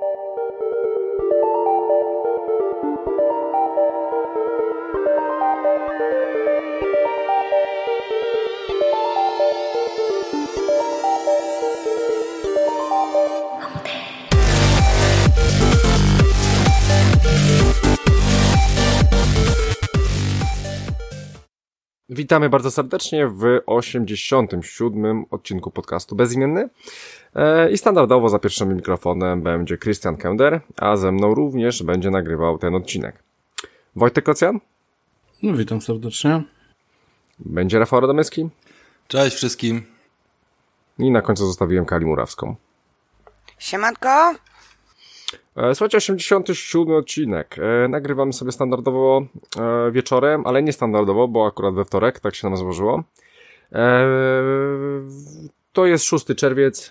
Thank you. Witamy bardzo serdecznie w 87. odcinku podcastu Bezimienny. E, I standardowo za pierwszym mikrofonem będzie Christian Kender, a ze mną również będzie nagrywał ten odcinek. Wojtek Kocjan? No, witam serdecznie. Będzie Rafał Radomyski? Cześć wszystkim. I na końcu zostawiłem Kali Murawską. Siemanko! E, słuchajcie, 87 odcinek. E, nagrywamy sobie standardowo e, wieczorem, ale nie standardowo, bo akurat we wtorek, tak się nam złożyło. To jest 6 czerwiec,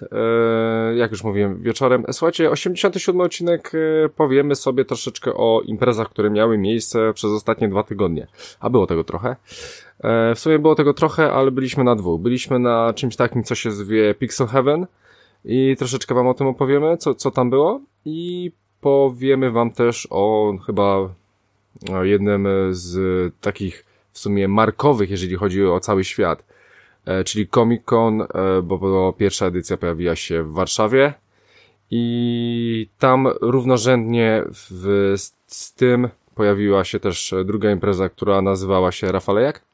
jak już mówiłem, wieczorem. Słuchajcie, 87 odcinek powiemy sobie troszeczkę o imprezach, które miały miejsce przez ostatnie dwa tygodnie. A było tego trochę. W sumie było tego trochę, ale byliśmy na dwóch. Byliśmy na czymś takim, co się zwie Pixel Heaven i troszeczkę wam o tym opowiemy, co, co tam było. I powiemy wam też o chyba o jednym z takich w sumie markowych, jeżeli chodzi o cały świat, e, czyli Comic Con, e, bo pierwsza edycja pojawiła się w Warszawie. I tam równorzędnie w, z, z tym pojawiła się też druga impreza, która nazywała się Rafalejak.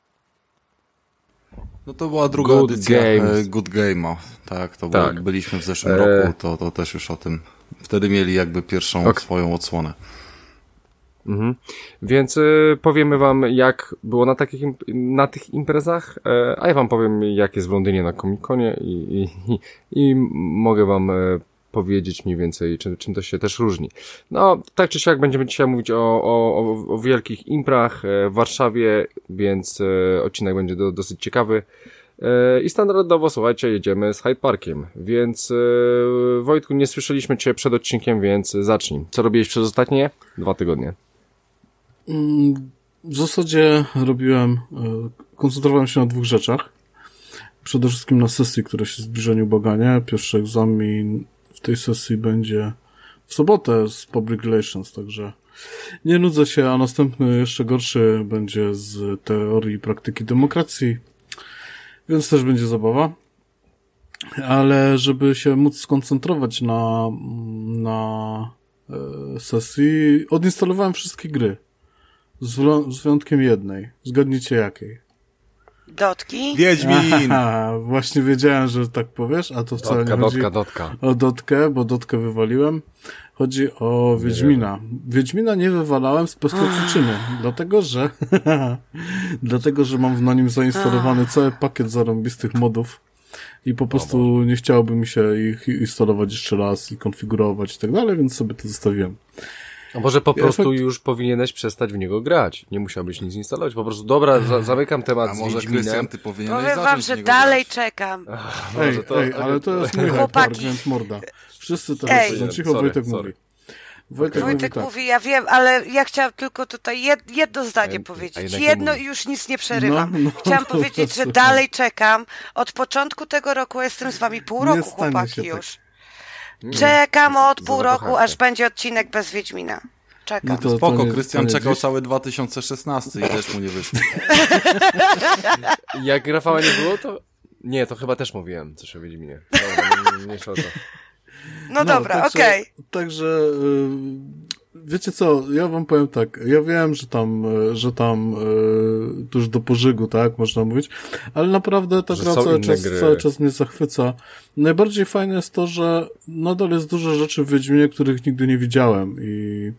No to była druga Good edycja Games. Good Game. Tak, to tak. byliśmy w zeszłym e... roku, to, to też już o tym. Wtedy mieli jakby pierwszą okay. swoją odsłonę. Mhm. Więc y, powiemy wam, jak było na, takich, na tych imprezach, e, a ja wam powiem, jak jest w Londynie na Comic-Conie i, i, i, i mogę wam e, powiedzieć mniej więcej, czym, czym to się też różni. No, tak czy siak będziemy dzisiaj mówić o, o, o wielkich imprach e, w Warszawie, więc e, odcinek będzie do, dosyć ciekawy. E, I standardowo, słuchajcie, jedziemy z Hyde Parkiem, więc Wojtku, nie słyszeliśmy Cię przed odcinkiem, więc zacznij. Co robiłeś przez ostatnie dwa tygodnie? Mm, w zasadzie robiłem, koncentrowałem się na dwóch rzeczach. Przede wszystkim na sesji, które się zbliża nieubłaganie. Pierwszy egzamin tej sesji będzie w sobotę z Public Relations, także nie nudzę się, a następny jeszcze gorszy będzie z teorii praktyki demokracji, więc też będzie zabawa. Ale żeby się móc skoncentrować na, na e, sesji, odinstalowałem wszystkie gry. Z, z wyjątkiem jednej. Zgadnijcie jakiej. Dotki? Wiedźmin! Aha, właśnie wiedziałem, że tak powiesz, a to wcale dotka, nie chodzi dotka, dotka. o Dotkę, bo Dotkę wywaliłem. Chodzi o Wiedźmina. Wiedźmina nie wywalałem z prostej przyczyny. Dlatego, że dlatego, że mam na nim zainstalowany cały pakiet zarąbistych modów i po prostu nie chciałoby mi się ich instalować jeszcze raz i konfigurować i tak dalej, więc sobie to zostawiłem. A może po prostu już powinieneś przestać w niego grać. Nie musiałbyś nic instalować. Po prostu, dobra, za, zamykam temat A z może Krystian, ty powinieneś Powiem wam, że dalej grać. czekam. Ach, ej, to, ej, ale to jest mój hyper, więc morda. Wszyscy teraz siedzą cicho, sorry, Wojtek sorry. mówi. Wojtek, Wojtek mówi, tak. mówi, ja wiem, ale ja chciałam tylko tutaj jedno zdanie a, powiedzieć. A jedno i już nic nie przerywam. No, no, chciałam powiedzieć, że dalej czekam. Od początku tego roku jestem z wami pół roku, chłopaki tak. już. Czekam od pół roku, aż będzie odcinek bez Wiedźmina. Czekam. No to, Spoko, Krystian czekał cały 2016 i też mu nie wyszło. Jak Rafała nie było, to... Nie, to chyba też mówiłem coś o Wiedźminie. Dobra, nie, nie, nie to. No, no dobra, okej. Okay. Także, y, wiecie co, ja wam powiem tak, ja wiem, że tam, y, że tam y, tuż do pożygu, tak, można mówić, ale naprawdę ta gra cały czas, cały czas mnie zachwyca. Najbardziej fajne jest to, że nadal jest dużo rzeczy w Wiedźminie, których nigdy nie widziałem i,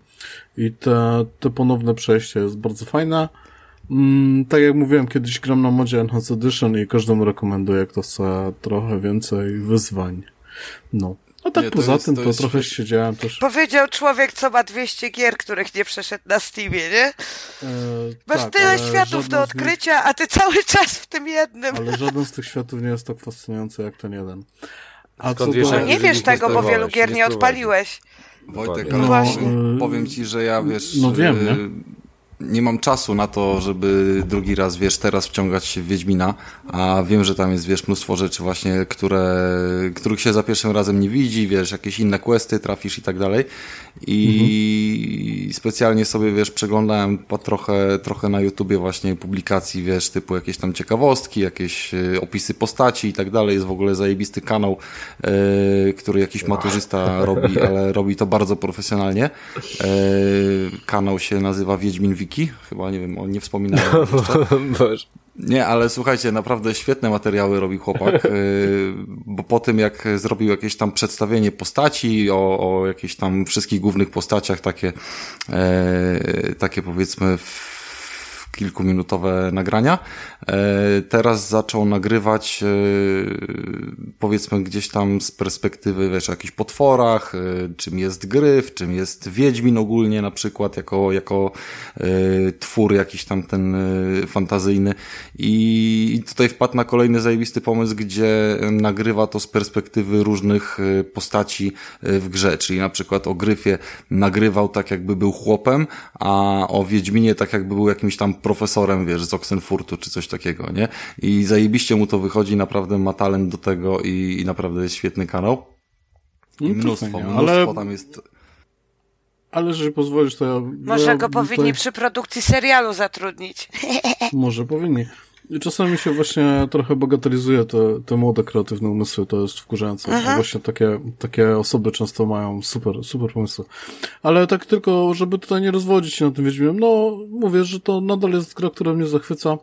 i te, te ponowne przejście jest bardzo fajne. Mm, tak jak mówiłem, kiedyś gram na modzie Enhanced Edition i każdemu rekomenduję, kto chce trochę więcej wyzwań. No. A tak nie, poza jest, tym to, to trochę siedziałem też. Powiedział człowiek, co ma 200 gier, których nie przeszedł na Steamie, nie? E, Masz tak, tyle światów do odkrycia, nich... a ty cały czas w tym jednym. Ale żaden z tych światów nie jest tak fascynujący jak ten jeden. A co wiesz, do... Nie wiesz tego, bo wielu gier nie odpaliłeś. Wojtek, ale no, powiem ci, że ja wiesz... No wiem, nie? Nie mam czasu na to, żeby drugi raz, wiesz, teraz wciągać się w Wiedźmina, a wiem, że tam jest, wiesz, mnóstwo rzeczy właśnie, które, których się za pierwszym razem nie widzi, wiesz, jakieś inne questy trafisz i tak dalej. I mhm. specjalnie sobie, wiesz, przeglądałem po trochę, trochę na YouTubie właśnie publikacji, wiesz, typu jakieś tam ciekawostki, jakieś e, opisy postaci i tak dalej. Jest w ogóle zajebisty kanał, yy, który jakiś maturzysta robi, ale robi to bardzo profesjonalnie. Yy, kanał się nazywa Wiedźmin Wiki. Chyba, nie wiem, on nie wspominałem. No, nie, ale słuchajcie, naprawdę świetne materiały robi chłopak, yy, bo po tym jak zrobił jakieś tam przedstawienie postaci, o, o jakichś tam wszystkich głównych postaciach, takie, e, takie powiedzmy kilkuminutowe nagrania. E, teraz zaczął nagrywać e, powiedzmy gdzieś tam z perspektywy wiesz, o jakichś potworach, e, czym jest gryf, czym jest Wiedźmin ogólnie na przykład jako, jako twór jakiś tam ten fantazyjny i tutaj wpadł na kolejny zajebisty pomysł, gdzie nagrywa to z perspektywy różnych postaci w grze, czyli na przykład o Gryfie nagrywał tak jakby był chłopem, a o Wiedźminie tak jakby był jakimś tam profesorem, wiesz, z Oxenfurtu czy coś takiego, nie? I zajebiście mu to wychodzi, naprawdę ma talent do tego i, i naprawdę jest świetny kanał. I mnóstwo, mnóstwo ale... tam jest... Ale jeżeli pozwolisz, to ja... Może ja, go powinni tutaj... przy produkcji serialu zatrudnić. Może powinni. Czasami się właśnie trochę bagatelizuje te, te młode kreatywne umysły, to jest wkurzające. Aha. Właśnie takie, takie osoby często mają super, super pomysły. Ale tak tylko, żeby tutaj nie rozwodzić się na tym Wiedźminem, no mówię, że to nadal jest gra, która mnie zachwyca.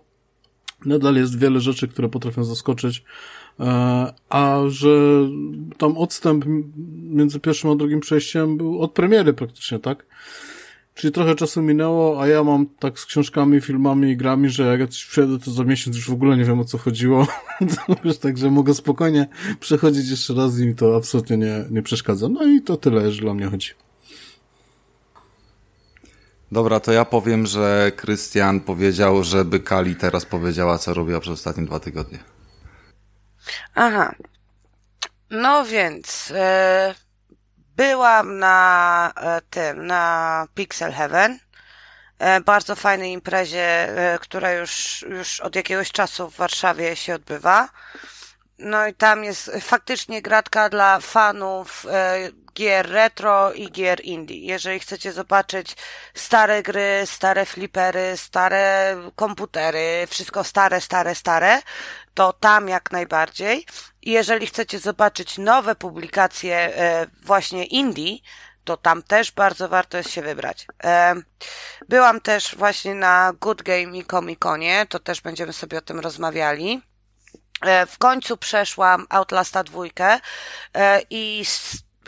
Nadal jest wiele rzeczy, które potrafią zaskoczyć. E, a że tam odstęp między pierwszym a drugim przejściem był od premiery praktycznie, tak? Czyli trochę czasu minęło, a ja mam tak z książkami, filmami i grami, że jak ja coś przyjadę, to za miesiąc już w ogóle nie wiem o co chodziło. Także mogę spokojnie przechodzić jeszcze raz i mi to absolutnie nie, nie przeszkadza. No i to tyle, że dla mnie chodzi. Dobra, to ja powiem, że Krystian powiedział, żeby Kali teraz powiedziała, co robiła przez ostatnie dwa tygodnie. Aha. No więc, e, Byłam na e, tym, na Pixel Heaven. E, bardzo fajnej imprezie, e, która już, już od jakiegoś czasu w Warszawie się odbywa. No i tam jest faktycznie gratka dla fanów gier retro i gier indie. Jeżeli chcecie zobaczyć stare gry, stare flipery, stare komputery, wszystko stare, stare, stare, to tam jak najbardziej. Jeżeli chcecie zobaczyć nowe publikacje e, właśnie indie, to tam też bardzo warto jest się wybrać. E, byłam też właśnie na Good Game i Comic Conie, to też będziemy sobie o tym rozmawiali. E, w końcu przeszłam Outlasta dwójkę i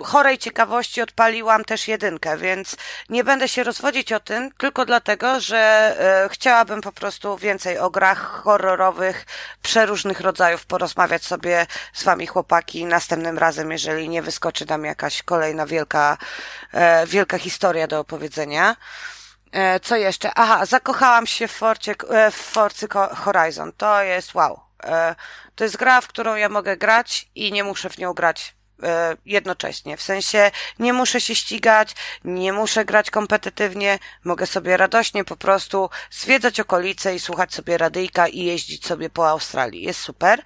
chorej ciekawości odpaliłam też jedynkę, więc nie będę się rozwodzić o tym, tylko dlatego, że e, chciałabym po prostu więcej o grach horrorowych przeróżnych rodzajów porozmawiać sobie z wami chłopaki następnym razem, jeżeli nie wyskoczy nam jakaś kolejna wielka, e, wielka historia do opowiedzenia. E, co jeszcze? Aha, zakochałam się w, Forcie, w Forcy Horizon. To jest wow. To jest gra, w którą ja mogę grać i nie muszę w nią grać jednocześnie. W sensie nie muszę się ścigać, nie muszę grać kompetytywnie, mogę sobie radośnie po prostu zwiedzać okolice i słuchać sobie radyjka i jeździć sobie po Australii. Jest super.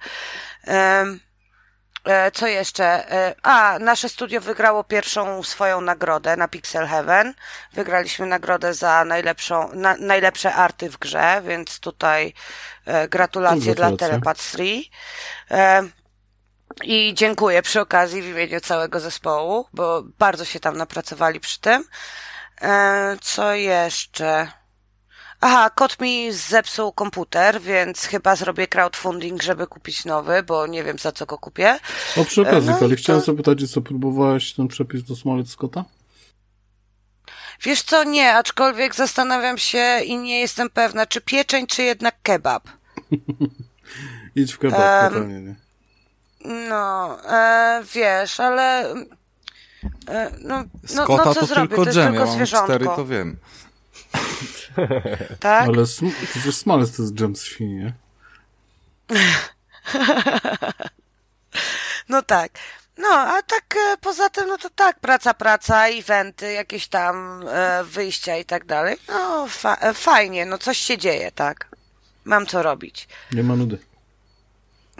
E, co jeszcze? E, a, nasze studio wygrało pierwszą swoją nagrodę na Pixel Heaven. Wygraliśmy nagrodę za najlepszą, na, najlepsze arty w grze, więc tutaj gratulacje dla Telepath 3. I dziękuję przy okazji w imieniu całego zespołu, bo bardzo się tam napracowali przy tym. E, co jeszcze? Aha, kot mi zepsuł komputer, więc chyba zrobię crowdfunding, żeby kupić nowy, bo nie wiem za co go kupię. O, przy okazji, no, chciałem to... zapytać, co próbowałeś ten przepis do smalec Scotta? Wiesz co, nie, aczkolwiek zastanawiam się i nie jestem pewna, czy pieczeń, czy jednak kebab. Idź w kebab, um, totalnie, nie? No, e, wiesz, ale... E, no, no, no, co to zrobię? tylko to dżem, tylko ja zwierzątko. cztery, to wiem. tak? Ale przecież smalec to jest dżem z świni, nie? no tak. No, a tak e, poza tym, no to tak, praca, praca, eventy, jakieś tam e, wyjścia i tak dalej. No, fa e, fajnie, no coś się dzieje, tak. Mam co robić. Nie ma nudy.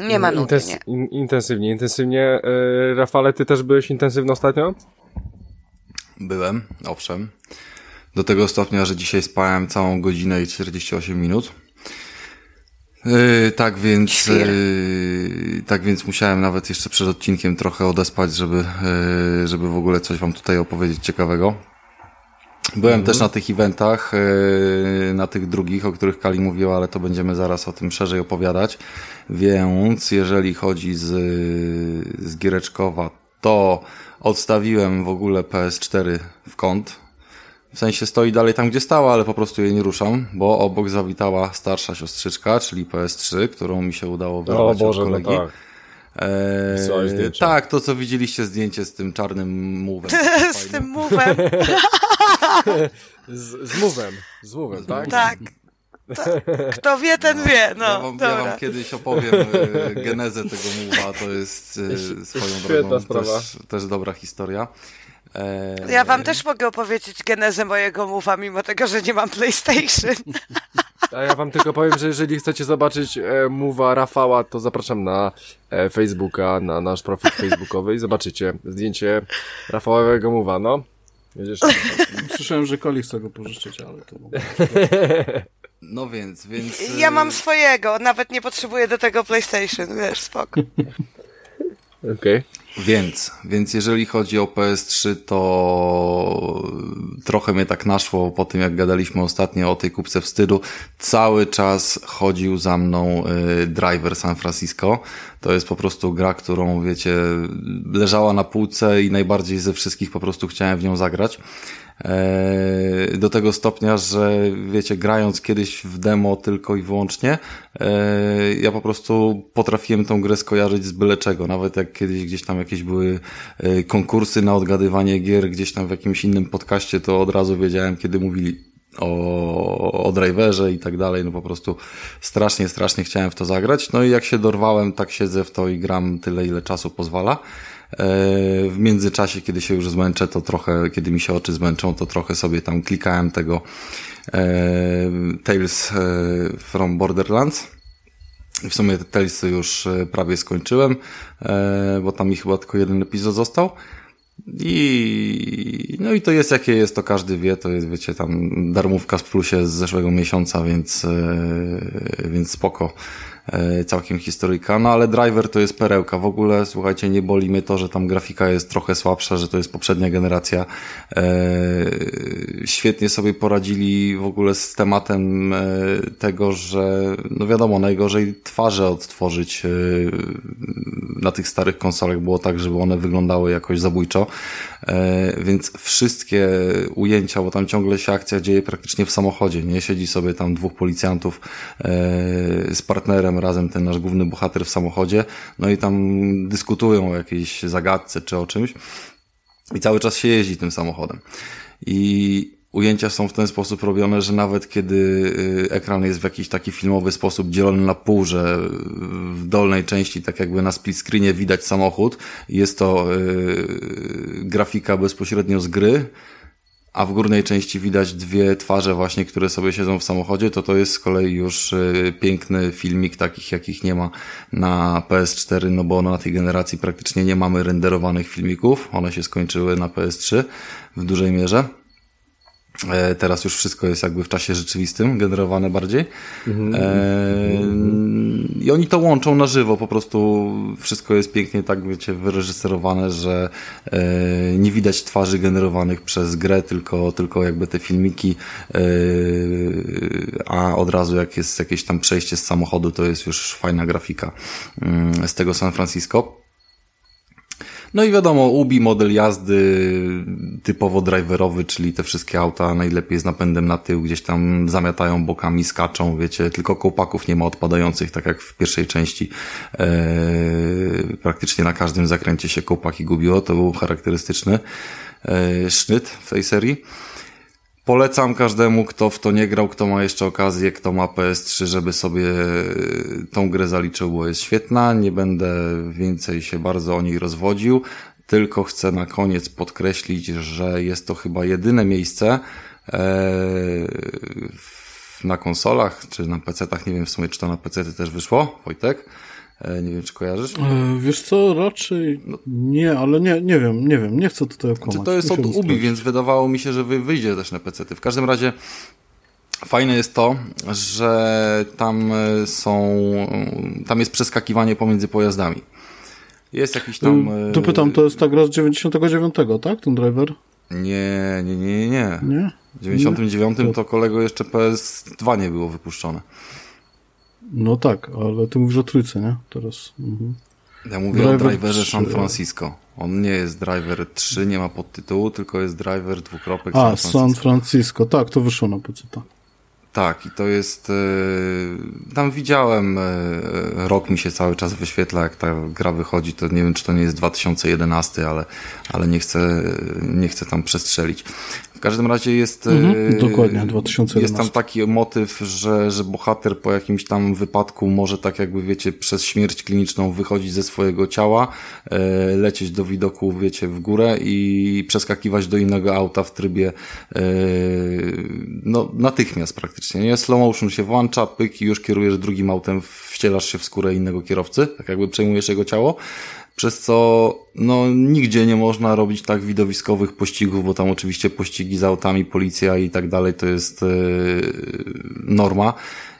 Nie ma nudy, Intens nie. In intensywnie, intensywnie. E, Rafale, ty też byłeś intensywny ostatnio? Byłem, owszem. Do tego stopnia, że dzisiaj spałem całą godzinę i 48 minut. Yy, tak więc yy, tak więc musiałem nawet jeszcze przed odcinkiem trochę odespać, żeby, yy, żeby w ogóle coś wam tutaj opowiedzieć ciekawego. Byłem też na tych eventach, na tych drugich, o których Kali mówiła, ale to będziemy zaraz o tym szerzej opowiadać. Więc jeżeli chodzi z, z Giereczkowa, to odstawiłem w ogóle PS4 w kąt, w sensie stoi dalej tam, gdzie stała, ale po prostu jej nie ruszam, bo obok zawitała starsza siostrzyczka, czyli PS3, którą mi się udało wyrwać o Boże, od no kolegi. No tak. Eee, tak, to co widzieliście zdjęcie z tym czarnym mówem. z tym mówem. z, z mówem, z mówem, tak? Tak. Kto wie, ten no, wie. No, ja, wam, ja wam kiedyś opowiem e, genezę tego muwa, to jest e, swoją drogą też, też dobra historia. Eee... Ja wam też mogę opowiedzieć genezę mojego mowa, mimo tego, że nie mam PlayStation. A ja wam tylko powiem, że jeżeli chcecie zobaczyć e, mowa Rafała, to zapraszam na e, Facebooka, na nasz profil facebookowy i zobaczycie zdjęcie Rafałowego mowa, no. Wiedziesz, Słyszałem, że Koli chce go pożyczyć, ale to... No więc, więc... Ja mam swojego, nawet nie potrzebuję do tego PlayStation, wiesz, spoko. Okej. Okay. Więc, więc jeżeli chodzi o PS3, to trochę mnie tak naszło po tym, jak gadaliśmy ostatnio o tej kupce wstydu. Cały czas chodził za mną y, Driver San Francisco. To jest po prostu gra, którą, wiecie, leżała na półce i najbardziej ze wszystkich po prostu chciałem w nią zagrać. E, do tego stopnia, że wiecie, grając kiedyś w demo tylko i wyłącznie, e, ja po prostu potrafiłem tą grę skojarzyć z byle czego. Nawet jak kiedyś gdzieś tam jakieś były e, konkursy na odgadywanie gier, gdzieś tam w jakimś innym podcaście, to od razu wiedziałem, kiedy mówili o, o driverze i tak dalej, no po prostu strasznie, strasznie chciałem w to zagrać. No i jak się dorwałem, tak siedzę w to i gram tyle, ile czasu pozwala. W międzyczasie, kiedy się już zmęczę, to trochę, kiedy mi się oczy zmęczą, to trochę sobie tam klikałem tego Tales from Borderlands. W sumie Talesy już prawie skończyłem, bo tam mi chyba tylko jeden epizod został. I, no i to jest jakie jest, to każdy wie, to jest, wiecie, tam darmówka z plusie z zeszłego miesiąca, więc, więc spoko. E, całkiem historyjka. No ale driver to jest perełka. W ogóle, słuchajcie, nie boli mnie to, że tam grafika jest trochę słabsza, że to jest poprzednia generacja. E, świetnie sobie poradzili w ogóle z tematem e, tego, że no wiadomo, najgorzej twarze odtworzyć na tych starych konsolach było tak, żeby one wyglądały jakoś zabójczo. Więc wszystkie ujęcia, bo tam ciągle się akcja dzieje praktycznie w samochodzie, nie? Siedzi sobie tam dwóch policjantów z partnerem razem ten nasz główny bohater w samochodzie, no i tam dyskutują o jakiejś zagadce czy o czymś. I cały czas się jeździ tym samochodem. I ujęcia są w ten sposób robione, że nawet kiedy y, ekran jest w jakiś taki filmowy sposób dzielony na pół, że w dolnej części, tak jakby na split screenie widać samochód, jest to yy, grafika bezpośrednio z gry, a w górnej części widać dwie twarze właśnie, które sobie siedzą w samochodzie, to to jest z kolei już y, piękny filmik, takich jakich nie ma na PS4, no bo na tej generacji praktycznie nie mamy renderowanych filmików, one się skończyły na PS3 w dużej mierze. E, teraz już wszystko jest jakby w czasie rzeczywistym, generowane bardziej. Mhm. E, I oni to łączą na żywo, po prostu wszystko jest pięknie tak, wiecie, wyreżyserowane, że e, nie widać twarzy generowanych przez grę, tylko, tylko jakby te filmiki, e, a od razu jak jest jakieś tam przejście z samochodu, to jest już fajna grafika mm, z tego San Francisco. No i wiadomo, Ubi model jazdy typowo driverowy, czyli te wszystkie auta najlepiej z napędem na tył, gdzieś tam zamiatają bokami, skaczą, wiecie, tylko kołpaków nie ma odpadających, tak jak w pierwszej części. Eee, praktycznie na każdym zakręcie się kołpaki gubiło, to był charakterystyczny eee, sznyt w tej serii. Polecam każdemu, kto w to nie grał, kto ma jeszcze okazję, kto ma PS3, żeby sobie tą grę zaliczył, bo jest świetna. Nie będę więcej się bardzo o niej rozwodził, tylko chcę na koniec podkreślić, że jest to chyba jedyne miejsce na konsolach, czy na PC-tach, nie wiem w sumie, czy to na PC też wyszło, Wojtek? E, nie wiem, czy kojarzysz? E, wiesz co, raczej no. nie, ale nie, nie wiem, nie wiem, nie chcę tutaj okłamać. Znaczy to jest od Ubi, więc wydawało mi się, że wyjdzie też na PC. -ty. W każdym razie fajne jest to, że tam e, są, tam jest przeskakiwanie pomiędzy pojazdami. Jest jakiś tam... Tu pytam, to jest ta gra z 99, tak, ten driver? Nie, nie, nie, nie. Nie? W 99 nie? to kolego jeszcze PS2 nie było wypuszczone. No tak, ale ty mówisz o trójce, nie? Teraz. Mhm. Ja mówię driver o driverze 3. San Francisco. On nie jest driver 3, nie ma podtytułu, tylko jest driver dwukropek A, San Francisco. San Francisco, tak, to wyszło na PC. Tak, i to jest. Yy, tam widziałem, yy, rok mi się cały czas wyświetla, jak ta gra wychodzi. To nie wiem, czy to nie jest 2011, ale, ale nie, chcę, nie chcę tam przestrzelić. W każdym razie jest. Mhm, dokładnie, 2011. Jest tam taki motyw, że, że bohater po jakimś tam wypadku może tak jakby, wiecie, przez śmierć kliniczną wychodzić ze swojego ciała, e, lecieć do widoku, wiecie, w górę i przeskakiwać do innego auta w trybie e, no, natychmiast praktycznie. Nie? Slow motion się włącza, pyk i już kierujesz drugim autem, wcielasz się w skórę innego kierowcy, tak jakby przejmujesz jego ciało przez co no, nigdzie nie można robić tak widowiskowych pościgów, bo tam oczywiście pościgi z autami, policja i tak dalej to jest yy, norma.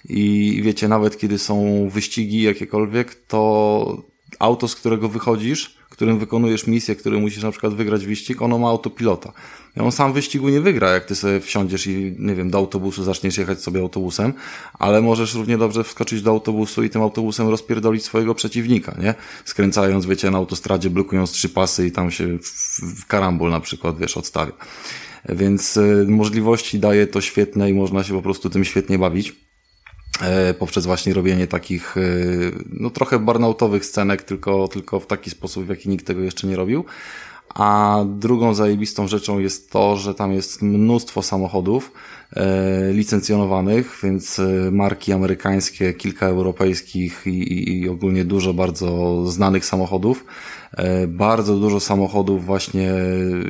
I wiecie, nawet kiedy są wyścigi jakiekolwiek, to auto, z którego wychodzisz, którym wykonujesz misję, który musisz na przykład wygrać wyścig, ono ma autopilota. I on sam wyścigu nie wygra, jak ty sobie wsiądziesz i, nie wiem, do autobusu zaczniesz jechać sobie autobusem, ale możesz równie dobrze wskoczyć do autobusu i tym autobusem rozpierdolić swojego przeciwnika, nie? Skręcając, wiecie, na autostradzie, blokując trzy pasy i tam się w karambol na przykład, wiesz, odstawia. Więc y, możliwości daje to świetne i można się po prostu tym świetnie bawić poprzez właśnie robienie takich, y, no trochę barnautowych scenek, tylko, tylko w taki sposób, w jaki nikt tego jeszcze nie robił. A drugą zajebistą rzeczą jest to, że tam jest mnóstwo samochodów e, licencjonowanych, więc e, marki amerykańskie, kilka europejskich i, i, i ogólnie dużo bardzo znanych samochodów. E, bardzo dużo samochodów właśnie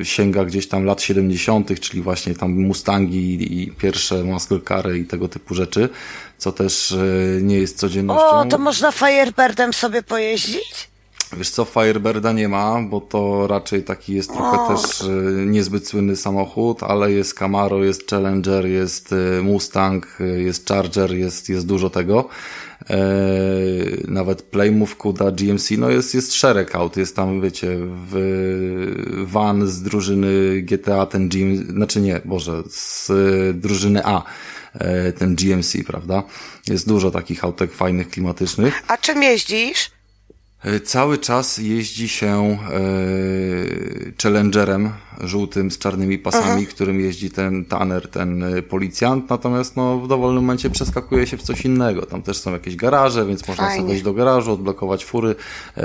sięga gdzieś tam lat 70., czyli właśnie tam Mustangi i, pierwsze muscle cary i tego typu rzeczy, co też e, nie jest codziennością. O, to można Firebirdem sobie pojeździć? Wiesz co, Firebirda nie ma, bo to raczej taki jest trochę o. też y, niezbyt słynny samochód, ale jest Camaro, jest Challenger, jest y, Mustang, y, jest Charger, jest, jest dużo tego. E, nawet Plymouth, Kuda, GMC, no jest, jest szereg aut, jest tam, wiecie, w, van z drużyny GTA, ten GMC, znaczy nie, Boże, z drużyny A e, ten GMC, prawda? Jest dużo takich autek fajnych, klimatycznych. A czym jeździsz? E, cały czas jeździ się e, Challengerem żółtym z czarnymi pasami, Aha. którym jeździ ten Tanner, ten e, policjant, natomiast no, w dowolnym momencie przeskakuje się w coś innego. Tam też są jakieś garaże, więc Fajnie. można sobie wejść do garażu, odblokować fury, e,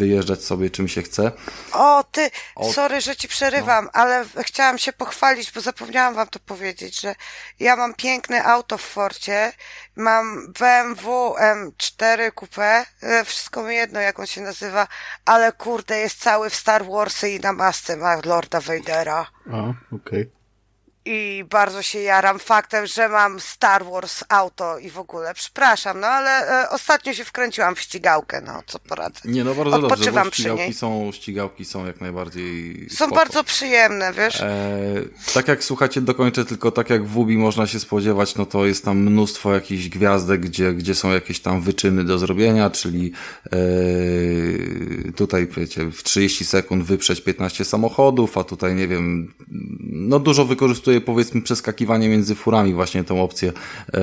wyjeżdżać sobie czym się chce. O, ty, o... sorry, że ci przerywam, no. ale chciałam się pochwalić, bo zapomniałam wam to powiedzieć, że ja mam piękne auto w Forcie, mam BMW M4 Coupe, e, wszystko mi jedno, jak on się nazywa, ale kurde, jest cały w Star Warsy i na masce ma Lorda Vadera. A, okej. Okay i bardzo się jaram faktem, że mam Star Wars auto i w ogóle, przepraszam, no ale e, ostatnio się wkręciłam w ścigałkę, no co poradzę. Nie, no bardzo dobrze, ścigałki są, ścigałki są jak najbardziej Są spoko. bardzo przyjemne, wiesz? E, tak jak słuchacie, dokończę tylko tak jak w Wubi można się spodziewać, no to jest tam mnóstwo jakichś gwiazdek, gdzie, gdzie są jakieś tam wyczyny do zrobienia, czyli e, tutaj, wiecie, w 30 sekund wyprzeć 15 samochodów, a tutaj, nie wiem, no dużo wykorzystuje powiedzmy przeskakiwanie między furami właśnie tą opcję, e,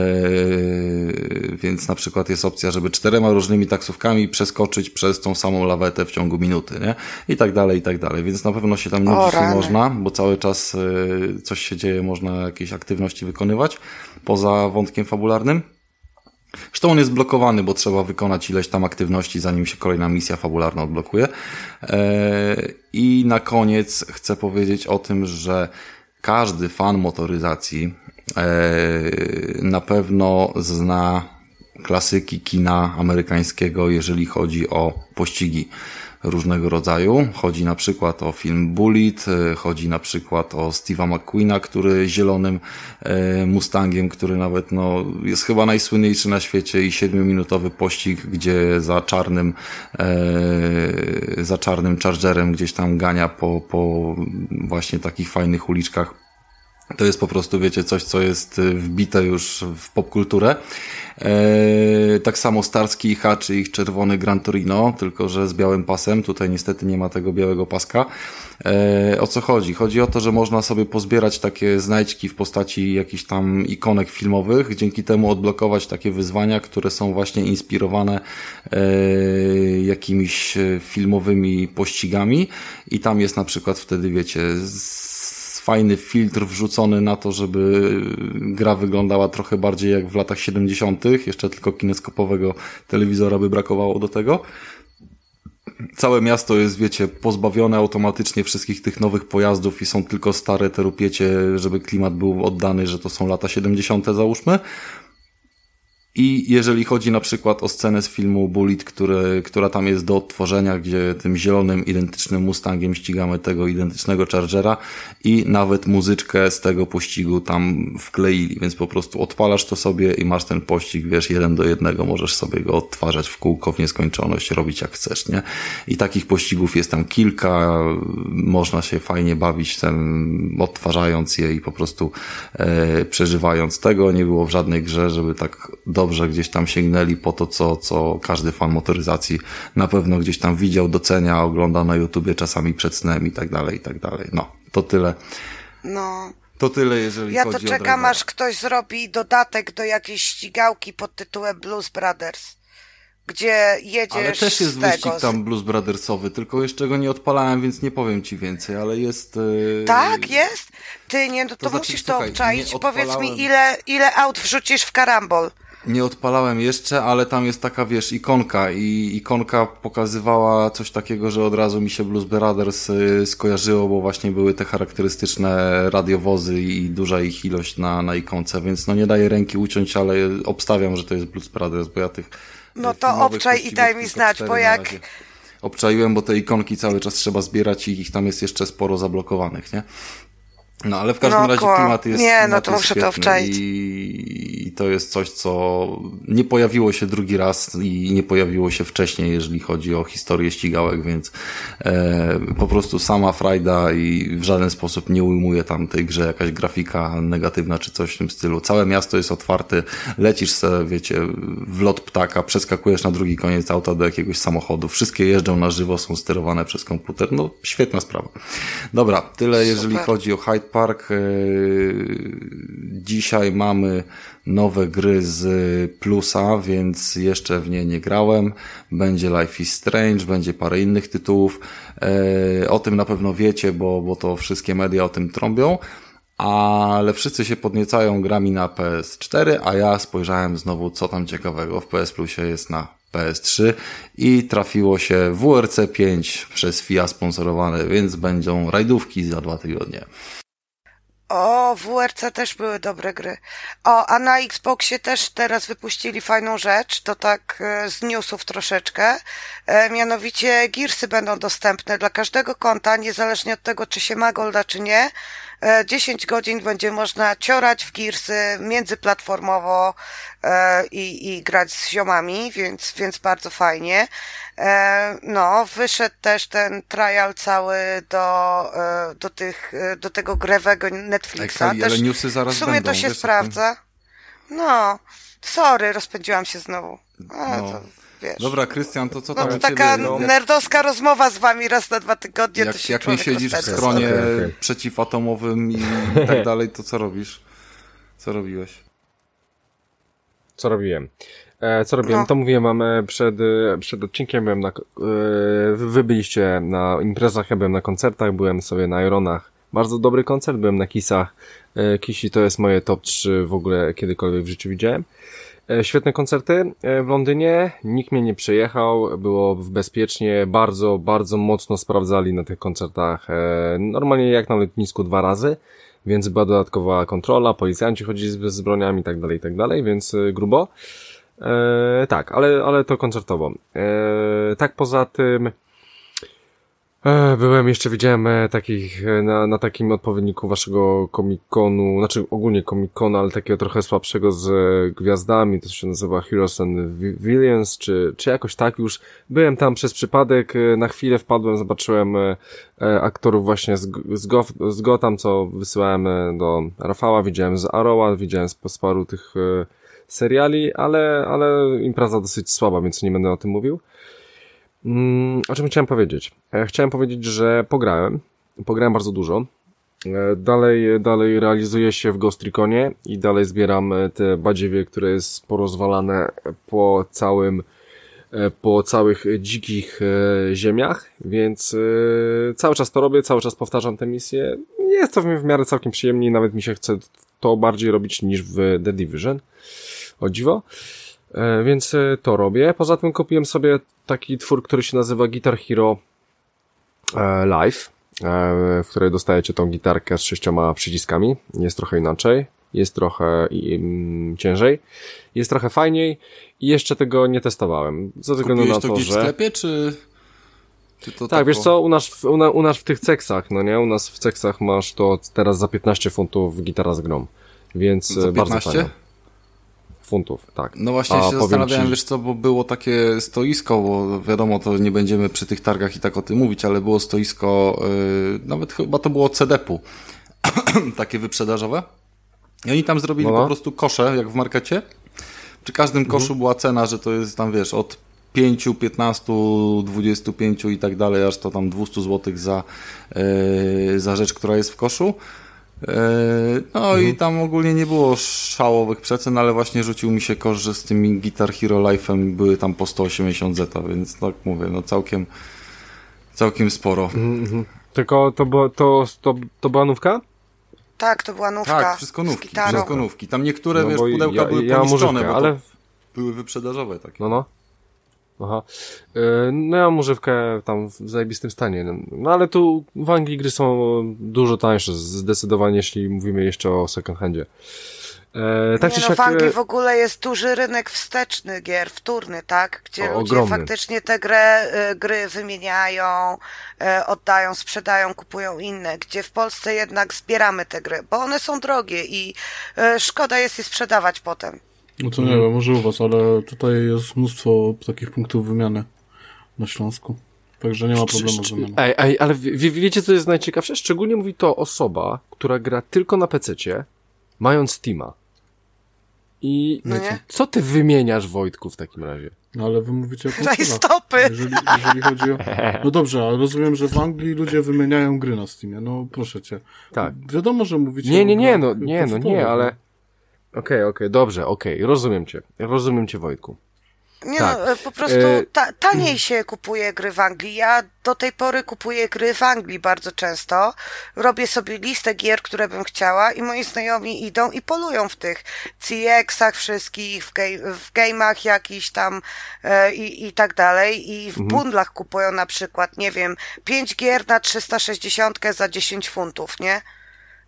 więc na przykład jest opcja, żeby czterema różnymi taksówkami przeskoczyć przez tą samą lawetę w ciągu minuty, nie? I tak dalej, i tak dalej, więc na pewno się tam nudzić nie można, bo cały czas e, coś się dzieje, można jakieś aktywności wykonywać poza wątkiem fabularnym. Zresztą on jest blokowany, bo trzeba wykonać ileś tam aktywności, zanim się kolejna misja fabularna odblokuje. E, I na koniec chcę powiedzieć o tym, że każdy fan motoryzacji na pewno zna klasyki kina amerykańskiego, jeżeli chodzi o pościgi różnego rodzaju. Chodzi na przykład o film Bullet, e, chodzi na przykład o Steve'a McQueena, który zielonym e, Mustangiem, który nawet no, jest chyba najsłynniejszy na świecie i siedmiominutowy pościg, gdzie za czarnym e, za czarnym Chargerem gdzieś tam gania po, po właśnie takich fajnych uliczkach to jest po prostu, wiecie, coś, co jest wbite już w popkulturę. Eee, tak samo Starski ich czy ich czerwony Gran Torino, tylko że z białym pasem. Tutaj niestety nie ma tego białego paska. Eee, o co chodzi? Chodzi o to, że można sobie pozbierać takie znajdźki w postaci jakichś tam ikonek filmowych, dzięki temu odblokować takie wyzwania, które są właśnie inspirowane eee, jakimiś filmowymi pościgami i tam jest na przykład wtedy, wiecie, z fajny filtr wrzucony na to, żeby gra wyglądała trochę bardziej jak w latach 70. Jeszcze tylko kineskopowego telewizora by brakowało do tego. Całe miasto jest, wiecie, pozbawione automatycznie wszystkich tych nowych pojazdów i są tylko stare te rupiecie, żeby klimat był oddany, że to są lata 70. załóżmy. I jeżeli chodzi na przykład o scenę z filmu Bullet, który, która tam jest do odtworzenia, gdzie tym zielonym, identycznym Mustangiem ścigamy tego identycznego Chargera i nawet muzyczkę z tego pościgu tam wkleili, więc po prostu odpalasz to sobie i masz ten pościg, wiesz, jeden do jednego, możesz sobie go odtwarzać w kółko w nieskończoność, robić jak chcesz, nie? I takich pościgów jest tam kilka, można się fajnie bawić ten, odtwarzając je i po prostu e, przeżywając tego. Nie było w żadnej grze, żeby tak dobrze dobrze gdzieś tam sięgnęli po to, co, co każdy fan motoryzacji na pewno gdzieś tam widział, docenia, ogląda na YouTubie czasami przed snem i tak dalej, i tak dalej. No, to tyle. No. To tyle, jeżeli ja chodzi o Ja to czekam, aż ktoś zrobi dodatek do jakiejś ścigałki pod tytułem Blues Brothers gdzie jedziesz Ale też jest wyścig tam Blues Brothersowy, tylko jeszcze go nie odpalałem, więc nie powiem ci więcej, ale jest... Yy... Tak, jest? Ty nie, no to, to znaczy, musisz słuchaj, to obczaić. Powiedz mi, ile, ile aut wrzucisz w karambol? Nie odpalałem jeszcze, ale tam jest taka, wiesz, ikonka i ikonka pokazywała coś takiego, że od razu mi się Blues Brothers y, skojarzyło, bo właśnie były te charakterystyczne radiowozy i duża ich ilość na, na ikonce, więc no nie daję ręki uciąć, ale obstawiam, że to jest Blues Brothers, bo ja tych No to obczaj i daj mi znać, bo jak... Obczaiłem, bo te ikonki cały czas trzeba zbierać i ich tam jest jeszcze sporo zablokowanych, nie? No ale w każdym no, razie klimat jest. Nie, no to muszę to wczaić. I, I to jest coś, co nie pojawiło się drugi raz i nie pojawiło się wcześniej, jeżeli chodzi o historię ścigałek, więc e, po prostu sama frajda i w żaden sposób nie ujmuje tam tej grze jakaś grafika negatywna czy coś w tym stylu. Całe miasto jest otwarte, lecisz sobie, wiecie, w lot ptaka, przeskakujesz na drugi koniec auta do jakiegoś samochodu. Wszystkie jeżdżą na żywo, są sterowane przez komputer. No, świetna sprawa. Dobra, tyle Super. jeżeli chodzi o Hyde Park. E, dzisiaj mamy nowe gry z Plusa, więc jeszcze w nie nie grałem. Będzie Life is Strange, będzie parę innych tytułów. E, o tym na pewno wiecie, bo, bo to wszystkie media o tym trąbią. Ale wszyscy się podniecają grami na PS4, a ja spojrzałem znowu, co tam ciekawego w PS Plusie jest na PS3 i trafiło się WRC 5 przez FIA sponsorowane, więc będą rajdówki za dwa tygodnie. O, WRC też były dobre gry. O, a na Xboxie też teraz wypuścili fajną rzecz, to tak e, z newsów troszeczkę. E, mianowicie Gearsy będą dostępne dla każdego konta, niezależnie od tego, czy się ma Golda, czy nie. 10 e, godzin będzie można ciorać w Gearsy międzyplatformowo e, i, i grać z ziomami, więc, więc bardzo fajnie. E, no, wyszedł też ten trial cały do, do tych, do tego grewego Netflixa. Ej, ale newsy zaraz w sumie będą, to się sprawdza. No, sorry, rozpędziłam się znowu. A, no. to wiesz. Dobra, Krystian, to co tam no, taka ciebie, no? nerdowska rozmowa z wami raz na dwa tygodnie. Jak, to się jak nie siedzisz w stronie okay, okay. przeciwatomowym i tak dalej, to co robisz? Co robiłeś? Co robiłem? E, co robiłem? No. To mówiłem wam e, przed, e, przed odcinkiem, byłem na, wy byliście na imprezach, ja byłem na koncertach, byłem sobie na Ironach. Bardzo dobry koncert, byłem na Kisach. Kisi to jest moje top 3 w ogóle kiedykolwiek w życiu widziałem. E, świetne koncerty e, w Londynie, nikt mnie nie przejechał, było bezpiecznie, bardzo, bardzo mocno sprawdzali na tych koncertach, e, normalnie jak na lotnisku dwa razy, więc była dodatkowa kontrola, policjanci chodzili z, z broniami i tak dalej, i tak dalej, więc grubo. E, tak, ale, ale to koncertowo. E, tak poza tym, byłem, jeszcze widziałem e, takich, e, na, na takim odpowiedniku waszego komikonu, znaczy ogólnie komikonu, ale takiego trochę słabszego z e, gwiazdami, to się nazywa Heroes and Villains, czy, czy jakoś tak już. Byłem tam przez przypadek, e, na chwilę wpadłem, zobaczyłem e, e, aktorów właśnie z, z, Go, z Gotham, co wysyłałem e, do Rafała, widziałem z Arrowa, widziałem z, z paru tych e, seriali, ale, ale impreza dosyć słaba, więc nie będę o tym mówił. Mm, o czym chciałem powiedzieć? E, Chciałem powiedzieć, że pograłem. Pograłem bardzo dużo. E, Dalej, dalej realizuję się w Ghost Reconie i dalej zbieram e, te badziewie, które jest porozwalane po całym, po całych dzikich ziemiach, więc cały czas to robię, cały czas powtarzam te misje. Jest to w miarę całkiem przyjemnie nawet mi się chce to bardziej robić niż w The Division. O dziwo. E, Więc e, to robię. Poza tym kupiłem sobie taki twór, który się nazywa Guitar Hero e, Live, w której dostajecie tą gitarkę z sześcioma przyciskami. Jest trochę inaczej, jest trochę mm, ciężej, jest trochę fajniej i jeszcze tego nie testowałem. Ze względu Kupiłeś na to to, gdzieś w że... sklepie, czy... czy to Tak, tako- wiesz co, u nas, w- u, na, u nas w tych ceksach, no nie? U nas w ceksach masz to teraz za 15 funtów gitara z grom. Więc Za e, bardzo 15? fajnie. Funtów, tak. No właśnie A się zastanawiałem, ci- wiesz co, bo było takie stoisko, bo wiadomo, to nie będziemy przy tych targach i tak o tym mówić, ale było stoisko, yy, nawet chyba to było CDP-u, takie wyprzedażowe. I oni tam zrobili no. po prostu kosze, jak w markecie. Przy każdym koszu Mhm. była cena, że to jest tam, wiesz, od 5, 15, 25 i tak dalej, aż to tam 200 zł za, yy, za rzecz, która jest w koszu. Yy, No i tam ogólnie nie było szałowych przecen, ale właśnie rzucił mi się kosz, że z tymi Guitar Hero Life'em były tam po 180 zeta, więc tak mówię, no całkiem całkiem sporo. Tylko to, było, to, to, to była nówka? Tak, to była nówka. Tak, wszystko z nówki, wszystko nówki. Tam niektóre, No wiesz, pudełka ja- były ja poniszczone, bo ale- były wyprzedażowe takie. No, no. Aha. Yy, No ja używkę tam w zajebistym stanie. No, No ale tu w Anglii gry są dużo tańsze, zdecydowanie, jeśli mówimy jeszcze o second handzie. E, tak nie no, w Anglii e, w ogóle jest duży rynek wsteczny gier, wtórny, tak? Gdzie O, ludzie ogromny. faktycznie te grę, y, gry wymieniają, oddają, sprzedają, kupują inne. Gdzie w Polsce jednak zbieramy te gry, bo one są drogie i szkoda jest je sprzedawać potem. No to nie wiem, może u was, ale tutaj jest mnóstwo takich punktów wymiany na Śląsku. Także nie ma problemu z wymianą. Ej, ej, ale wie, wie- wiecie, co jest najciekawsze? Szczególnie mówi to osoba, która gra tylko na PC-cie, mając Steama. I No nie? co ty wymieniasz, Wojtku, w takim razie? No ale wy mówicie o Daj konsolach. stopy! Jeżeli, jeżeli chodzi o... No dobrze, ale rozumiem, że w Anglii ludzie wymieniają gry na Steamie. No proszę cię. Tak. Wiadomo, że mówicie Nie, o nie, nie, grach no, nie, no, nie, ale... Okej, okej, dobrze, okej, rozumiem cię. Rozumiem cię, Wojtku. Nie Tak. no, y, po prostu E, ta, taniej się kupuje gry w Anglii. Ja do tej pory kupuję gry w Anglii bardzo często. Robię sobie listę gier, które bym chciała i moi znajomi idą i polują w tych CX-ach wszystkich, w, gej- w game'ach jakichś tam e, i, i tak dalej. I w bundlach kupują na przykład, nie wiem, 5 gier na 360 za 10 funtów, nie?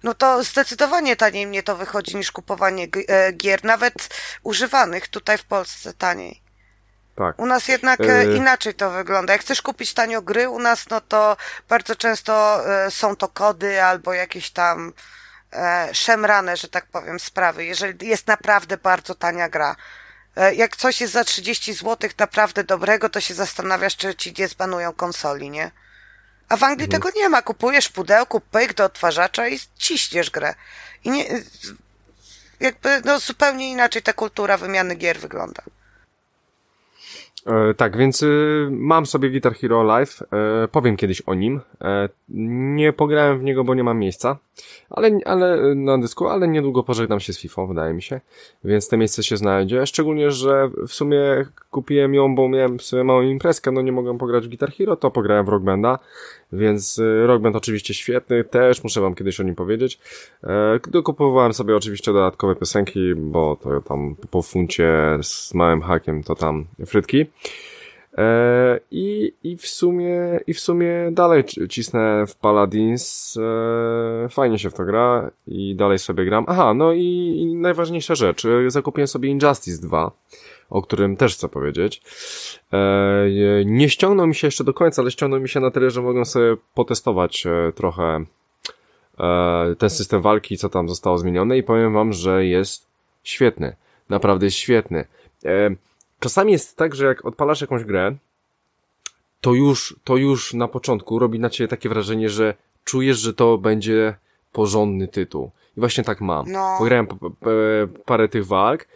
No to zdecydowanie taniej mnie to wychodzi niż kupowanie e, gier, nawet używanych tutaj w Polsce taniej. Tak. U nas jednak E, e, inaczej to wygląda. Jak chcesz kupić tanio gry u nas, no to bardzo często e, są to kody albo jakieś tam szemrane, że tak powiem, sprawy. Jeżeli jest naprawdę bardzo tania gra. Jak coś jest za 30 zł naprawdę dobrego, to się zastanawiasz, czy ci nie zbanują konsoli, nie? A w Anglii tego nie ma. Kupujesz w pudełku, pyk do odtwarzacza i ciśniesz grę. I nie, jakby, no zupełnie inaczej ta kultura wymiany gier wygląda. E, tak, więc y, mam sobie Guitar Hero Live, e, powiem kiedyś o nim. E, nie pograłem w niego, bo nie mam miejsca, ale, ale na dysku, ale niedługo pożegnam się z FIFA, wydaje mi się, więc to miejsce się znajdzie. Szczególnie, że w sumie kupiłem ją, bo miałem w sumie małą imprezkę, no nie mogłem pograć w Guitar Hero, to pograłem w Rock Banda, więc y, Rock oczywiście świetny, też muszę wam kiedyś o nim powiedzieć. E, dokupowałem sobie oczywiście dodatkowe piosenki, bo to tam po funcie z małym hakiem to tam frytki. E, i, i, w sumie, I w sumie dalej cisnę w Paladins. E, fajnie się w to gra i dalej sobie gram. Aha, no i, i najważniejsza rzecz. Zakupiłem sobie Injustice 2 o którym też chcę powiedzieć. E, nie ściągnął mi się jeszcze do końca, ale ściągnął mi się na tyle, że mogłem sobie potestować e, trochę e, ten system walki, co tam zostało zmienione i powiem wam, że jest świetny. Naprawdę jest świetny. Czasami jest tak, że jak odpalasz jakąś grę, to już, to już na początku robi na ciebie takie wrażenie, że czujesz, że to będzie porządny tytuł. I właśnie tak mam. No. Pograłem parę tych walk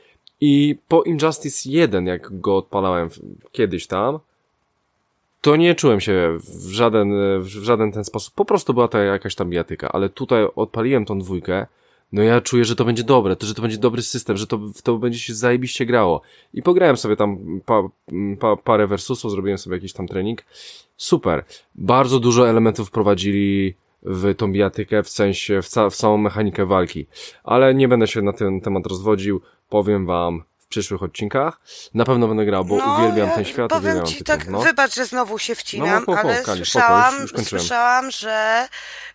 i po Injustice 1, jak go odpalałem kiedyś tam, to nie czułem się w żaden, w żaden ten sposób. Po prostu była to jakaś tam bijatyka, ale tutaj odpaliłem tą dwójkę, no ja czuję, że to będzie dobre, to, że to będzie dobry system, że to, to będzie się zajebiście grało. I pograłem sobie tam pa, pa, parę versusów, zrobiłem sobie jakiś tam trening. Super. Bardzo dużo elementów wprowadzili w tą bijatykę, w sensie, w, ca w całą mechanikę walki. Ale nie będę się na ten temat rozwodził powiem wam w przyszłych odcinkach. Na pewno będę grał, bo no, uwielbiam ten świat. Powiem ci tak, no. wybacz, że znowu się wcinam, no, ale Kali, słyszałam, spoko, już, już słyszałam, że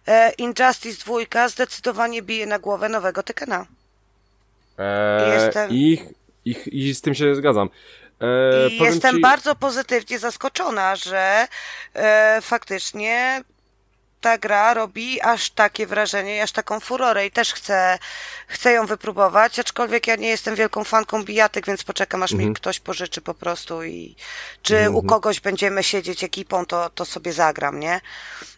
e, Injustice 2 zdecydowanie bije na głowę nowego Tekena. Eee, jestem... I, i, I z tym się zgadzam. I jestem ci... bardzo pozytywnie zaskoczona, że e, faktycznie ta gra robi aż takie wrażenie, aż taką furorę i też chcę, chcę ją wypróbować, aczkolwiek ja nie jestem wielką fanką bijatyk, więc poczekam aż mhm. mi ktoś pożyczy po prostu i czy mhm. u kogoś będziemy siedzieć ekipą, to, to sobie zagram, nie?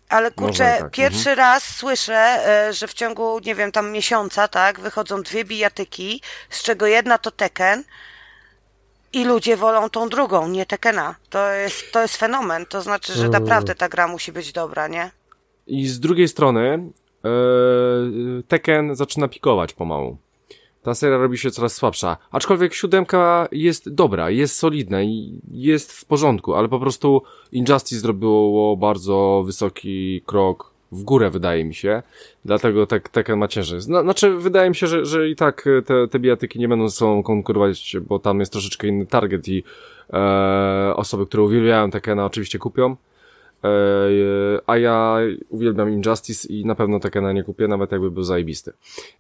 Ale kurczę, tak. Mhm. pierwszy mhm. raz słyszę, e, że w ciągu, nie wiem, tam miesiąca, tak, wychodzą dwie bijatyki, z czego jedna to Tekken, i ludzie wolą tą drugą, nie Tekena. To jest, to jest fenomen. To znaczy, że naprawdę ta gra musi być dobra, nie? I z drugiej strony e, Tekken zaczyna pikować pomału. Ta seria robi się coraz słabsza. Aczkolwiek siódemka jest dobra, jest solidna i jest w porządku, ale po prostu Injustice zrobiło bardzo wysoki krok w górę, wydaje mi się. Dlatego tek, Tekken ma ciężej. Znaczy, wydaje mi się, że, że i tak te, te bijatyki nie będą ze sobą konkurować, bo tam jest troszeczkę inny target i e, osoby, które uwielbiają Tekkena oczywiście kupią. A ja uwielbiam Injustice i na pewno takie na nie kupię, nawet jakby był zajebisty.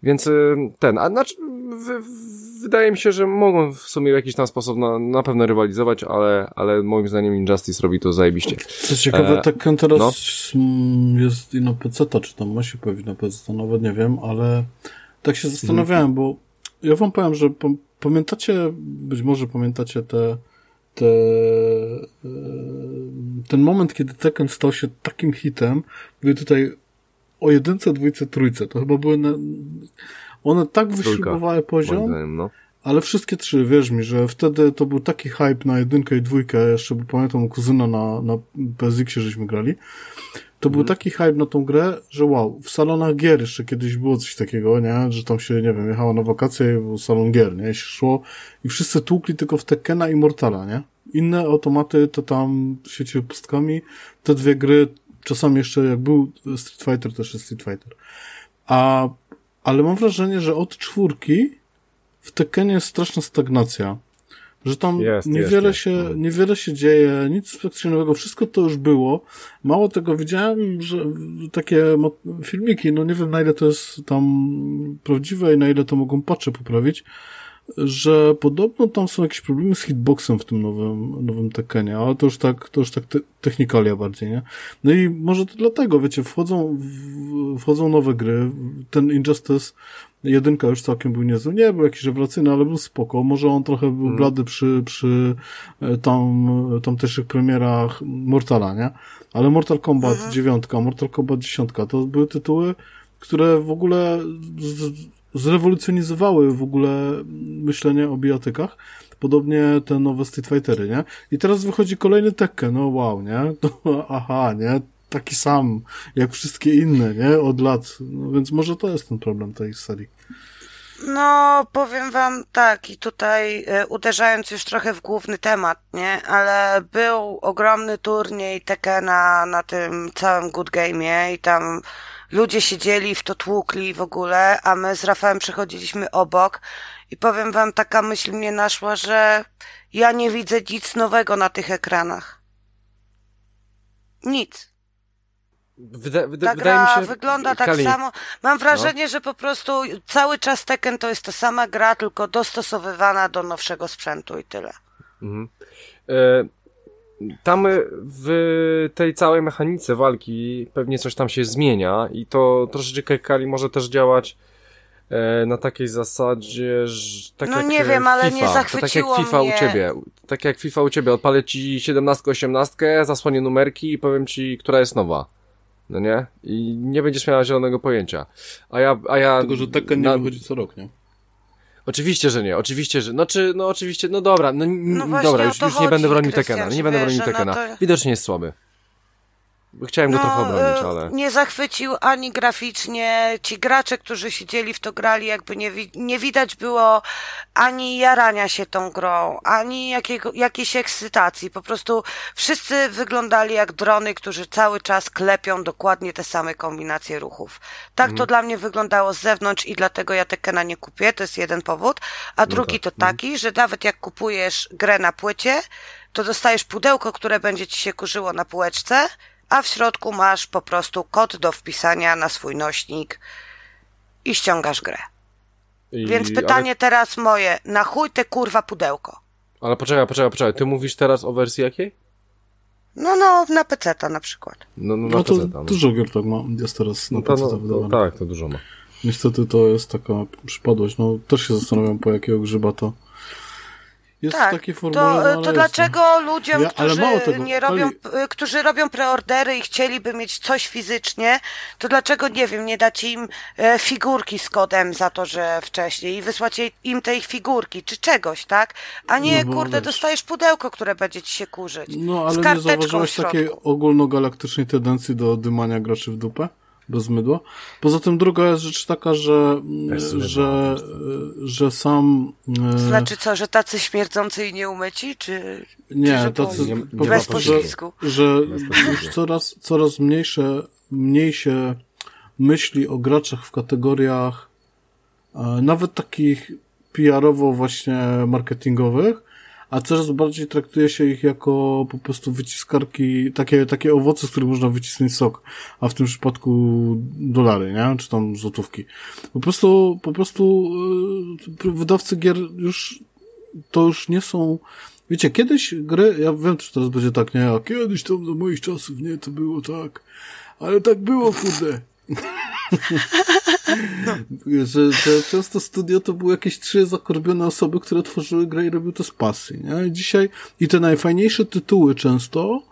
Więc e, ten, a znaczy, w, wydaje mi się, że mogą w sumie w jakiś tam sposób na, na pewno rywalizować, ale, ale moim zdaniem Injustice robi to zajebiście. Co ciekawe, e, Tekken teraz no? jest i na PC, czy tam ma się pojawić na PC, nawet nie wiem, ale tak się zastanawiałem, hmm. bo ja wam powiem, że pamiętacie, być może pamiętacie te ten moment, kiedy Tekken stał się takim hitem, były tutaj o jedynce, dwójce, trójce. To chyba były na, one tak wyśrubowały poziom, zdaniem, no. Ale wszystkie trzy, wierz mi, że wtedy to był taki hype na jedynkę i dwójkę, jeszcze bo pamiętam kuzyna na, na PSX-ie żeśmy grali, to był mhm. taki hype na tą grę, że wow, w salonach gier jeszcze kiedyś było coś takiego, nie? Że tam się, nie wiem, jechało na wakacje i był salon gier, nie? I się szło i wszyscy tłukli tylko w Tekkena i Mortala, nie? Inne automaty to tam świeciły pustkami. Te dwie gry, czasami jeszcze jak był Street Fighter, też jest Street Fighter. A, ale mam wrażenie, że od czwórki w Tekkenie jest straszna stagnacja że tam jest, niewiele, jest, się, jest. niewiele się dzieje, nic specjalnego, wszystko to już było. Mało tego, widziałem, że takie filmiki, no nie wiem na ile to jest tam prawdziwe i na ile to mogą patche poprawić, że podobno tam są jakieś problemy z hitboxem w tym nowym, nowym Tekkenie, ale to już tak, to już tak te, technikalia bardziej, nie? No i może to dlatego, wiecie, wchodzą, w, wchodzą nowe gry, ten Injustice jedynka już całkiem był niezły, nie był jakiś rewelacyjny, ale był spoko, może on trochę był mm. blady przy, przy e, tam, tamtejszych premierach Mortala, nie? Ale Mortal Kombat mhm. 9, Mortal Kombat 10 to były tytuły, które w ogóle z, zrewolucjonizowały w ogóle myślenie o bijatykach. Podobnie te nowe Street Fightery, nie? I teraz wychodzi kolejny Tekken, no wow, nie? To, aha, nie? Taki sam, jak wszystkie inne, nie? Od lat. No więc może to jest ten problem tej serii. No, powiem wam tak, i tutaj y, uderzając już trochę w główny temat, nie? Ale był ogromny turniej Tekena na tym całym Good Game'ie i tam ludzie siedzieli w to tłukli w ogóle, a my z Rafałem przechodziliśmy obok i powiem wam, taka myśl mnie naszła, że ja nie widzę nic nowego na tych ekranach. Nic. Wyda, wyda, Ta wydaje mi gra się, wygląda tak Kali, samo. Mam wrażenie, że po prostu cały czas Tekken to jest ta sama gra, tylko dostosowywana do nowszego sprzętu i tyle. Mhm. E, tam w tej całej mechanice walki pewnie coś tam się zmienia i to troszeczkę Kali może też działać e, na takiej zasadzie, że tak No jak nie wiem, ale FIFA, nie to tak jak zachwyciło FIFA mnie. u ciebie, tak jak FIFA u ciebie, odpalę ci 17, 18, zasłonię numerki i powiem ci, która jest nowa. No nie? I nie będziesz miała zielonego pojęcia. A ja, a ja... Tylko, że Tekken nie na- wychodzi co rok, nie? Oczywiście, że nie, oczywiście, że. No czy, no oczywiście, no dobra, no, No dobra, już, już nie będę bronił Tekena, nie będę bronił no Tekena. to- Widocznie jest słaby. Chciałem go trochę obronić, ale. Nie zachwycił ani graficznie. Ci gracze, którzy siedzieli w to grali, jakby nie, wi- nie widać było ani jarania się tą grą, ani jakiego, jakiejś ekscytacji. Po prostu wszyscy wyglądali jak drony, którzy cały czas klepią dokładnie te same kombinacje ruchów. Tak Mhm. to dla mnie wyglądało z zewnątrz i dlatego ja Tekena nie kupię, to jest jeden powód. A drugi tak. to taki, że nawet jak kupujesz grę na płycie, to dostajesz pudełko, które będzie ci się kurzyło na półeczce, a w środku masz po prostu kod do wpisania na swój nośnik i ściągasz grę. I, Więc pytanie teraz moje, na chuj te kurwa pudełko? Ale, ale poczekaj, poczekaj, poczekaj. Ty mówisz teraz o wersji jakiej? No, no, na peceta na przykład. No, no, na No to PC, no. dużo gier tak ma, jest teraz na No PC no, tak, to dużo ma. Niestety to jest taka przypadłość. No też się zastanawiam, po jakiego grzyba to jest tak, takiej formule, to, no, to jest, no. dlaczego ludziom, Ja- którzy, tego, nie robią, y, którzy robią preordery i chcieliby mieć coś fizycznie, to dlaczego, nie wiem, nie dać im e, figurki z kodem za to, że wcześniej i wysłać im tej figurki, czy czegoś, tak? A nie, No kurde, wiesz- dostajesz pudełko, które będzie ci się kurzyć. No, ale z nie zauważyłeś takiej ogólnogalaktycznej tendencji do dymania graczy w dupę? Bez mydła? Poza tym druga jest rzecz taka, że, że, że sam... e, Znaczy co, że tacy śmierdzący i nieumyci, czy... Nie, że tacy, nie- po nie Bez że, poślizgu. że Bez poślizgu. już coraz, coraz mniejsze, mniej się myśli o graczach w kategoriach e, nawet takich PR-owo właśnie marketingowych, a coraz bardziej traktuje się ich jako po prostu wyciskarki, takie, takie owoce, z których można wycisnąć sok, a w tym przypadku dolary, nie? Czy tam złotówki. Po prostu, po prostu e, wydawcy gier już to już nie są. Wiecie, kiedyś gry, ja wiem, czy teraz będzie tak, nie, a kiedyś tam do moich czasów, nie, to było tak, ale tak było, kurde. że, że często studio to były jakieś trzy zakorbione osoby, które tworzyły grę i robiły to z pasji, nie? I dzisiaj, i te najfajniejsze tytuły często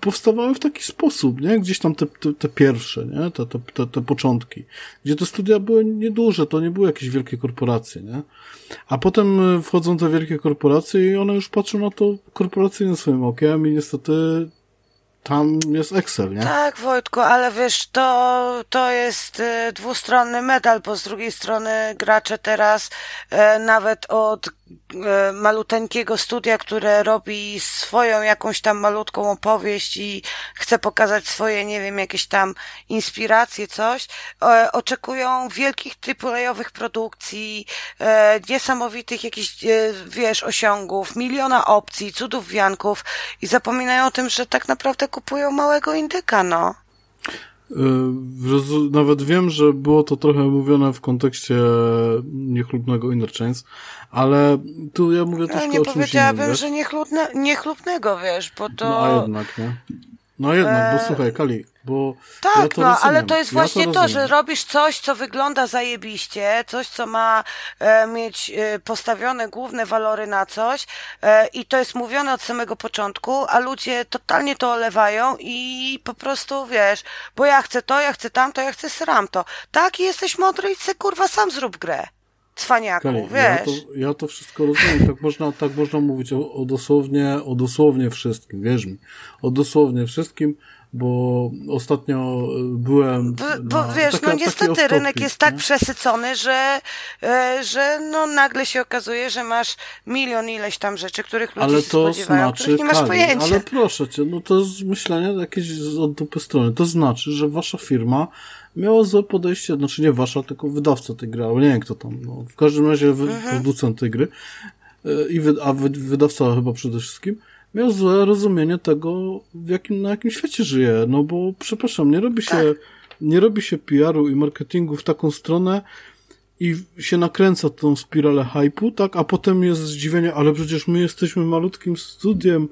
powstawały w taki sposób, nie? Gdzieś tam te, te, te pierwsze, nie? Te, te, te, te początki. Gdzie te studia były nieduże, to nie były jakieś wielkie korporacje, nie? A potem y, wchodzą te wielkie korporacje i one już patrzą na to korporacyjnym swoim okiem i niestety tam jest Excel, nie? Tak, Wojtku, ale wiesz, to, to jest e, dwustronny medal, bo z drugiej strony gracze teraz e, nawet od maluteńkiego studia, które robi swoją jakąś tam malutką opowieść i chce pokazać swoje, nie wiem, jakieś tam inspiracje, coś, e, oczekują wielkich AAA-owych produkcji, e, niesamowitych jakichś, e, wiesz, osiągów, miliona opcji, cudów wianków i zapominają o tym, że tak naprawdę kupują małego indyka, no. Y, Nawet wiem, że było to trochę mówione w kontekście niechlubnego Inner Chains, ale tu ja mówię troszkę nie o czymś innym, powiedziałabym, wiesz? że niechlubne, niechlubnego, wiesz, bo to... No a jednak, nie? No a jednak, bo E, słuchaj, Kali, bo Tak, ja to no, ale rozumiem, to jest ja właśnie to, rozumiem. że robisz coś, co wygląda zajebiście, coś, co ma e, mieć e, postawione główne walory na coś e, i to jest mówione od samego początku, a ludzie totalnie to olewają i po prostu, wiesz, bo ja chcę to, ja chcę tamto, ja chcę sram to. Tak, jesteś mądry i se kurwa sam zrób grę. Cwaniaku, Kali, ja wiesz. to, ja to wszystko rozumiem, tak można, tak można mówić o, o dosłownie, o dosłownie wszystkim, wierz mi, o dosłownie wszystkim, bo ostatnio byłem. Bo, bo wiesz, taka, no niestety rynek jest tak przesycony, że, e, że no nagle się okazuje, że masz milion ileś tam rzeczy, których ludzie ale to spodziewają, znaczy, których nie masz Kali, pojęcia. Ale proszę cię, no to jest myślenie jakieś od dupy strony. To znaczy, że wasza firma miała złe podejście, znaczy nie wasza, tylko wydawca tej gry, ale nie wiem kto tam, no, w każdym razie mhm. producent tej gry, e, i wy, a wy, wydawca chyba przede wszystkim, miał złe rozumienie tego, w jakim, na jakim świecie żyje, no bo przepraszam, nie robi się, tak. nie robi się PR-u i marketingu w taką stronę, i się nakręca tą spiralę hypu, tak, a potem jest zdziwienie, ale przecież my jesteśmy malutkim studiem,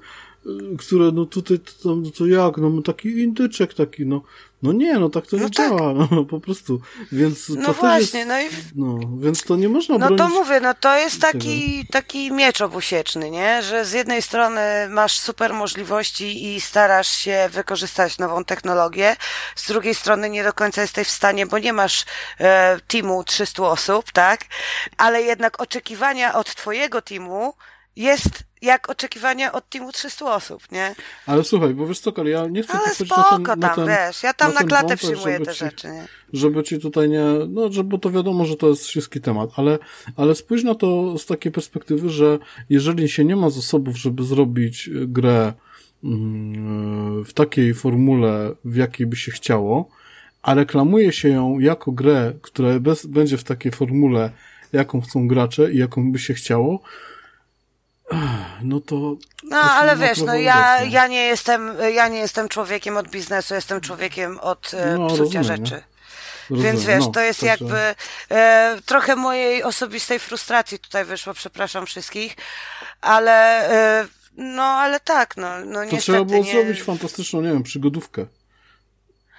y, które, no tutaj, to, to jak, no taki indyczek taki, no, no nie, no tak to no nie tak. działa, no po prostu. Więc no to właśnie, jest, no i. No, więc to nie można No to mówię, no to jest taki, taki miecz obusieczny, nie? Że z jednej strony masz super możliwości i starasz się wykorzystać nową technologię, z drugiej strony nie do końca jesteś w stanie, bo nie masz e, teamu 300 osób, tak? Ale jednak oczekiwania od twojego teamu jest jak oczekiwania od teamu 300 osób, nie? Ale słuchaj, bo wiesz co, Kali, ja nie chcę Ale spoko na ten, tam, na ten, wiesz, ja tam na, na klatę wątek, przyjmuję te ci, rzeczy, nie? Żeby ci tutaj nie, no, że, bo to wiadomo, że to jest wszystki temat, ale, ale spójrz na to z takiej perspektywy, że jeżeli się nie ma zasobów, żeby zrobić grę mm, w takiej formule, w jakiej by się chciało, a reklamuje się ją jako grę, która bez, będzie w takiej formule, jaką chcą gracze i jaką by się chciało, no to. No, ale wiesz, no ja, ja nie jestem, ja nie jestem człowiekiem od biznesu, jestem człowiekiem od e, no, psucia rozumiem, rzeczy. Rozumiem, Więc wiesz, no, to jest jakby e, trochę mojej osobistej frustracji tutaj wyszło, przepraszam wszystkich, ale e, no, ale tak, no, no to niestety trzeba było nie... zrobić fantastyczną, nie wiem, przygodówkę.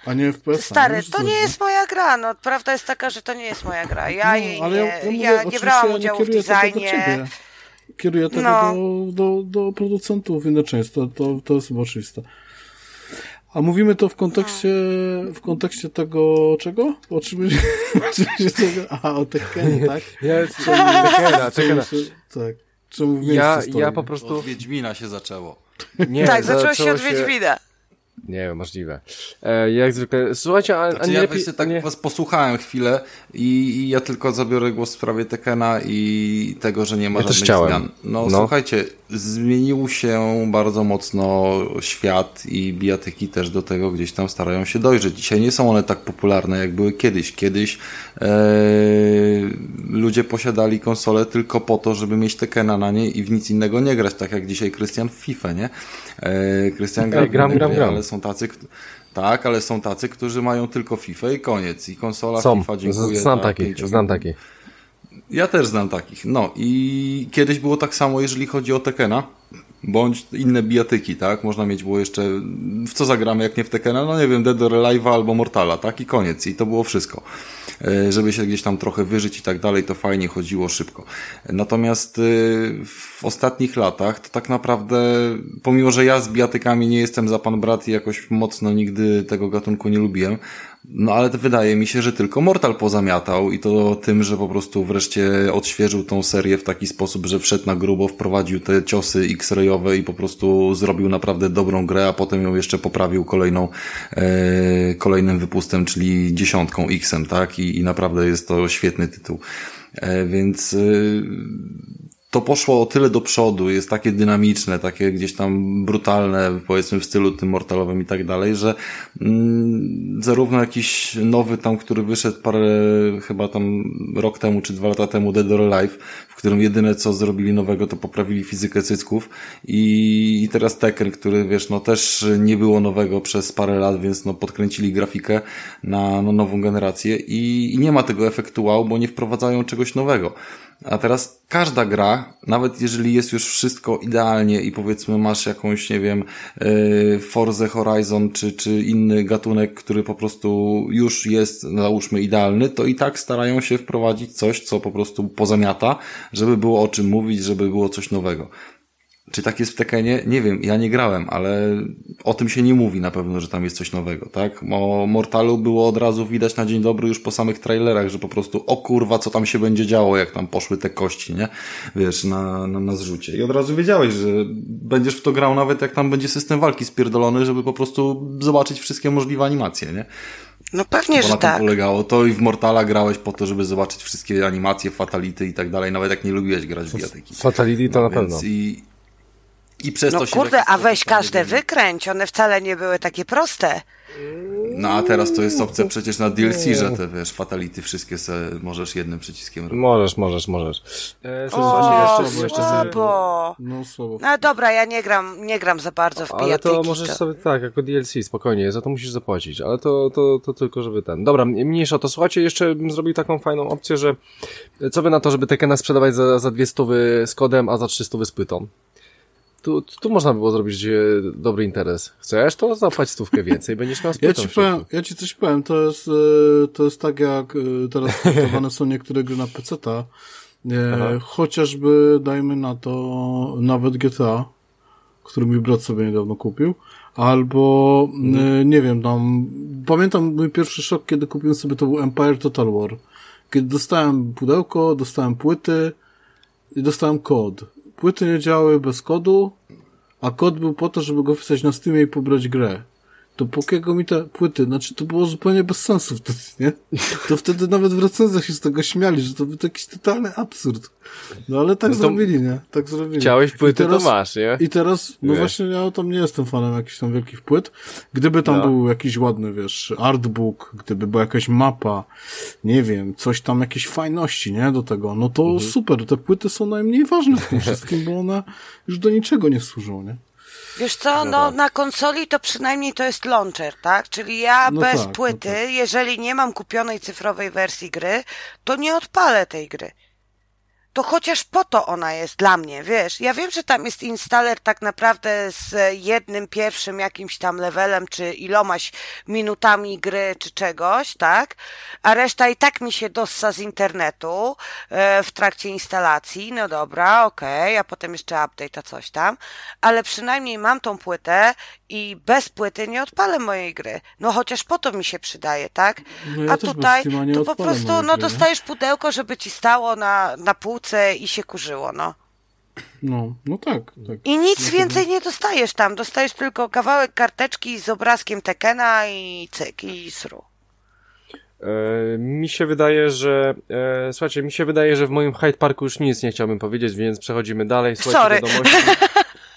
A nie FPS. Stary, to nie jest moja gra. No, prawda jest taka, że to nie jest moja gra. Ja no, jej nie, ja, ja, ja nie brałam udziału w designie kieruję tego no. do, do, do producentów innej To, to, to jest oczywiste. A mówimy to w kontekście, w kontekście tego czego? O czym oczywiście tego? Aha, o Tekkenie, tak? Ja, Tekkena, Tekkena. Tak. Czemu w ja, ja po prostu... Od Wiedźmina się zaczęło. Nie, tak, zaczęło się od Wiedźmina. Nie, możliwe. E, jak zwykle. Słuchajcie, a, znaczy, a nie ja lepiej, tak nie... was posłuchałem chwilę i, i, ja tylko zabiorę głos w sprawie Tekena i tego, że nie ma ja żadnych zmian. No, no, słuchajcie, zmienił się bardzo mocno świat i bijatyki też do tego gdzieś tam starają się dojrzeć. Dzisiaj nie są one tak popularne, jak były kiedyś. Kiedyś e, ludzie posiadali konsole tylko po to, żeby mieć Tekena na niej i w nic innego nie grać, tak jak dzisiaj Krystian w FIFA, nie? E, Krystian gra, gram, gram, gram. ale są tacy, tak, ale są tacy, którzy mają tylko FIFA i koniec. I konsola są. FIFA dziękuję. Znam takich, znam takich. Ja też znam takich. No i kiedyś było tak samo, jeżeli chodzi o Tekena, bądź inne bijatyki, tak? Można mieć było jeszcze, w co zagramy jak nie w Tekena? No nie wiem, Dead or Alive albo Mortala, tak? I koniec. I to było wszystko. E, żeby się gdzieś tam trochę wyżyć i tak dalej, to fajnie chodziło szybko. Natomiast e, w ostatnich latach to tak naprawdę, pomimo, że ja z bijatykami nie jestem za pan brat i jakoś mocno nigdy tego gatunku nie lubiłem, no ale wydaje mi się, że tylko Mortal pozamiatał i to tym, że po prostu wreszcie odświeżył tą serię w taki sposób, że wszedł na grubo, wprowadził te ciosy X-rayowe i po prostu zrobił naprawdę dobrą grę, a potem ją jeszcze poprawił kolejną, e, kolejnym wypustem, czyli dziesiątką X-em, tak? I, I naprawdę jest to świetny tytuł. E, więc e, to poszło o tyle do przodu, jest takie dynamiczne, takie gdzieś tam brutalne, powiedzmy w stylu tym mortalowym i tak dalej, że mm, zarówno jakiś nowy tam, który wyszedł parę, chyba tam rok temu czy dwa lata temu, Dead or Alive, w którym jedyne co zrobili nowego to poprawili fizykę cycków i, i teraz Tekken, który wiesz, no też nie było nowego przez parę lat, więc no podkręcili grafikę na no, nową generację i, i nie ma tego efektu wow, bo nie wprowadzają czegoś nowego. A teraz każda gra, nawet jeżeli jest już wszystko idealnie i powiedzmy masz jakąś, nie wiem, yy, Forza Horizon czy, czy inny gatunek, który po prostu już jest, załóżmy, idealny, to i tak starają się wprowadzić coś, co po prostu pozamiata, żeby było o czym mówić, żeby było coś nowego. Czy tak jest w Tekenie? Nie wiem, ja nie grałem, ale o tym się nie mówi na pewno, że tam jest coś nowego, tak? O Mortalu było od razu widać na dzień dobry już po samych trailerach, że po prostu o kurwa, co tam się będzie działo, jak tam poszły te kości, nie? Wiesz, na, na, na zrzucie. I od razu wiedziałeś, że będziesz w to grał nawet jak tam będzie system walki spierdolony, żeby po prostu zobaczyć wszystkie możliwe animacje, nie? No pewnie, Bo że na tym tak. polegało. To i w Mortala grałeś po to, żeby zobaczyć wszystkie animacje, fatality i tak dalej, nawet jak nie lubiłeś grać w biateki. Fatality to No, na pewno. I, i przez No to się kurde, a weź każde wykręć, one wcale nie były takie proste. No a teraz to jest opcja przecież na DLC, że te wiesz, fatality wszystkie se możesz jednym przyciskiem robić. Możesz, możesz, możesz. E, O, jeszcze, jeszcze sobie... słabo. No słabo. No dobra, ja nie gram, nie gram za bardzo w Ale pijatyki. to możesz sobie tak, jako DLC, spokojnie, za to musisz zapłacić, ale to, to, to tylko, żeby ten. Dobra, mniejsza to. Słuchajcie, jeszcze bym zrobił taką fajną opcję, że co wy na to, żeby Tekena sprzedawać za, za dwie stówy z kodem, a za trzy stówy z płytą? Tu, tu można było zrobić dobry interes. Chcesz, to zapłać stówkę więcej, będziesz miał Ja ci, powiem, ja ci coś powiem, to jest, e, to jest tak jak e, teraz traktowane są niektóre gry na PC-ta, e, chociażby dajmy na to nawet GTA, który mój brat sobie niedawno kupił, albo e, nie wiem, tam pamiętam mój pierwszy szok, kiedy kupiłem sobie to był Empire Total War, kiedy dostałem pudełko, dostałem płyty i dostałem kod. Płyty nie działały bez kodu, a kod był po to, żeby go wpisać na Steamie i pobrać grę. To po kiego mi te płyty? Znaczy, to było zupełnie bez sensu wtedy, nie? To wtedy nawet w recenzjach się z tego śmiali, że to był to jakiś totalny absurd. No ale tak No zrobili, nie? Tak zrobili. Chciałeś płyty, teraz- to masz, nie? I teraz, no Nie. właśnie ja tam nie jestem fanem jakichś tam wielkich płyt. Gdyby tam No. był jakiś ładny, wiesz, artbook, gdyby była jakaś mapa, nie wiem, coś tam, jakieś fajności, nie, do tego, no to Mhm. super, te płyty są najmniej ważne w tym wszystkim, bo one już do niczego nie służą, nie? Wiesz co, no na konsoli to przynajmniej to jest launcher, tak? Czyli ja No bez tak, no płyty, tak. jeżeli nie mam kupionej cyfrowej wersji gry, to nie odpalę tej gry. To chociaż po to ona jest dla mnie, wiesz. Ja wiem, że tam jest installer tak naprawdę z jednym pierwszym jakimś tam levelem, czy ilomaś minutami gry, czy czegoś, tak? A reszta i tak mi się dossa z internetu e, w trakcie instalacji. No dobra, okej, a potem jeszcze update, a coś tam. Ale przynajmniej mam tą płytę i bez płyty nie odpalę mojej gry. No chociaż po to mi się przydaje, tak? No ja a tutaj to po prostu no dostajesz pudełko, żeby ci stało na, na półce i się kurzyło, no. No, no tak, tak. I nic No więcej nie dostajesz tam. Dostajesz tylko kawałek karteczki z obrazkiem Tekena i cyk, i sru. E, mi się wydaje, że e, słuchajcie, mi się wydaje, że w moim Hyde Parku już nic nie chciałbym powiedzieć, więc przechodzimy dalej. Słuchajcie, Sorry. wiadomości.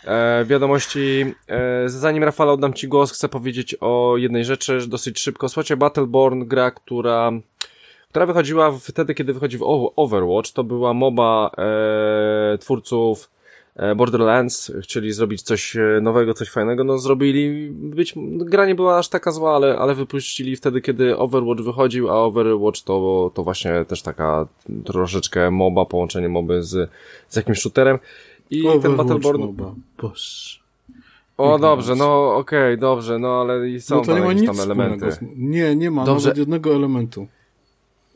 E, wiadomości. E, zanim Rafał oddam Ci głos, chcę powiedzieć o jednej rzeczy dosyć szybko. Słuchajcie, Battleborn, gra, która która wychodziła wtedy, kiedy wychodzi w Overwatch, to była moba e, twórców e, Borderlands, chcieli zrobić coś e, nowego, coś fajnego, no zrobili, być, gra nie była aż taka zła, ale, ale wypuścili wtedy, kiedy Overwatch wychodził, a Overwatch to, to właśnie też taka troszeczkę moba, połączenie moby z, z jakimś shooterem i ten Overwatch Battleborn... moba. Boż. O, dobrze, no okej, dobrze, no ale i są No to nie ma nic tam elementy. wspólnego. Nie, nie ma Dobrze. nawet jednego elementu.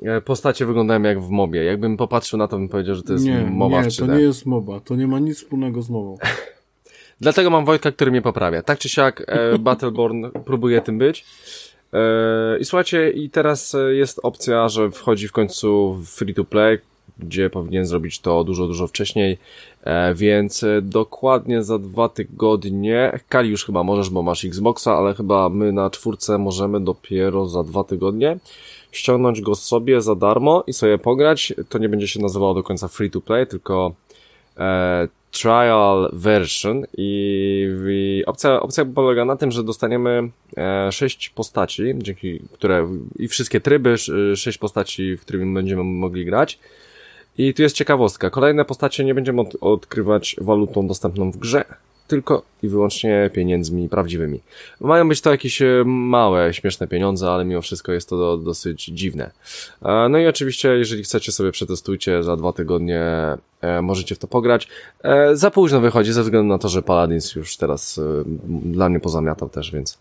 E, Postacie wyglądają jak w mobie. Jakbym popatrzył na to, bym powiedział, że to jest nie, moba nie, w to 3D. nie jest moba. To nie ma nic wspólnego z mobą. Dlatego mam Wojtka, który mnie poprawia. Tak czy siak e, Battleborn próbuje tym być. E, I słuchajcie, i teraz e, jest opcja, że wchodzi w końcu w free to play, gdzie powinien zrobić to dużo, dużo wcześniej. E, więc e, dokładnie za dwa tygodnie, Kali już chyba możesz, bo masz Xboxa, ale chyba my na czwórce możemy dopiero za dwa tygodnie ściągnąć go sobie za darmo i sobie pograć. To nie będzie się nazywało do końca free to play, tylko e, trial version i, i opcja, opcja polega na tym, że dostaniemy e, postaci, dzięki które i wszystkie tryby, sz- sześć postaci, w którymi będziemy mogli grać. I tu jest ciekawostka. Kolejne postacie nie będziemy od, odkrywać walutą dostępną w grze, tylko i wyłącznie pieniędzmi prawdziwymi. Mają być to jakieś e, małe, śmieszne pieniądze, ale mimo wszystko jest to do, dosyć dziwne. E, No i oczywiście, jeżeli chcecie sobie przetestujcie za dwa tygodnie, e, możecie w to pograć. Za późno wychodzi, ze względu na to, że Paladins już teraz dla mnie pozamiatał też, więc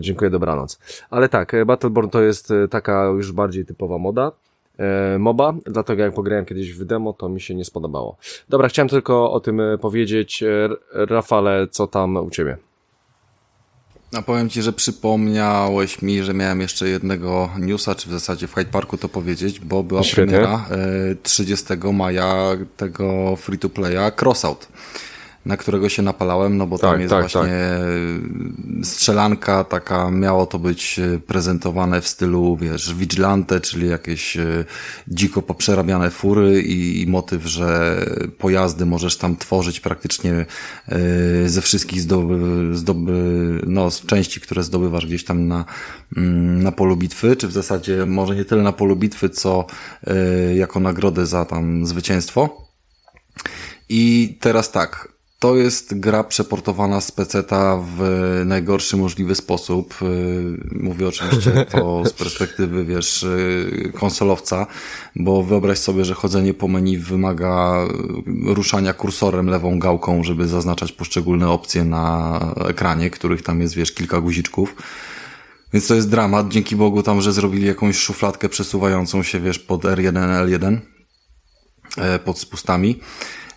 dziękuję, dobranoc. Ale tak, Battleborn to jest taka już bardziej typowa moda. E, MOBA, dlatego jak pograłem kiedyś w demo, to mi się nie spodobało. Dobra, chciałem tylko o tym e, powiedzieć. E, Rafale, co tam u Ciebie? A powiem Ci, że przypomniałeś mi, że miałem jeszcze jednego newsa, czy w zasadzie w Hyde Parku to powiedzieć, bo była Świetnie. premiera 30 maja tego free-to-playa Crossout na którego się napalałem, no bo tak, tam jest tak, właśnie tak. strzelanka taka, miało to być e, prezentowane w stylu, wiesz, vigilante, czyli jakieś e, dziko poprzerabiane fury i, i motyw, że pojazdy możesz tam tworzyć praktycznie e, ze wszystkich zdoby, zdoby, no, z części, które zdobywasz gdzieś tam na, mm, na polu bitwy, czy w zasadzie może nie tyle na polu bitwy, co jako nagrodę za tam zwycięstwo. I teraz tak, to jest gra przeportowana z peceta w najgorszy możliwy sposób. Y, mówię oczywiście to z perspektywy, wiesz, y, konsolowca, bo wyobraź sobie, że chodzenie po menu wymaga ruszania kursorem lewą gałką, żeby zaznaczać poszczególne opcje na ekranie, których tam jest, wiesz, kilka guziczków. Więc to jest dramat. Dzięki Bogu tam, że zrobili jakąś szufladkę przesuwającą się, wiesz, pod R1, L1, e, pod spustami.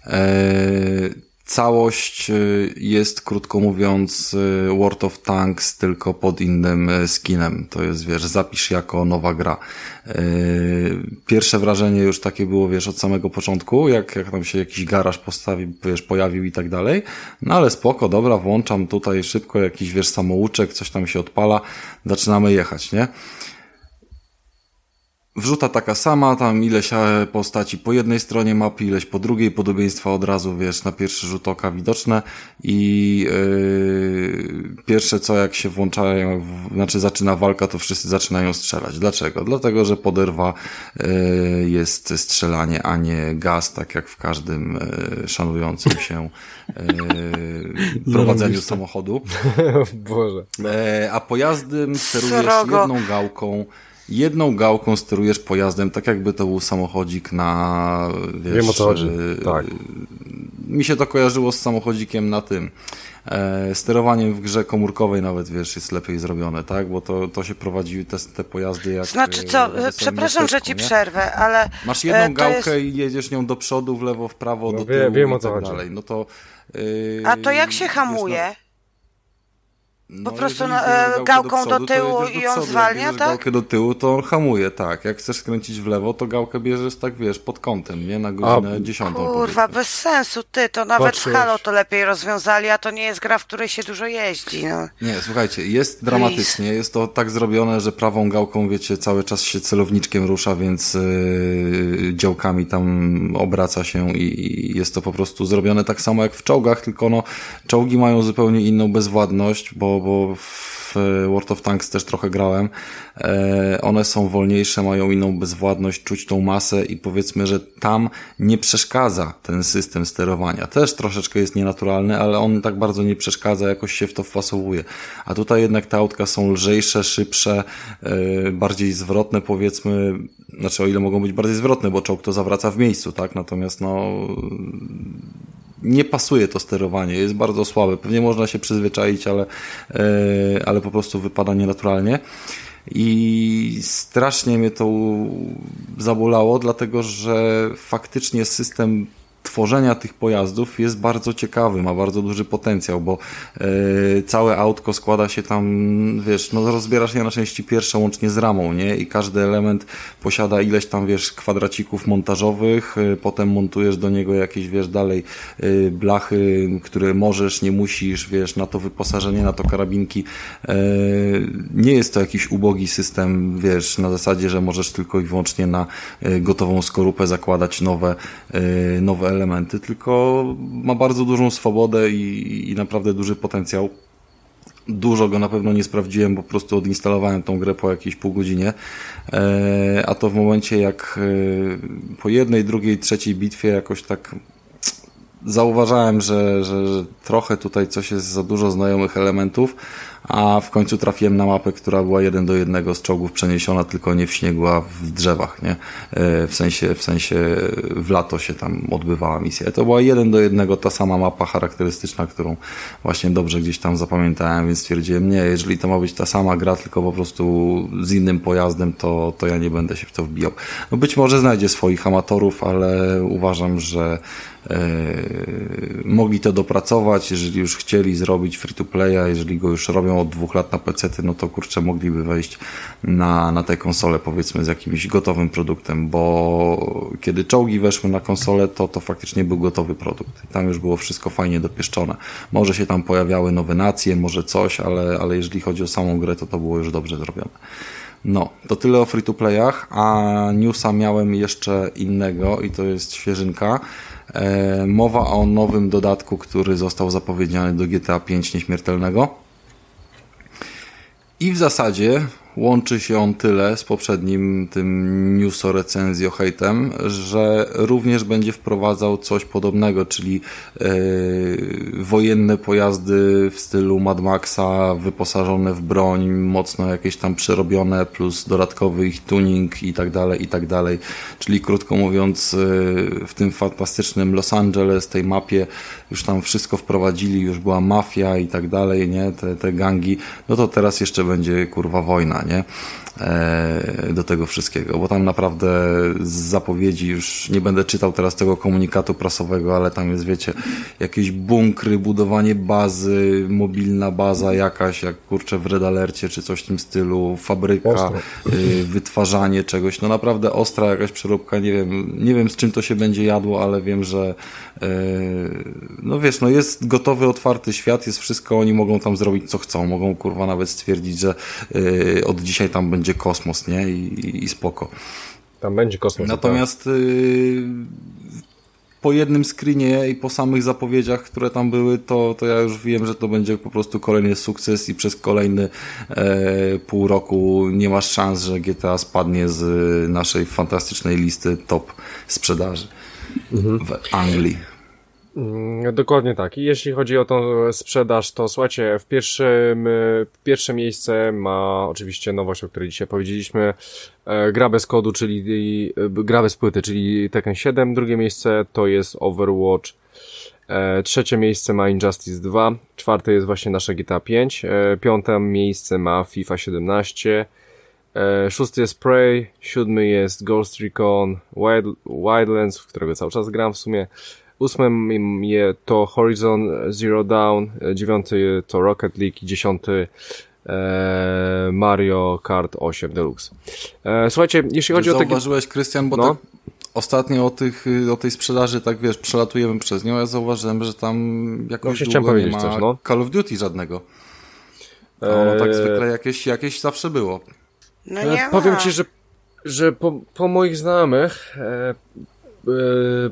Eee, Całość y, jest, krótko mówiąc, y, World of Tanks, tylko pod innym y, skinem. To jest, wiesz, zapisz jako nowa gra. Pierwsze wrażenie już takie było, wiesz, od samego początku, jak, jak tam się jakiś garaż postawi, wiesz, pojawił i tak dalej. No ale spoko, dobra, włączam tutaj szybko jakiś, wiesz, samouczek, coś tam się odpala, zaczynamy jechać, nie? Wrzuta taka sama, tam ileś e, postaci po jednej stronie mapy, ileś po drugiej, podobieństwa od razu, wiesz, na pierwszy rzut oka widoczne i yy, pierwsze co jak się włączają, w, znaczy zaczyna walka, to wszyscy zaczynają strzelać. Dlaczego? Dlatego, że poderwa yy, jest strzelanie, a nie gaz, tak jak w każdym yy, szanującym się yy, prowadzeniu samochodu. Boże. Yy, a pojazdem sterujesz jedną gałką, jedną gałką sterujesz pojazdem, tak jakby to był samochodzik na... Wiesz, Wiem o co chodzi, e, tak. Mi się to kojarzyło z samochodzikiem na tym. E, sterowaniem w grze komórkowej nawet, wiesz, jest lepiej zrobione, tak? Bo to, to się prowadzi te, te pojazdy jak... Znaczy co, e, przepraszam, że ci nie? przerwę, ale... Masz jedną gałkę jest... i jedziesz nią do przodu, w lewo, w prawo, no do tyłu wiem, o co i tak chodzi. dalej. No to... Yy, A to jak się hamuje? No, po prostu e, gałką do, przodu, do tyłu i on zwalnia, jak tak? gałkę do tyłu, to on hamuje, tak. Jak chcesz skręcić w lewo, to gałkę bierzesz tak, wiesz, pod kątem, nie? Na godzinę a, dziesiątą. Kurwa, bez sensu, ty, to nawet Patrzyłeś. w Halo to lepiej rozwiązali, a to nie jest gra, w której się dużo jeździ, no. Nie, słuchajcie, jest dramatycznie, jest to tak zrobione, że prawą gałką, wiecie, cały czas się celowniczkiem rusza, więc yy, działkami tam obraca się i, i jest to po prostu zrobione tak samo jak w czołgach, tylko no, czołgi mają zupełnie inną bezwładność, bo bo w World of Tanks też trochę grałem. E, one są wolniejsze, mają inną bezwładność, czuć tą masę i powiedzmy, że tam nie przeszkadza ten system sterowania. Też troszeczkę jest nienaturalny, ale on tak bardzo nie przeszkadza, jakoś się w to wpasowuje. A tutaj jednak te autka są lżejsze, szybsze, e, bardziej zwrotne powiedzmy, znaczy o ile mogą być bardziej zwrotne, bo czołg to zawraca w miejscu, tak? Natomiast no nie pasuje to sterowanie, jest bardzo słabe. Pewnie można się przyzwyczaić, ale, e, ale po prostu wypada nienaturalnie. I strasznie mnie to zabolało, dlatego że faktycznie system tworzenia tych pojazdów jest bardzo ciekawy, ma bardzo duży potencjał, bo e, całe autko składa się tam, wiesz, no rozbierasz je na części pierwsze łącznie z ramą, nie? I każdy element posiada ileś tam, wiesz, kwadracików montażowych, e, potem montujesz do niego jakieś, wiesz, dalej e, blachy, które możesz, nie musisz, wiesz, na to wyposażenie, na to karabinki. nie jest to jakiś ubogi system, wiesz, na zasadzie, że możesz tylko i wyłącznie na gotową skorupę zakładać nowe, nowe elementy, tylko ma bardzo dużą swobodę i, i naprawdę duży potencjał. Dużo go na pewno nie sprawdziłem, po prostu odinstalowałem tą grę po jakiejś pół godzinie. E, a to w momencie jak e, po jednej, drugiej, trzeciej bitwie jakoś tak zauważałem, że, że, że trochę tutaj coś jest za dużo znajomych elementów, a w końcu trafiłem na mapę, która była jeden do jednego z czołgów przeniesiona, tylko nie w śniegu, a w drzewach, nie? E, w sensie, w sensie w lato się tam odbywała misja. To była jeden do jednego ta sama mapa charakterystyczna, którą właśnie dobrze gdzieś tam zapamiętałem, więc stwierdziłem, nie, jeżeli to ma być ta sama gra, tylko po prostu z innym pojazdem, to, to ja nie będę się w to wbijał. No być może znajdzie swoich amatorów, ale uważam, że mogli to dopracować, jeżeli już chcieli zrobić free to playa, jeżeli go już robią od dwóch lat na PC, no to kurczę mogliby wejść na, na tę konsolę powiedzmy z jakimś gotowym produktem, bo kiedy czołgi weszły na konsolę, to to faktycznie był gotowy produkt. Tam już było wszystko fajnie dopieszczone. Może się tam pojawiały nowe nacje, może coś, ale, ale jeżeli chodzi o samą grę, to to było już dobrze zrobione. No, to tyle o free to playach, a newsa miałem jeszcze innego i to jest świeżynka. E, mowa o nowym dodatku, który został zapowiedziany do GTA 5 Nieśmiertelnego. I w zasadzie łączy się on tyle z poprzednim tym news o recenzji o hejtem, że również będzie wprowadzał coś podobnego, czyli yy, wojenne pojazdy w stylu Mad Maxa, wyposażone w broń, mocno jakieś tam przerobione, plus dodatkowy ich tuning i tak dalej, i tak dalej. Czyli krótko mówiąc, yy, w tym fantastycznym Los Angeles, tej mapie, już tam wszystko wprowadzili, już była mafia i tak dalej, nie, te, te gangi, no to teraz jeszcze będzie kurwa wojna, nie? E, do tego wszystkiego, bo tam naprawdę z zapowiedzi już nie będę czytał teraz tego komunikatu prasowego, ale tam jest, wiecie, jakieś bunkry, budowanie bazy, mobilna baza jakaś, jak kurczę w Red Alercie, czy coś w tym stylu, fabryka, y, wytwarzanie czegoś, no naprawdę ostra jakaś przeróbka, nie wiem, nie wiem z czym to się będzie jadło, ale wiem, że y, no wiesz, no jest gotowy, otwarty świat, jest wszystko, oni mogą tam zrobić co chcą, mogą kurwa nawet stwierdzić, że y, od dzisiaj tam będzie kosmos, nie? I, i spoko. Tam będzie kosmos. Natomiast y, po jednym screenie i po samych zapowiedziach, które tam były, to, to ja już wiem, że to będzie po prostu kolejny sukces i przez kolejny e, pół roku nie masz szans, że GTA spadnie z naszej fantastycznej listy top sprzedaży mhm. w Anglii. Mm, dokładnie tak. I jeśli chodzi o tą sprzedaż, to słuchajcie, w pierwszym, pierwsze miejsce ma oczywiście nowość, o której dzisiaj powiedzieliśmy, e, gra bez kodu, czyli e, gra bez płyty, czyli Tekken 7. Drugie miejsce to jest Overwatch. E, trzecie miejsce ma Injustice 2. Czwarte jest właśnie nasze GTA 5. Piąte miejsce ma FIFA 17. Szósty jest Prey. Siódmy jest Ghost Recon Wild, Wildlands, w którego cały czas gram w sumie. Ósmym je to Horizon Zero Dawn, dziewiąty to Rocket League i dziesiąty e, Mario Kart 8 Deluxe. E, słuchajcie, jeśli chodzi o takie... Zauważyłeś, Krystian, bo no? tak ostatnio o, tych, o tej sprzedaży, tak wiesz, przelatujemy przez nią, ja zauważyłem, że tam jakoś no, długo nie ma coś, no. Call of Duty żadnego. A ono tak e, zwykle jakieś, jakieś zawsze było. No nie Powiem ci, że, że po, po moich znajomych e, E,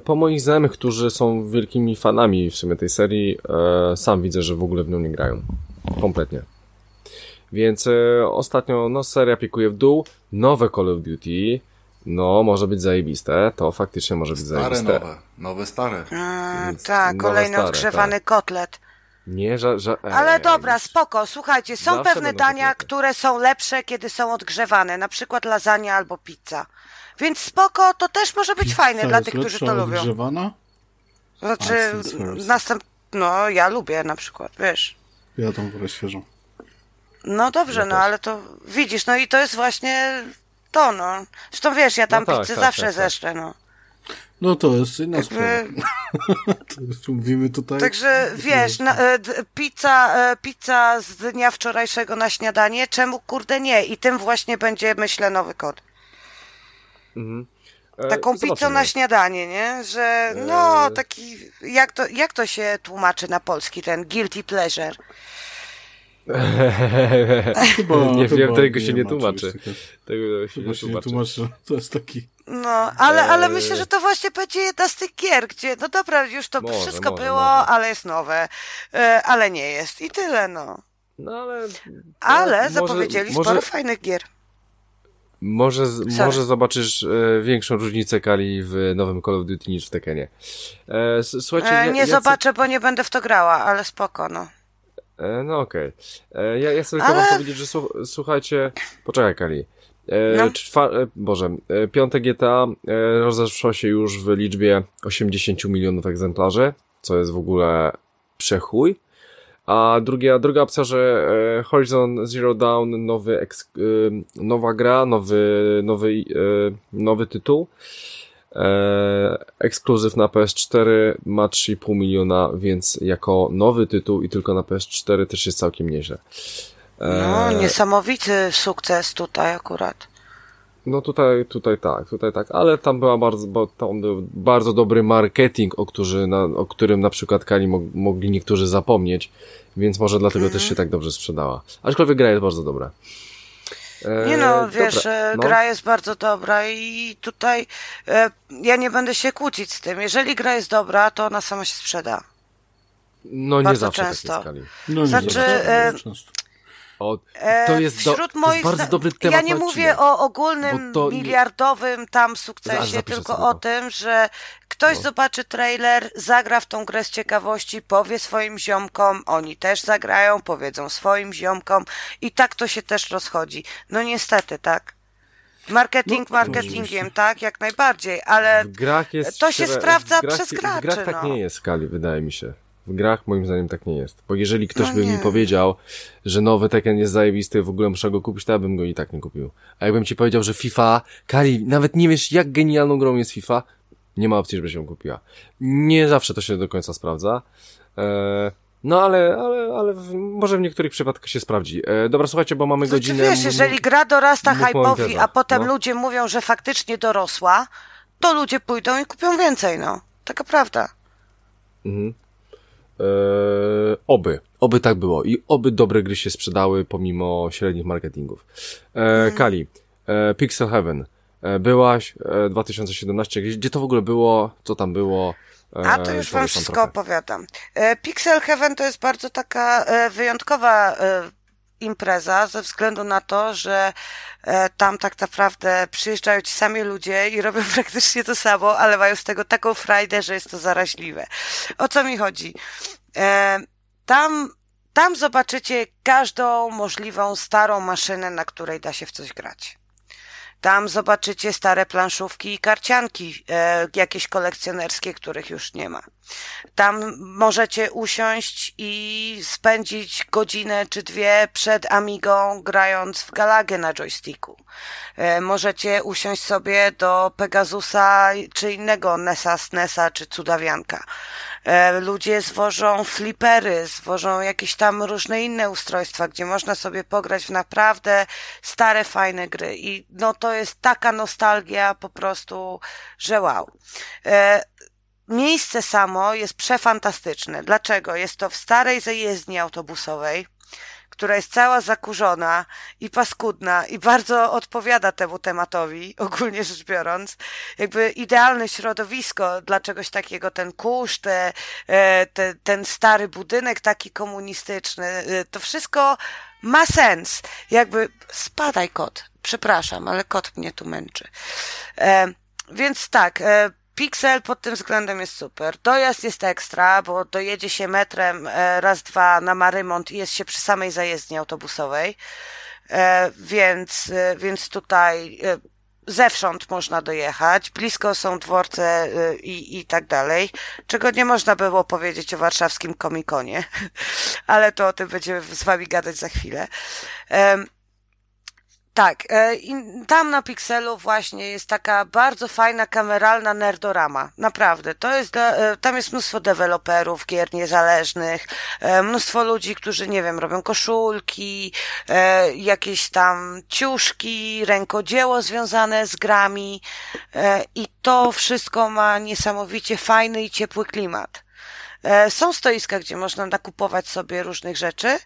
po moich znajomych, którzy są wielkimi fanami w sumie tej serii, e, sam widzę, że w ogóle w nią nie grają. Kompletnie. Więc e, ostatnio, no, seria pikuje w dół. Nowe Call of Duty, no, może być zajebiste. To faktycznie może być stare zajebiste. nowe, nowe stare. A, tak, kolejny stare, odgrzewany tak. kotlet. Nie, że... że Ale dobra, spoko, słuchajcie, są pewne dania, które są lepsze, kiedy są odgrzewane, na przykład lasagna albo pizza. Więc spoko, to też może być Pizza fajne dla tych, którzy to lubią. Odgrzewana? Znaczy, następ... no ja lubię na przykład, wiesz. Ja tą wolę świeżą. No dobrze, ja no też. ale to widzisz, no i to jest właśnie to, no. Zresztą wiesz, ja tam no tak, pizzę tak, zawsze tak, tak. zeszczę, no. No to jest inna Jakby... sprawa. to jest, mówimy tutaj. Także wiesz, na, e, pizza, e, pizza z dnia wczorajszego na śniadanie, czemu kurde nie? I tym właśnie będzie, myślę, nowy kod. Mhm. E, Taką pizzą na śniadanie, nie? Że no, e, taki, jak to, jak to się tłumaczy na polski, ten guilty pleasure? chyba, nie chyba wiem, tego się nie, tłumaczy. Tego się nie, się nie tłumaczy. To jest taki... No, ale, ale eee. myślę, że to właśnie będzie jedna z tych gier, gdzie, no dobra, już to może, wszystko może, było, może. ale jest nowe, e, ale nie jest i tyle, no. No ale... Ale zapowiedzieli sporo fajnych gier. Może, może zobaczysz e, większą różnicę Kali w nowym Call of Duty niż w Tekkenie. E, słuchajcie, e, nie jacy... zobaczę, bo nie będę w to grała, ale spoko, no. E, no okej. Okay. E, ja, ja sobie Ale... chciałbym powiedzieć, że słuchajcie, poczekaj Kali. E, no. Czwar... E, Boże, piąte GTA rozeszło się już w liczbie 80 milionów egzemplarzy, co jest w ogóle przechuj. A druga, druga opcja, że e, Horizon Zero Dawn, nowy e, nowa gra, nowy, nowy, e, nowy tytuł, ekskluzyw na PS4 ma 3,5 miliona, więc jako nowy tytuł i tylko na PS4 też jest całkiem nieźle. No, niesamowity sukces tutaj akurat. No tutaj, tutaj tak, tutaj tak, ale tam była bardzo, bo tam był bardzo dobry marketing, o, którzy, na, o którym na przykład Kali mo mogli niektórzy zapomnieć, więc może dlatego mm. też się tak dobrze sprzedała. Aczkolwiek gra jest bardzo dobra. E, nie no, wiesz, dobra, e, no. gra jest bardzo dobra i tutaj e, ja nie będę się kłócić z tym. Jeżeli gra jest dobra, to ona sama się sprzeda. No bardzo nie zawsze często. Tak jest, no, nie znaczy, zawsze, o, to jest, do, Wśród moich to jest bardzo dobry temat. Ja nie mówię o ogólnym to... miliardowym tam sukcesie, tylko o tym, że ktoś no. zobaczy trailer, zagra w tą grę z ciekawości, powie swoim ziomkom, oni też zagrają, powiedzą swoim ziomkom i tak to się też rozchodzi. No niestety, tak. Marketing no, marketingiem, tak, jak najbardziej, ale to się sprawdza grach, przez graczy. W grach tak no. nie jest skali, wydaje mi się w grach moim zdaniem tak nie jest. Bo jeżeli ktoś no by mi powiedział, że nowy Tekken jest zajebisty, w ogóle muszę go kupić, to ja bym go i tak nie kupił. A jakbym ci powiedział, że FIFA, Kali, nawet nie wiesz jak genialną grą jest FIFA, nie ma opcji, żeby się kupiła. Nie zawsze to się do końca sprawdza. Eee, no ale, ale, ale w, może w niektórych przypadkach się sprawdzi. E, dobra, słuchajcie, bo mamy znaczy, godzinę. Wiesz, jeżeli gra dorasta hype'owi, a potem no. ludzie mówią, że faktycznie dorosła, to ludzie pójdą i kupią więcej, no. Taka prawda. Mhm. Eee, oby. Oby tak było. I oby dobre gry się sprzedały pomimo średnich marketingów. Eee, mm. Kali, eee, Pixel Heaven. Eee, byłaś e, 2017. Gdzie to w ogóle było? Co tam było? A to już wam wszystko trochę. opowiadam. E, Pixel Heaven to jest bardzo taka e, wyjątkowa e, impreza ze względu na to, że e, tam tak naprawdę przyjeżdżają ci sami ludzie i robią praktycznie to samo, ale mają z tego taką frajdę, że jest to zaraźliwe. O co mi chodzi? E, tam, tam zobaczycie każdą możliwą starą maszynę, na której da się w coś grać. Tam zobaczycie stare planszówki i karcianki, e, jakieś kolekcjonerskie, których już nie ma. Tam możecie usiąść i spędzić godzinę czy dwie przed Amigą, grając w Galagę na joysticku. E, możecie usiąść sobie do Pegasusa czy innego Nesa, SNESa czy Cudawianka. E, ludzie zwożą flipery, zwożą jakieś tam różne inne ustrojstwa, gdzie można sobie pograć w naprawdę stare, fajne gry. I no to jest taka nostalgia po prostu, że wow. Miejsce samo jest przefantastyczne. Dlaczego? Jest to w starej zajezdni autobusowej która jest cała zakurzona i paskudna i bardzo odpowiada temu tematowi, ogólnie rzecz biorąc. Jakby idealne środowisko dla czegoś takiego, ten kurz, te, e, te, ten stary budynek taki komunistyczny, e, to wszystko ma sens. Jakby spadaj kot. Przepraszam, ale kot mnie tu męczy. E, więc tak, e, Pixel pod tym względem jest super. Dojazd jest ekstra, bo dojedzie się metrem e, raz, dwa na Marymont i jest się przy samej zajezdni autobusowej. E, więc, e, więc tutaj zewsząd można dojechać, blisko są dworce i, i tak dalej, czego nie można było powiedzieć o warszawskim komikonie, ale to o tym będziemy z wami gadać za chwilę. Tak, e, tam na Pixelu właśnie jest taka bardzo fajna kameralna nerdorama. Naprawdę. To jest, e, tam jest mnóstwo deweloperów, gier niezależnych, e, mnóstwo ludzi, którzy, nie wiem, robią koszulki, jakieś tam ciuszki, rękodzieło związane z grami i to wszystko ma niesamowicie fajny i ciepły klimat. E, są stoiska, gdzie można nakupować sobie różnych rzeczy,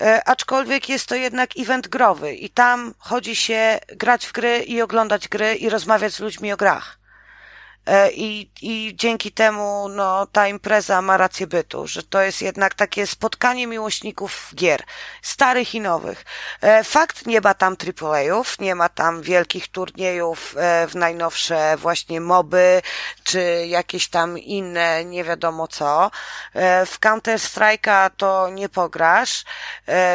e, aczkolwiek jest to jednak event growy i tam chodzi się grać w gry i oglądać gry i rozmawiać z ludźmi o grach. E, i, i dzięki temu no, ta impreza ma rację bytu, że to jest jednak takie spotkanie miłośników gier, starych i nowych. E, fakt, nie ma tam AAA-ów, nie ma tam wielkich turniejów w najnowsze właśnie moby, czy jakieś tam inne, nie wiadomo co. W Counter Strike'a to nie pograsz,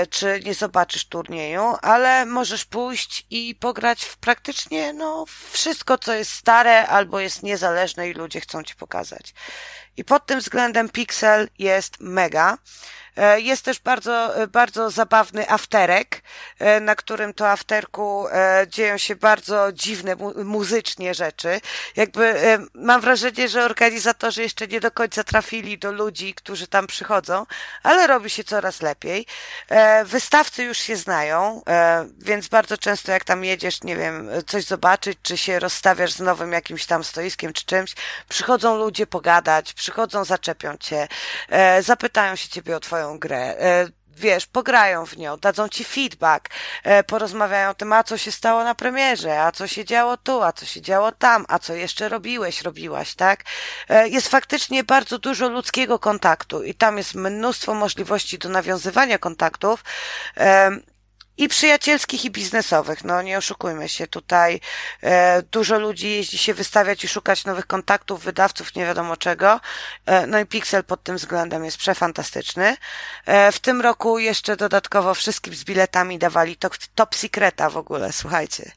czy nie zobaczysz turnieju, ale możesz pójść i pograć w praktycznie, no, wszystko, co jest stare albo jest niezależne i ludzie chcą ci pokazać. I pod tym względem Pixel jest mega. E, jest też bardzo, e, bardzo zabawny afterek, e, na którym to afterku dzieją się bardzo dziwne muzycznie rzeczy. Jakby mam wrażenie, że organizatorzy jeszcze nie do końca trafili do ludzi, którzy tam przychodzą, ale robi się coraz lepiej. Wystawcy już się znają, więc bardzo często jak tam jedziesz, nie wiem, coś zobaczyć, czy się rozstawiasz z nowym jakimś tam stoiskiem, czy czymś, przychodzą ludzie pogadać, przychodzą, zaczepią cię, zapytają się ciebie o twoją swoją grę, e, wiesz, pograją w nią, dadzą ci feedback, e, porozmawiają o tym, a co się stało na premierze, a co się działo tu, a co się działo tam, a co jeszcze robiłeś, robiłaś, tak? E, jest faktycznie bardzo dużo ludzkiego kontaktu i tam jest mnóstwo możliwości do nawiązywania kontaktów i przyjacielskich, i biznesowych. No nie oszukujmy się, tutaj e, dużo ludzi jeździ się wystawiać i szukać nowych kontaktów, wydawców, nie wiadomo czego. E, no i Pixel pod tym względem jest przefantastyczny. E, w tym roku jeszcze dodatkowo wszystkim z biletami dawali top, top secreta w ogóle, słuchajcie.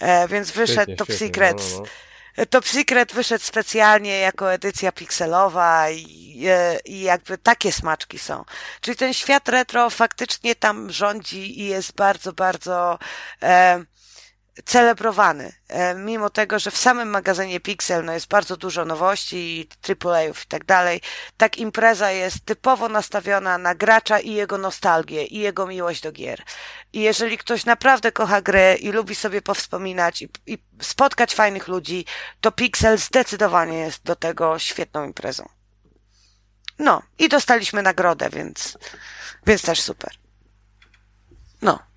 E, więc wyszedł świetnie, Top świetnie, Secret. No, no, no. Top Secret wyszedł specjalnie jako edycja pikselowa i, e, i jakby takie smaczki są. Czyli ten świat retro faktycznie tam rządzi i jest bardzo, bardzo e, celebrowany. E, mimo tego, że w samym magazynie Pixel no jest bardzo dużo nowości, AAA-ów i tak dalej, tak impreza jest typowo nastawiona na gracza i jego nostalgię i jego miłość do gier. I jeżeli ktoś naprawdę kocha grę i lubi sobie powspominać i, i spotkać fajnych ludzi, to Pixel zdecydowanie jest do tego świetną imprezą. No, i dostaliśmy nagrodę, więc, więc też super. No.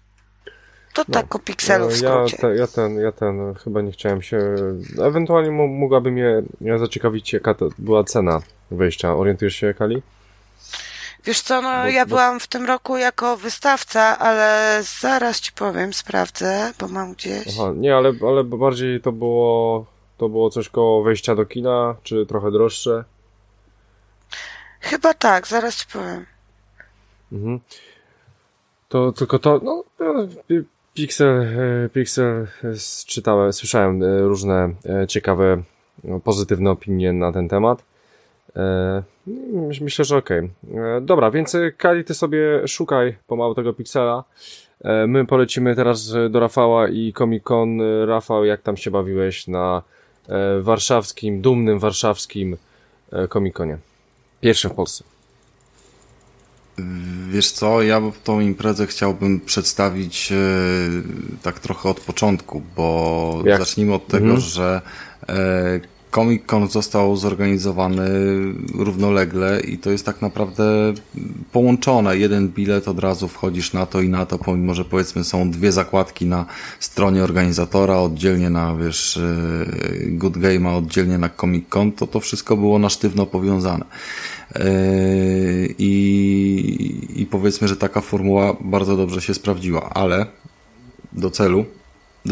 To no, tak o pikselu w skrócie. Ja, te, ja, ten, ja ten chyba nie chciałem się... Ewentualnie mogłaby mnie zaciekawić, jaka to była cena wejścia. Orientujesz się, Kali? Wiesz co, no bo, ja bo... byłam w tym roku jako wystawca, ale zaraz ci powiem, sprawdzę, bo mam gdzieś. Aha, nie, ale, ale bardziej to było, to było coś koło wejścia do kina, czy trochę droższe? Chyba tak, zaraz ci powiem. Mhm. To tylko to, no, Pixel, e, Pixel e, czytałem, słyszałem e, różne ciekawe, no, pozytywne opinie na ten temat. Myślę, że okej. Okay. Dobra, więc Kali, ty sobie szukaj pomału tego Pixela. My polecimy teraz do Rafała i Comic Con. Rafał, jak tam się bawiłeś na warszawskim, dumnym warszawskim Comic Conie? Pierwszym w Polsce. Wiesz co, ja tą imprezę chciałbym przedstawić e, tak trochę od początku, bo Jak? zacznijmy od tego, mhm. że e, Comic Con został zorganizowany równolegle i to jest tak naprawdę połączone. Jeden bilet od razu wchodzisz na to i na to, pomimo że powiedzmy są dwie zakładki na stronie organizatora, oddzielnie na wiesz e, Good Game, a oddzielnie na Comic Con, to to wszystko było na sztywno powiązane. Yy, I, I powiedzmy, że taka formuła bardzo dobrze się sprawdziła, ale do celu.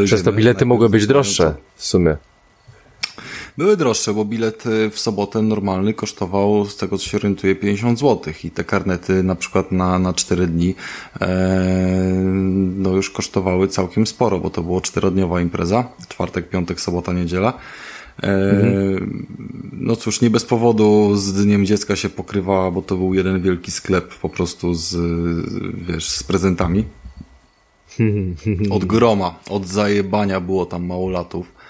Przez to bilety mogły być droższe w sumie. Były droższe, bo bilet y, w sobotę normalny kosztował, z tego co się orientuję, 50 zł i te karnety na przykład na, na 4 dni e, no już kosztowały całkiem sporo, bo to było czterodniowa impreza, czwartek, piątek, sobota, niedziela. Mhm. No cóż, nie bez powodu z Dniem Dziecka się pokrywała, bo to był jeden wielki sklep po prostu z, wiesz, z prezentami. Od groma, od zajebania było tam małolatów.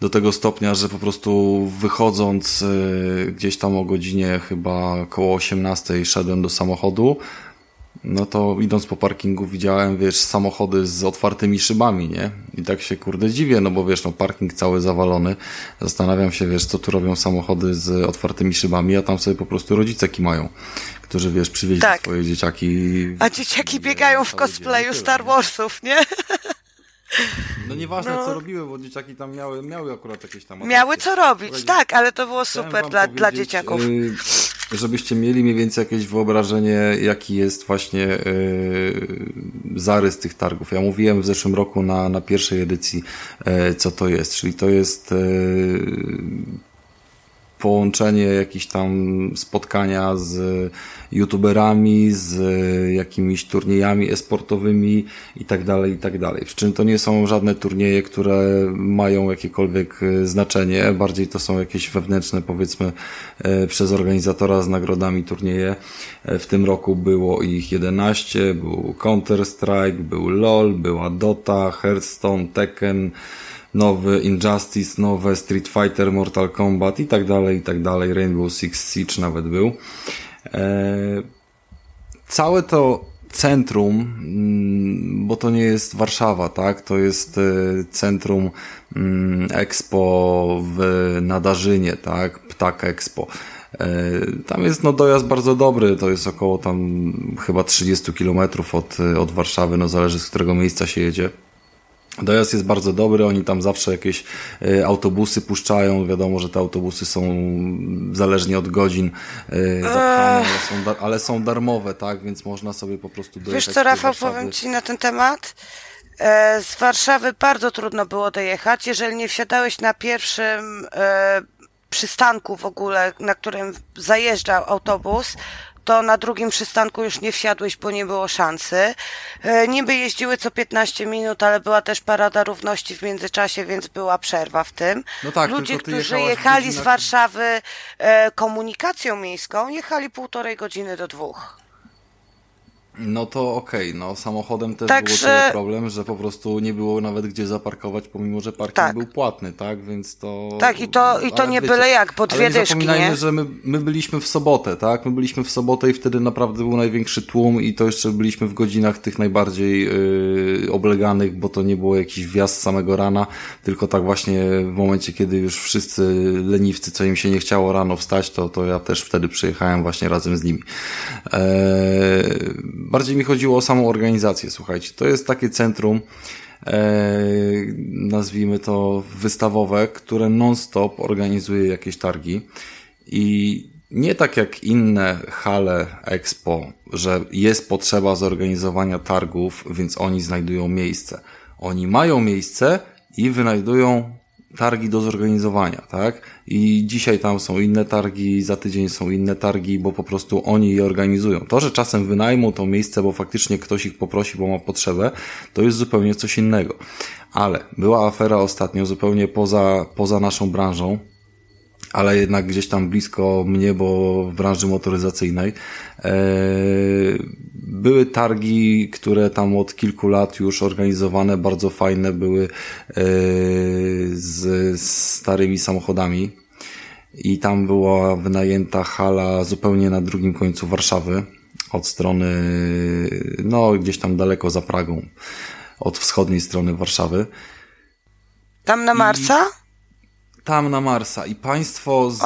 Do tego stopnia, że po prostu wychodząc e, gdzieś tam o godzinie chyba koło 18 szedłem do samochodu, no to idąc po parkingu widziałem, wiesz, samochody z otwartymi szybami, nie? I tak się kurde dziwię, no bo wiesz, no parking cały zawalony. Zastanawiam się, wiesz, co tu robią samochody z otwartymi szybami, a tam sobie po prostu rodzice kimają, którzy, wiesz, przywieźli tak. swoje dzieciaki. A dzieciaki biegają w cosplayu Star Warsów, nie? No nieważne no. co robiły, bo dzieciaki tam miały, miały akurat jakieś tam... Miały co robić, tak, ale to było super dla, dla dzieciaków. Yy, żebyście mieli mniej więcej jakieś wyobrażenie, jaki jest właśnie yy, zarys tych targów. Ja mówiłem w zeszłym roku na, na pierwszej edycji, yy, co to jest, czyli to jest yy, połączenie jakichś tam spotkania z youtuberami, z jakimiś turniejami esportowymi i tak dalej, i tak dalej. Przy czym to nie są żadne turnieje, które mają jakiekolwiek e, znaczenie, bardziej to są jakieś wewnętrzne, powiedzmy, e, przez organizatora z nagrodami turnieje. E, w tym roku było ich 11, był Counter-Strike, był LOL, była Dota, Hearthstone, Tekken, nowy Injustice, nowe Street Fighter, Mortal Kombat i tak dalej, i tak dalej. Rainbow Six Siege nawet był. E, całe to centrum, mm, bo to nie jest Warszawa, tak? To jest e, centrum mm, Expo w Nadarzynie, tak? Ptak Expo. E, tam jest no dojazd bardzo dobry, to jest około tam chyba 30 kilometrów od, od Warszawy, no zależy z którego miejsca się jedzie. Dojazd jest bardzo dobry, oni tam zawsze jakieś e, autobusy puszczają. Wiadomo, że te autobusy są zależnie od godzin e, zapchane, ale są, ale są darmowe, tak? Więc można sobie po prostu dojechać. Wiesz co, Rafał, powiem Ci na ten temat? E, z Warszawy bardzo trudno było dojechać. Jeżeli nie wsiadałeś na pierwszym przystanku w ogóle, na którym zajeżdżał autobus, to na drugim przystanku już nie wsiadłeś, bo nie było szansy. E, niby jeździły co 15 minut, ale była też parada równości w międzyczasie, więc była przerwa w tym. No tak, Ludzie, którzy jechali z Warszawy e, komunikacją miejską, jechali półtorej godziny do dwóch. No to okej, okay. no samochodem też Także... było tyle problem, że po prostu nie było nawet gdzie zaparkować, pomimo że parking tak. był płatny, tak? Więc to... Tak, i to, i to nie wiecie, byle jak, po dwie dyszki, zapominajmy, nie? że my, my byliśmy w sobotę, tak? My byliśmy w sobotę i wtedy naprawdę był największy tłum i to jeszcze byliśmy w godzinach tych najbardziej yy, obleganych, bo to nie było jakiś wjazd samego rana, tylko tak właśnie w momencie, kiedy już wszyscy leniwcy, co im się nie chciało rano wstać, to, to ja też wtedy przyjechałem właśnie razem z nimi. Eee Bardziej mi chodziło o samą organizację, słuchajcie. To jest takie centrum, e, nazwijmy to wystawowe, które non-stop organizuje jakieś targi i nie tak jak inne hale Expo, że jest potrzeba zorganizowania targów, więc oni znajdują miejsce. Oni mają miejsce i wynajdują targi do zorganizowania, tak? I dzisiaj tam są inne targi, za tydzień są inne targi, bo po prostu oni je organizują. To, że czasem wynajmą to miejsce, bo faktycznie ktoś ich poprosi, bo ma potrzebę, to jest zupełnie coś innego. Ale była afera ostatnio zupełnie poza, poza naszą branżą, ale jednak gdzieś tam blisko mnie, bo w branży motoryzacyjnej. E, były targi, które tam od kilku lat już organizowane, bardzo fajne były e, z starymi samochodami. I tam była wynajęta hala zupełnie na drugim końcu Warszawy, od strony, no gdzieś tam daleko za Pragą, od wschodniej strony Warszawy. Tam na Marsa? Tam na Marsa i państwo z,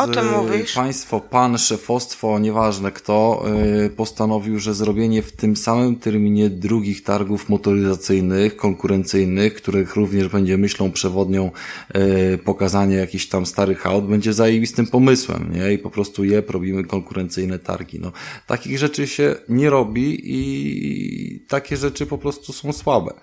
państwo, pan, szefostwo, nieważne kto, yy, postanowił, że zrobienie w tym samym terminie drugich targów motoryzacyjnych, konkurencyjnych, których również będzie myślą przewodnią yy, pokazanie jakichś tam starych aut, będzie zajebistym pomysłem, nie? I po prostu je robimy konkurencyjne targi. No, takich rzeczy się nie robi i takie rzeczy po prostu są słabe.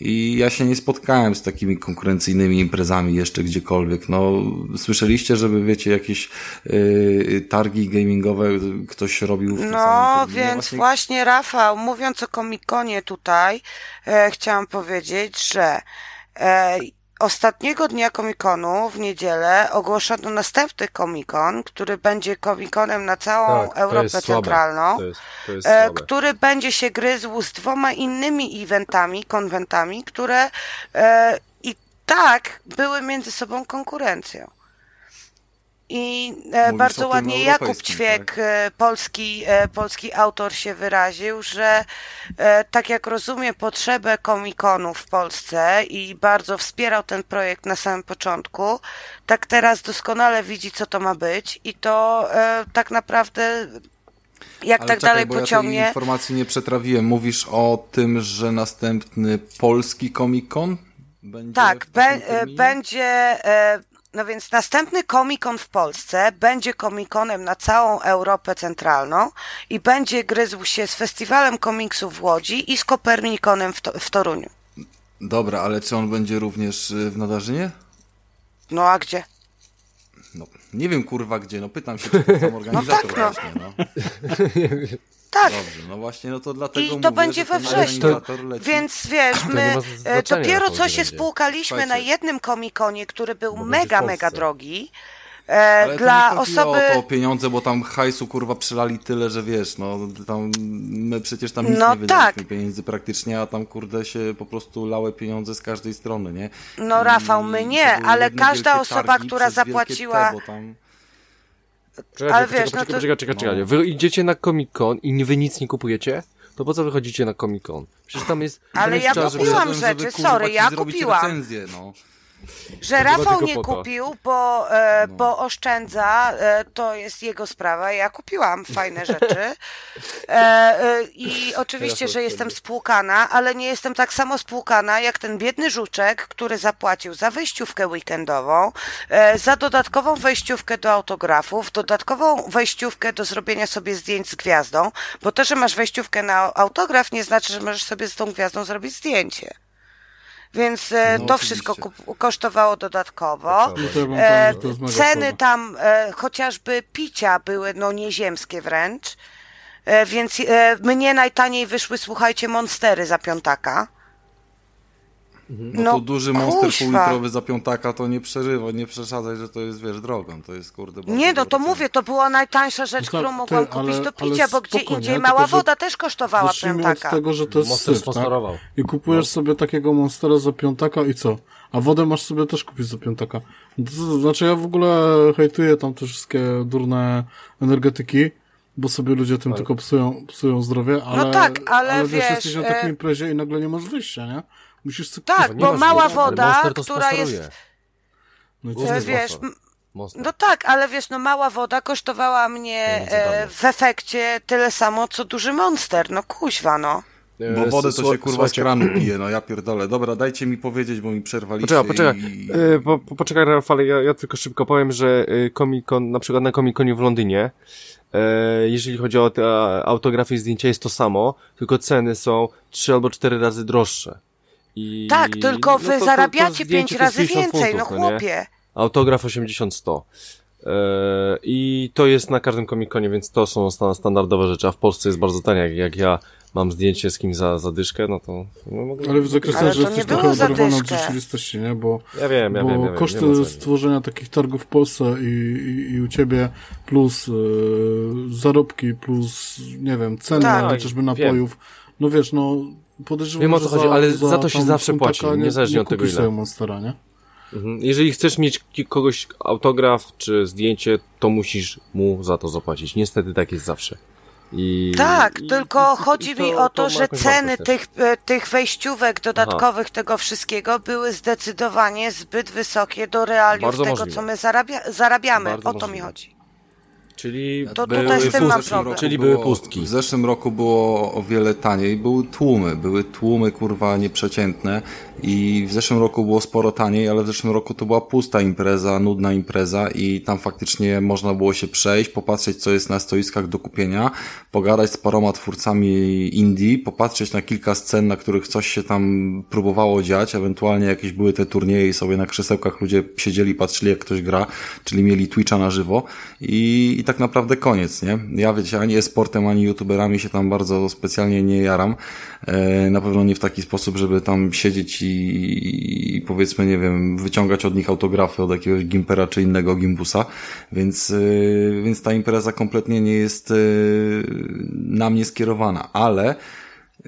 I ja się nie spotkałem z takimi konkurencyjnymi imprezami jeszcze gdziekolwiek. No, słyszeliście, żeby wiecie, jakieś yy, targi gamingowe ktoś robił w No, więc właśnie... właśnie... Rafał, mówiąc o Komikonie tutaj, e, chciałam powiedzieć, że e, Ostatniego dnia Komikonu w niedzielę ogłoszono następny Komikon, który będzie Komikonem na całą tak, Europę Centralną, to jest, to jest e, który będzie się gryzł z dwoma innymi eventami, konwentami, które e, i tak były między sobą konkurencją. I e, bardzo ładnie Jakub Ćwiek, tak? E, polski, e, polski autor się wyraził, że tak jak rozumie potrzebę komikonu w Polsce i bardzo wspierał ten projekt na samym początku, tak teraz doskonale widzi, co to ma być i to tak naprawdę jak Ale tak czekaj, dalej bo pociągnie. Ja tej informacji nie przetrawiłem. Mówisz o tym, że następny polski komikon Będzie tak, be, będzie. No więc następny Comic-Con w Polsce będzie Comic-Conem na całą Europę Centralną i będzie gryzł się z Festiwalem Komiksu w Łodzi i z Kopernikonem w, to, w Toruniu. Dobra, ale czy on będzie również y, w Nadarzynie? No a gdzie? No, nie wiem kurwa gdzie, no pytam się, czy to sam organizator no tak, no. właśnie, no. Tak. Dobrze, no właśnie, no to dlatego I to mówię, będzie we wrześniu. Więc wiesz, my e, dopiero co się spłukaliśmy na jednym komikonie, który był mega, mega drogi. E, Ale dla to nie osoby. o to pieniądze, bo tam hajsu kurwa przylali tyle, że wiesz, no tam my przecież tam nic no, nie wydaliśmy tak. pieniędzy praktycznie, a tam kurde się po prostu lały pieniądze z każdej strony, nie? No Rafał, my nie, ale każda osoba, która zapłaciła. Tam... Czekajcie, ale wiesz, czekaj, no to... czekaj, czekaj, czekaj. No. Wy idziecie na Comic Con i wy nic nie kupujecie? To po co wychodzicie na Comic Con? Przecież tam jest... Ale ja kupiłam rzeczy, sorry, ja kupiłam. Recenzję, no. Że Rafał nie kupił, bo, e, no. bo oszczędza, e, to jest jego sprawa. Ja kupiłam fajne rzeczy. E, I oczywiście, że jestem spłukana, ale nie jestem tak samo spłukana jak ten biedny żuczek, który zapłacił za wejściówkę weekendową, za dodatkową wejściówkę do autografów, dodatkową wejściówkę do zrobienia sobie zdjęć z gwiazdą, bo to, że masz wejściówkę na autograf, nie znaczy, że możesz sobie z tą gwiazdą zrobić zdjęcie więc e, no, to wszystko kosztowało dodatkowo. E, ceny tam e, chociażby picia były no nieziemskie wręcz. E, więc e, mnie najtaniej wyszły, słuchajcie, monstery za piątaka. No, no to duży monster półlitrowy za piątaka to nie przeżywa, nie przesadzaj, że to jest, wiesz, drogą, to jest kurde... Nie, no to mówię, to była najtańsza rzecz, no tak, którą mogłam ty, kupić ale, do picia, bo gdzie indziej mała woda też kosztowała piątaka. od tego, że to jest syf, tak? I kupujesz no. sobie takiego monstera za piątaka i co? A wodę masz sobie też kupić za piątaka. To, znaczy ja w ogóle hejtuję tam te wszystkie durne energetyki, bo sobie ludzie tym ale... tylko psują, psują zdrowie, ale, no tak, ale, ale wiesz, jesteś na takiej e- imprezie i nagle nie masz wyjścia, nie? Musisz sobie Tak, bo mała woda, która jest. No i wiesz, no tak, ale wiesz, no mała woda kosztowała mnie e, w efekcie tyle samo, co duży monster. No kuźwa, no. E, bo wodę to się kurwa z kranu pije, no ja pierdolę. Dobra, dajcie mi powiedzieć, bo mi przerwaliście. Poczekaj, poczekaj, i... e, po, po, poczekaj Rafale, ja, ja tylko szybko powiem, że e, Comic Con, na przykład na Comic Conie w Londynie, e, jeżeli chodzi o te autografy i zdjęcia jest to samo, tylko ceny są trzy albo cztery razy droższe. I, tak, tylko wy no to, zarabiacie pięć razy więcej, no funtów, no chłopie. No Autograf 80-100. Eee, I to jest na każdym komikonie, więc to są standardowe rzeczy, a w Polsce jest bardzo tanie. Jak, jak ja mam zdjęcie z kimś za, za dyszkę, no to... No mogę... Ale w zakresie, że jesteś trochę oderwany od rzeczywistości, nie? Bo, ja wiem, ja bo wiem, ja wiem, koszty stworzenia takich targów w Polsce i, i, i u ciebie plus yy, zarobki, plus, nie wiem, ceny tak, chociażby napojów, wiem. no wiesz, no podejrzewam, Wiem o co chodzi, ale za, za to się zawsze płaci, nie, niezależnie od tego ile. Monstera, nie? Mhm. Jeżeli chcesz mieć kogoś autograf czy zdjęcie, to musisz mu za to zapłacić. Niestety tak jest zawsze. I, tak, i, tylko i, chodzi mi o to, to że ceny tych, e, tych wejściówek dodatkowych Aha. tego wszystkiego były zdecydowanie zbyt wysokie do realiów Bardzo tego, możliwe. co my zarabia, zarabiamy. Bardzo o to możliwe. mi chodzi. Czyli, to były, pustki, czyli były pustki. W zeszłym roku było o wiele taniej. Były tłumy, były tłumy kurwa nieprzeciętne i w zeszłym roku było sporo taniej, ale w zeszłym roku to była pusta impreza, nudna impreza i tam faktycznie można było się przejść, popatrzeć co jest na stoiskach do kupienia, pogadać z paroma twórcami indie, popatrzeć na kilka scen, na których coś się tam próbowało dziać, ewentualnie jakieś były te turnieje i sobie na krzesełkach ludzie siedzieli, patrzyli jak ktoś gra, czyli mieli Twitcha na żywo. I, i tak naprawdę koniec, nie? Ja wiecie, ani e-sportem, ani youtuberami się tam bardzo specjalnie nie jaram, e, na pewno nie w taki sposób, żeby tam siedzieć i i, powiedzmy, nie wiem, wyciągać od nich autografy od jakiegoś gimpera czy innego gimbusa, więc, yy, więc ta impreza kompletnie nie jest yy, na mnie skierowana, ale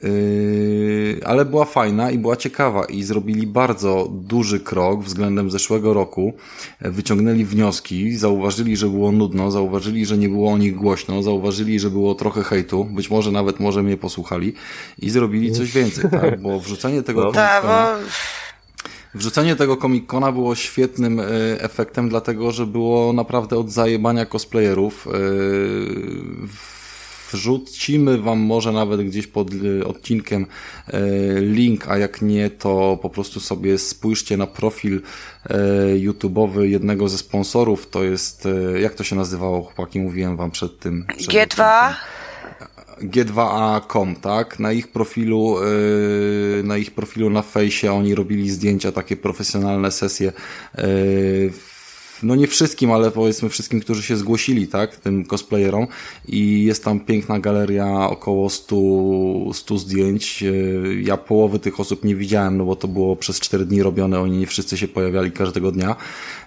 Yy, ale była fajna i była ciekawa i zrobili bardzo duży krok względem zeszłego roku. Wyciągnęli wnioski, zauważyli, że było nudno, zauważyli, że nie było o nich głośno, zauważyli, że było trochę hejtu, być może nawet może mnie posłuchali i zrobili coś więcej, tak? Bo wrzucenie tego no. komikona, Wrzucenie tego komikona było świetnym e, efektem, dlatego że było naprawdę od zajebania cosplayerów. E, wrzucimy wam może nawet gdzieś pod e, odcinkiem e, link, a jak nie, to po prostu sobie spójrzcie na profil YouTube'owy jednego ze sponsorów, to jest, jak to się nazywało, chłopaki, mówiłem wam przed tym. Przed G2? G2A.com, tak? Na ich profilu, na ich profilu na fejsie oni robili zdjęcia, takie profesjonalne sesje no nie wszystkim, ale powiedzmy wszystkim, którzy się zgłosili, tak, tym cosplayerom i jest tam piękna galeria, około 100, 100 zdjęć. E, ja połowy tych osób nie widziałem, no bo to było przez 4 dni robione, oni nie wszyscy się pojawiali każdego dnia,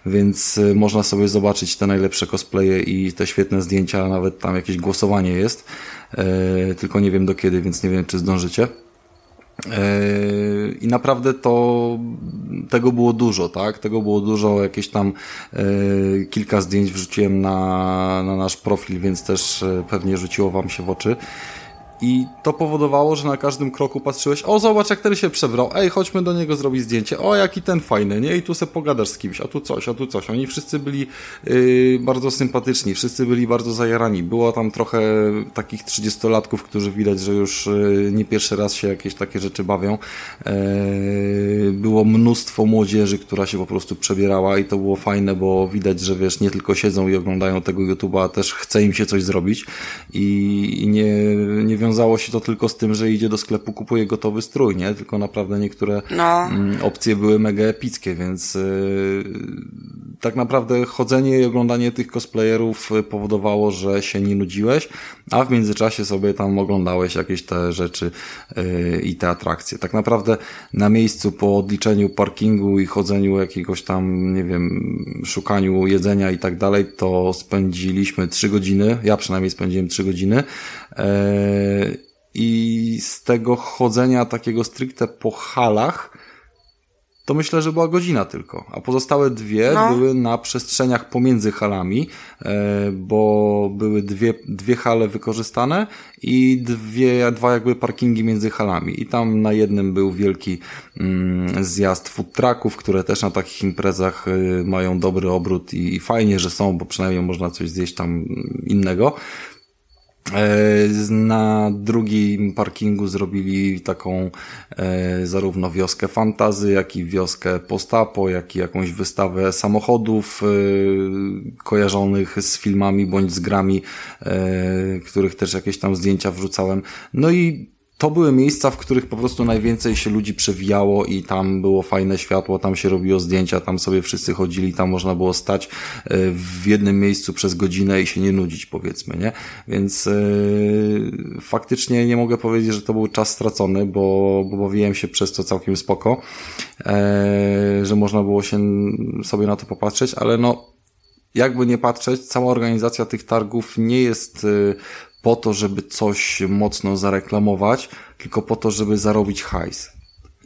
więc e, można sobie zobaczyć te najlepsze cosplaye i te świetne zdjęcia, nawet tam jakieś głosowanie jest, e, tylko nie wiem do kiedy, więc nie wiem, czy zdążycie. I naprawdę to tego było dużo, tak? Tego było dużo, jakieś tam e, kilka zdjęć wrzuciłem na, na nasz profil, więc też e, pewnie rzuciło wam się w oczy. I to powodowało, że na każdym kroku patrzyłeś, o zobacz jak ten się przebrał, ej chodźmy do niego zrobić zdjęcie, o jaki ten fajny, nie? I tu se pogadasz z kimś, a tu coś, a tu coś. Oni wszyscy byli yy, bardzo sympatyczni, wszyscy byli bardzo zajarani. Było tam trochę takich trzydziestolatków, którzy widać, że już yy, nie pierwszy raz się jakieś takie rzeczy bawią. Yy, było mnóstwo młodzieży, która się po prostu przebierała i to było fajne, bo widać, że wiesz, nie tylko siedzą i oglądają tego YouTube'a, też chce im się coś zrobić i, i nie, nie wiązało się to tylko z tym, że idzie do sklepu, kupuje gotowy strój, nie? Tylko naprawdę niektóre no. Mm, opcje były mega epickie, więc yy, tak naprawdę chodzenie i oglądanie tych cosplayerów powodowało, że się nie nudziłeś, a w międzyczasie sobie tam oglądałeś jakieś te rzeczy yy, i te atrakcje. Tak naprawdę na miejscu po odliczeniu parkingu i chodzeniu jakiegoś tam, nie wiem, szukaniu jedzenia i tak dalej, to spędziliśmy trzy godziny, ja przynajmniej spędziłem trzy godziny, i z tego chodzenia takiego stricte po halach, to myślę, że była godzina tylko, a pozostałe dwie no. były na przestrzeniach pomiędzy halami, e, bo były dwie, dwie hale wykorzystane i dwie, dwa jakby parkingi między halami. I tam na jednym był wielki mm, zjazd food trucków, które też na takich imprezach y, mają dobry obrót i, i fajnie, że są, bo przynajmniej można coś zjeść tam innego. E, na drugim parkingu zrobili taką e, zarówno wioskę fantazy, jak i wioskę postapo, jak i jakąś wystawę samochodów e, kojarzonych z filmami bądź z grami, których też jakieś tam zdjęcia wrzucałem. No i to były miejsca, w których po prostu najwięcej się ludzi przewijało i tam było fajne światło, tam się robiło zdjęcia, tam sobie wszyscy chodzili, tam można było stać e, w jednym miejscu przez godzinę i się nie nudzić, powiedzmy, nie? Więc yy, faktycznie nie mogę powiedzieć, że to był czas stracony, bo, bo bawiłem się przez to całkiem spoko, yy, że można było się sobie na to popatrzeć, ale no jakby nie patrzeć, cała organizacja tych targów nie jest po to, żeby coś mocno zareklamować, tylko po to, żeby zarobić hajs.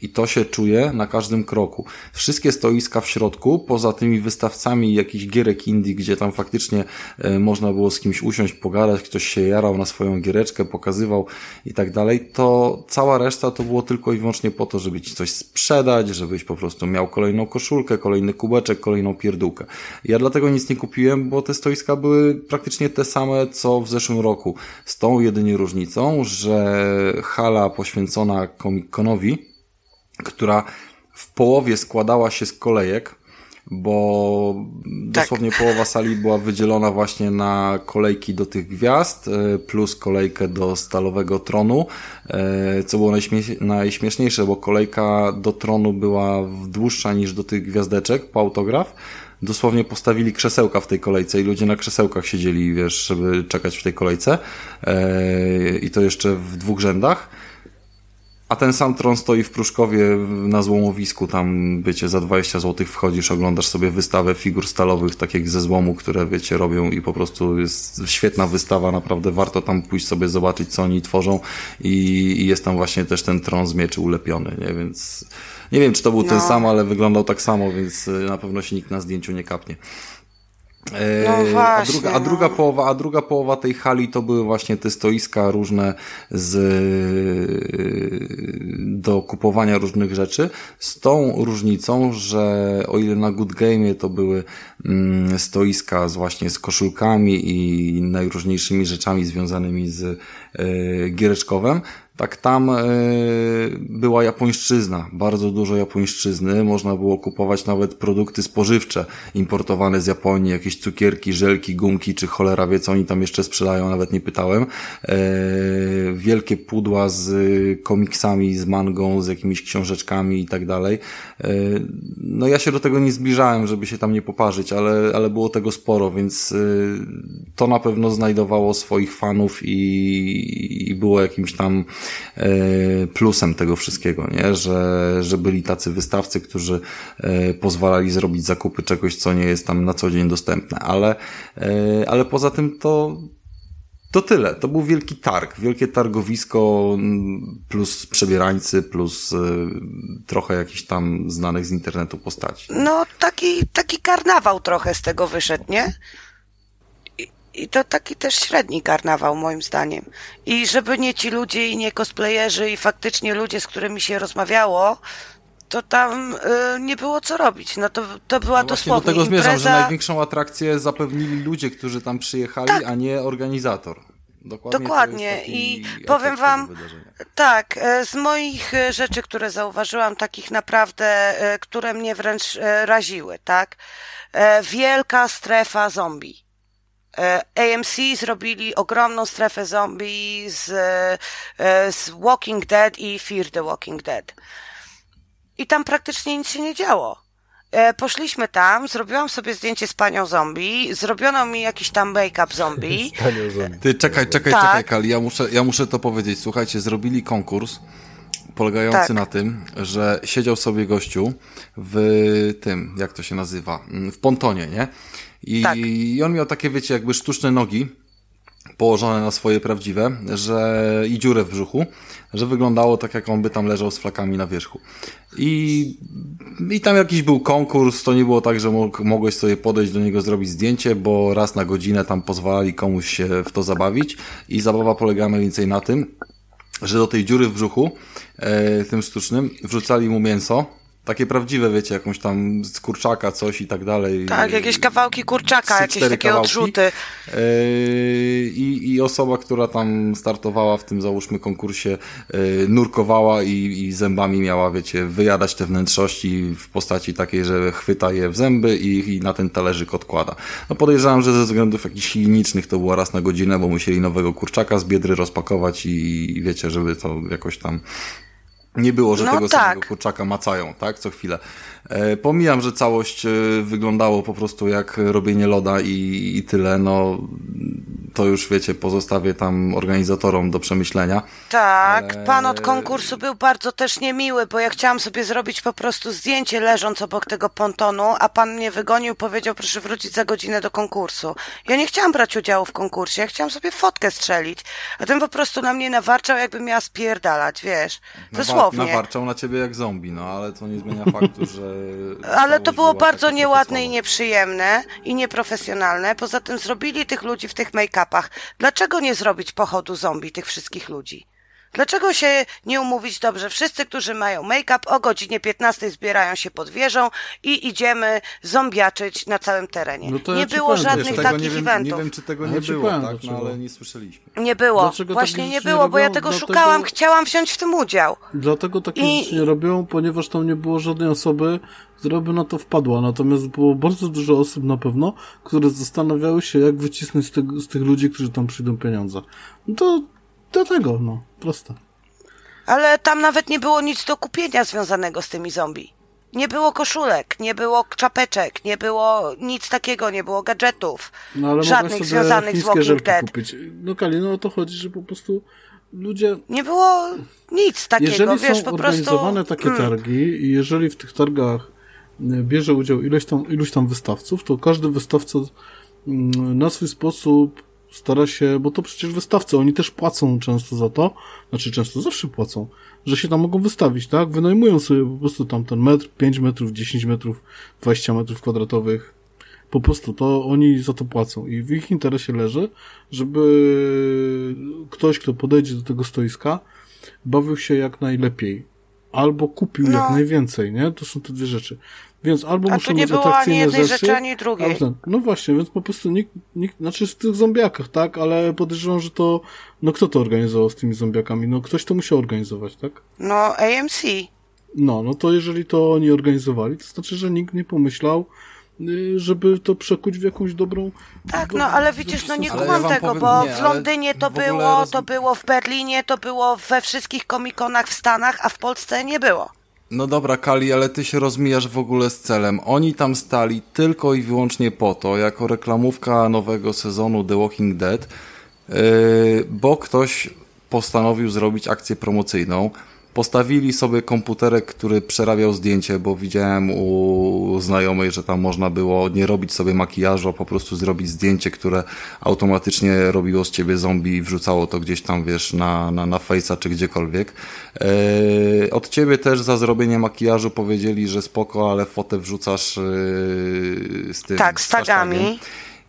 I to się czuje na każdym kroku. Wszystkie stoiska w środku, poza tymi wystawcami jakichś gierek indie, gdzie tam faktycznie e, można było z kimś usiąść, pogadać, ktoś się jarał na swoją giereczkę, pokazywał i tak dalej, to cała reszta to było tylko i wyłącznie po to, żeby ci coś sprzedać, żebyś po prostu miał kolejną koszulkę, kolejny kubeczek, kolejną pierdółkę. Ja dlatego nic nie kupiłem, bo te stoiska były praktycznie te same, co w zeszłym roku. Z tą jedynie różnicą, że hala poświęcona Comic-Conowi która w połowie składała się z kolejek, bo tak. dosłownie połowa sali była wydzielona właśnie na kolejki do tych gwiazd, e, plus kolejkę do stalowego tronu, e, co było najśmieszniejsze, bo kolejka do tronu była dłuższa niż do tych gwiazdeczek po autograf. Dosłownie postawili krzesełka w tej kolejce i ludzie na krzesełkach siedzieli, wiesz, żeby czekać w tej kolejce. E, I to jeszcze w dwóch rzędach. A ten sam tron stoi w Pruszkowie na złomowisku, tam wiecie, za 20 zł wchodzisz, oglądasz sobie wystawę figur stalowych, tak jak ze złomu, które wiecie, robią i po prostu jest świetna wystawa, naprawdę warto tam pójść sobie zobaczyć, co oni tworzą i, i jest tam właśnie też ten tron z mieczy ulepiony, nie, więc nie wiem, czy to był no. ten sam, ale wyglądał tak samo, więc y, na pewno się nikt na zdjęciu nie kapnie. E, no właśnie, a, druga, a, druga no. połowa, a druga połowa tej hali to były właśnie te stoiska różne z, do kupowania różnych rzeczy. Z tą różnicą, że o ile na Good Game to były mm, stoiska z właśnie z koszulkami i najróżniejszymi rzeczami związanymi z y, giereczkowem, tak tam e, była japońszczyzna, bardzo dużo japońszczyzny, można było kupować nawet produkty spożywcze importowane z Japonii, jakieś cukierki, żelki, gumki, czy cholera wie co oni tam jeszcze sprzedają, nawet nie pytałem. E, wielkie pudła z komiksami, z mangą, z jakimiś książeczkami i tak dalej. E, no ja się do tego nie zbliżałem, żeby się tam nie poparzyć, ale, ale było tego sporo, więc to na pewno znajdowało swoich fanów i, i było jakimś tam E, plusem tego wszystkiego, nie? Że, że byli tacy wystawcy, którzy e, pozwalali zrobić zakupy czegoś, co nie jest tam na co dzień dostępne, ale, e, ale poza tym to to tyle. To był wielki targ, wielkie targowisko plus przebierańcy, plus trochę jakichś tam znanych z internetu postaci. No, taki, taki karnawał trochę z tego wyszedł, nie? I to taki też średni karnawał, moim zdaniem. I żeby nie ci ludzie i nie cosplayerzy i faktycznie ludzie, z którymi się rozmawiało, to tam y, nie było co robić. No to, to była no dosłownie do tego impreza... zmierzam, że największą atrakcję zapewnili ludzie, którzy tam przyjechali, tak. a nie organizator. Dokładnie. Dokładnie. I powiem wam, tak, e, z moich e, rzeczy, które zauważyłam, takich naprawdę, e, które mnie wręcz raziły, tak? Wielka strefa zombie. E, AMC zrobili ogromną strefę zombie z, e, z Walking Dead i Fear the Walking Dead. I tam praktycznie nic się nie działo. E, poszliśmy tam, zrobiłam sobie zdjęcie z panią zombie, zrobiono mi jakiś tam make-up zombie. Ty czekaj, czekaj, tak. czekaj, Kali, ja muszę, ja muszę to powiedzieć. Słuchajcie, zrobili konkurs polegający tak. na tym, że siedział sobie gościu w tym, jak to się nazywa, w pontonie, nie? I, tak. I on miał takie, wiecie, jakby sztuczne nogi położone na swoje prawdziwe, że i dziurę w brzuchu, że wyglądało tak, jak on by tam leżał z flakami na wierzchu. I, i tam jakiś był konkurs, to nie było tak, że mógł, mogłeś sobie podejść do niego, zrobić zdjęcie, bo raz na godzinę tam pozwalali komuś się w to zabawić i zabawa polegała mniej więcej na tym, że do tej dziury w brzuchu, e, tym sztucznym, wrzucali mu mięso, takie prawdziwe, wiecie, jakąś tam z kurczaka coś i tak dalej. Tak, jakieś kawałki kurczaka, jakieś takie kawałki. odrzuty. Yy, I, I osoba, która tam startowała w tym, załóżmy, konkursie, yy, nurkowała i, i zębami miała, wiecie, wyjadać te wnętrzości w postaci takiej, że chwyta je w zęby i, i na ten talerzyk odkłada. No podejrzewam, że ze względów jakichś klinicznych to było raz na godzinę, bo musieli nowego kurczaka z biedry rozpakować i, i wiecie, żeby to jakoś tam nie było, że no tego tak. samego kurczaka macają, tak, co chwilę. E, pomijam, że całość e, wyglądało po prostu jak robienie loda i, i tyle, no to już wiecie, pozostawię tam organizatorom do przemyślenia. Tak, Ale... pan od konkursu był bardzo też niemiły, bo ja chciałam sobie zrobić po prostu zdjęcie leżąc obok tego pontonu, a pan mnie wygonił, powiedział proszę wrócić za godzinę do konkursu. Ja nie chciałam brać udziału w konkursie, ja chciałam sobie fotkę strzelić, a ten po prostu na mnie nawarczał, jakby miała spierdalać, wiesz, dosłownie. Nawarczał na ciebie jak zombie, no ale to nie zmienia faktu, że... ale to było bardzo nieładne i nieprzyjemne i nieprofesjonalne, poza tym zrobili tych ludzi w tych make make-upach. Dlaczego nie zrobić pochodu zombie tych wszystkich ludzi? Dlaczego się nie umówić dobrze? Wszyscy, którzy mają make-up o godzinie 15 zbierają się pod wieżą i idziemy zombiaczyć na całym terenie. No nie było powiem, żadnych wiesz, takich nie wiem, eventów. Nie wiem, czy tego nie było, powiem, tak? No, ale nie słyszeliśmy. Nie było. Dlaczego Właśnie nie było, bo ja tego dlatego... szukałam, chciałam wziąć w tym udział. Dlatego takie I... rzeczy nie robią, ponieważ tam nie było żadnej osoby, która by na to wpadła. Natomiast było bardzo dużo osób na pewno, które zastanawiały się, jak wycisnąć z, z tych ludzi, którzy tam przyjdą pieniądze. No to Dlatego, no, proste. Ale tam nawet nie było nic do kupienia związanego z tymi zombie. Nie było koszulek, nie było czapeczek, nie było nic takiego, nie było gadżetów. No, ale żadnych związanych z Walking Dead. Kupić. No Kali, no o to chodzi, że po prostu ludzie... Nie było nic takiego, jeżeli wiesz, są po organizowane takie hmm. targi i jeżeli w tych targach e, bierze udział ileś tam, iluś tam wystawców, to każdy wystawca mm, na swój sposób stara się, bo to przecież wystawcy, oni też płacą często za to, znaczy często zawsze płacą, że się tam mogą wystawić, tak? Wynajmują sobie po prostu tam ten metr, 5 metrów, 10 metrów, 20 metrów kwadratowych, Po prostu to oni za to płacą i w ich interesie leży, żeby ktoś, kto podejdzie do tego stoiska, bawił się jak najlepiej. Albo kupił no. jak najwięcej, nie? To są te dwie rzeczy. Więc albo A muszą nie być atrakcyjne ani rzeczy, rzeczy, ani drugiej. Ten, no właśnie, więc po prostu nikt, nikt, znaczy w tych zombiakach, tak, ale podejrzewam, że to, no kto to organizował z tymi zombiakami? No ktoś to musiał organizować, tak? No AMC. No, no to jeżeli to oni organizowali, to znaczy, że nikt nie pomyślał, y, żeby to przekuć w jakąś dobrą... Tak, no ale widzisz, no nie kumam ja tego, powiem, bo nie, w Londynie to było, roz... to było w Berlinie, to było we wszystkich komikonach w Stanach, a w Polsce nie było. No dobra, Kali, ale ty się rozmijasz w ogóle z celem. Oni tam stali tylko i wyłącznie po to, jako reklamówka nowego sezonu The Walking Dead, yy, bo ktoś postanowił zrobić akcję promocyjną. Postawili sobie komputerek, który przerabiał zdjęcie, bo widziałem u znajomej, że tam można było nie robić sobie makijażu, a po prostu zrobić zdjęcie, które automatycznie robiło z ciebie zombie i wrzucało to gdzieś tam, wiesz, na, na, na Face'a czy gdziekolwiek. Eee, od ciebie też za zrobienie makijażu powiedzieli, że spoko, ale fotę wrzucasz eee, z tym. Tak, z tagami.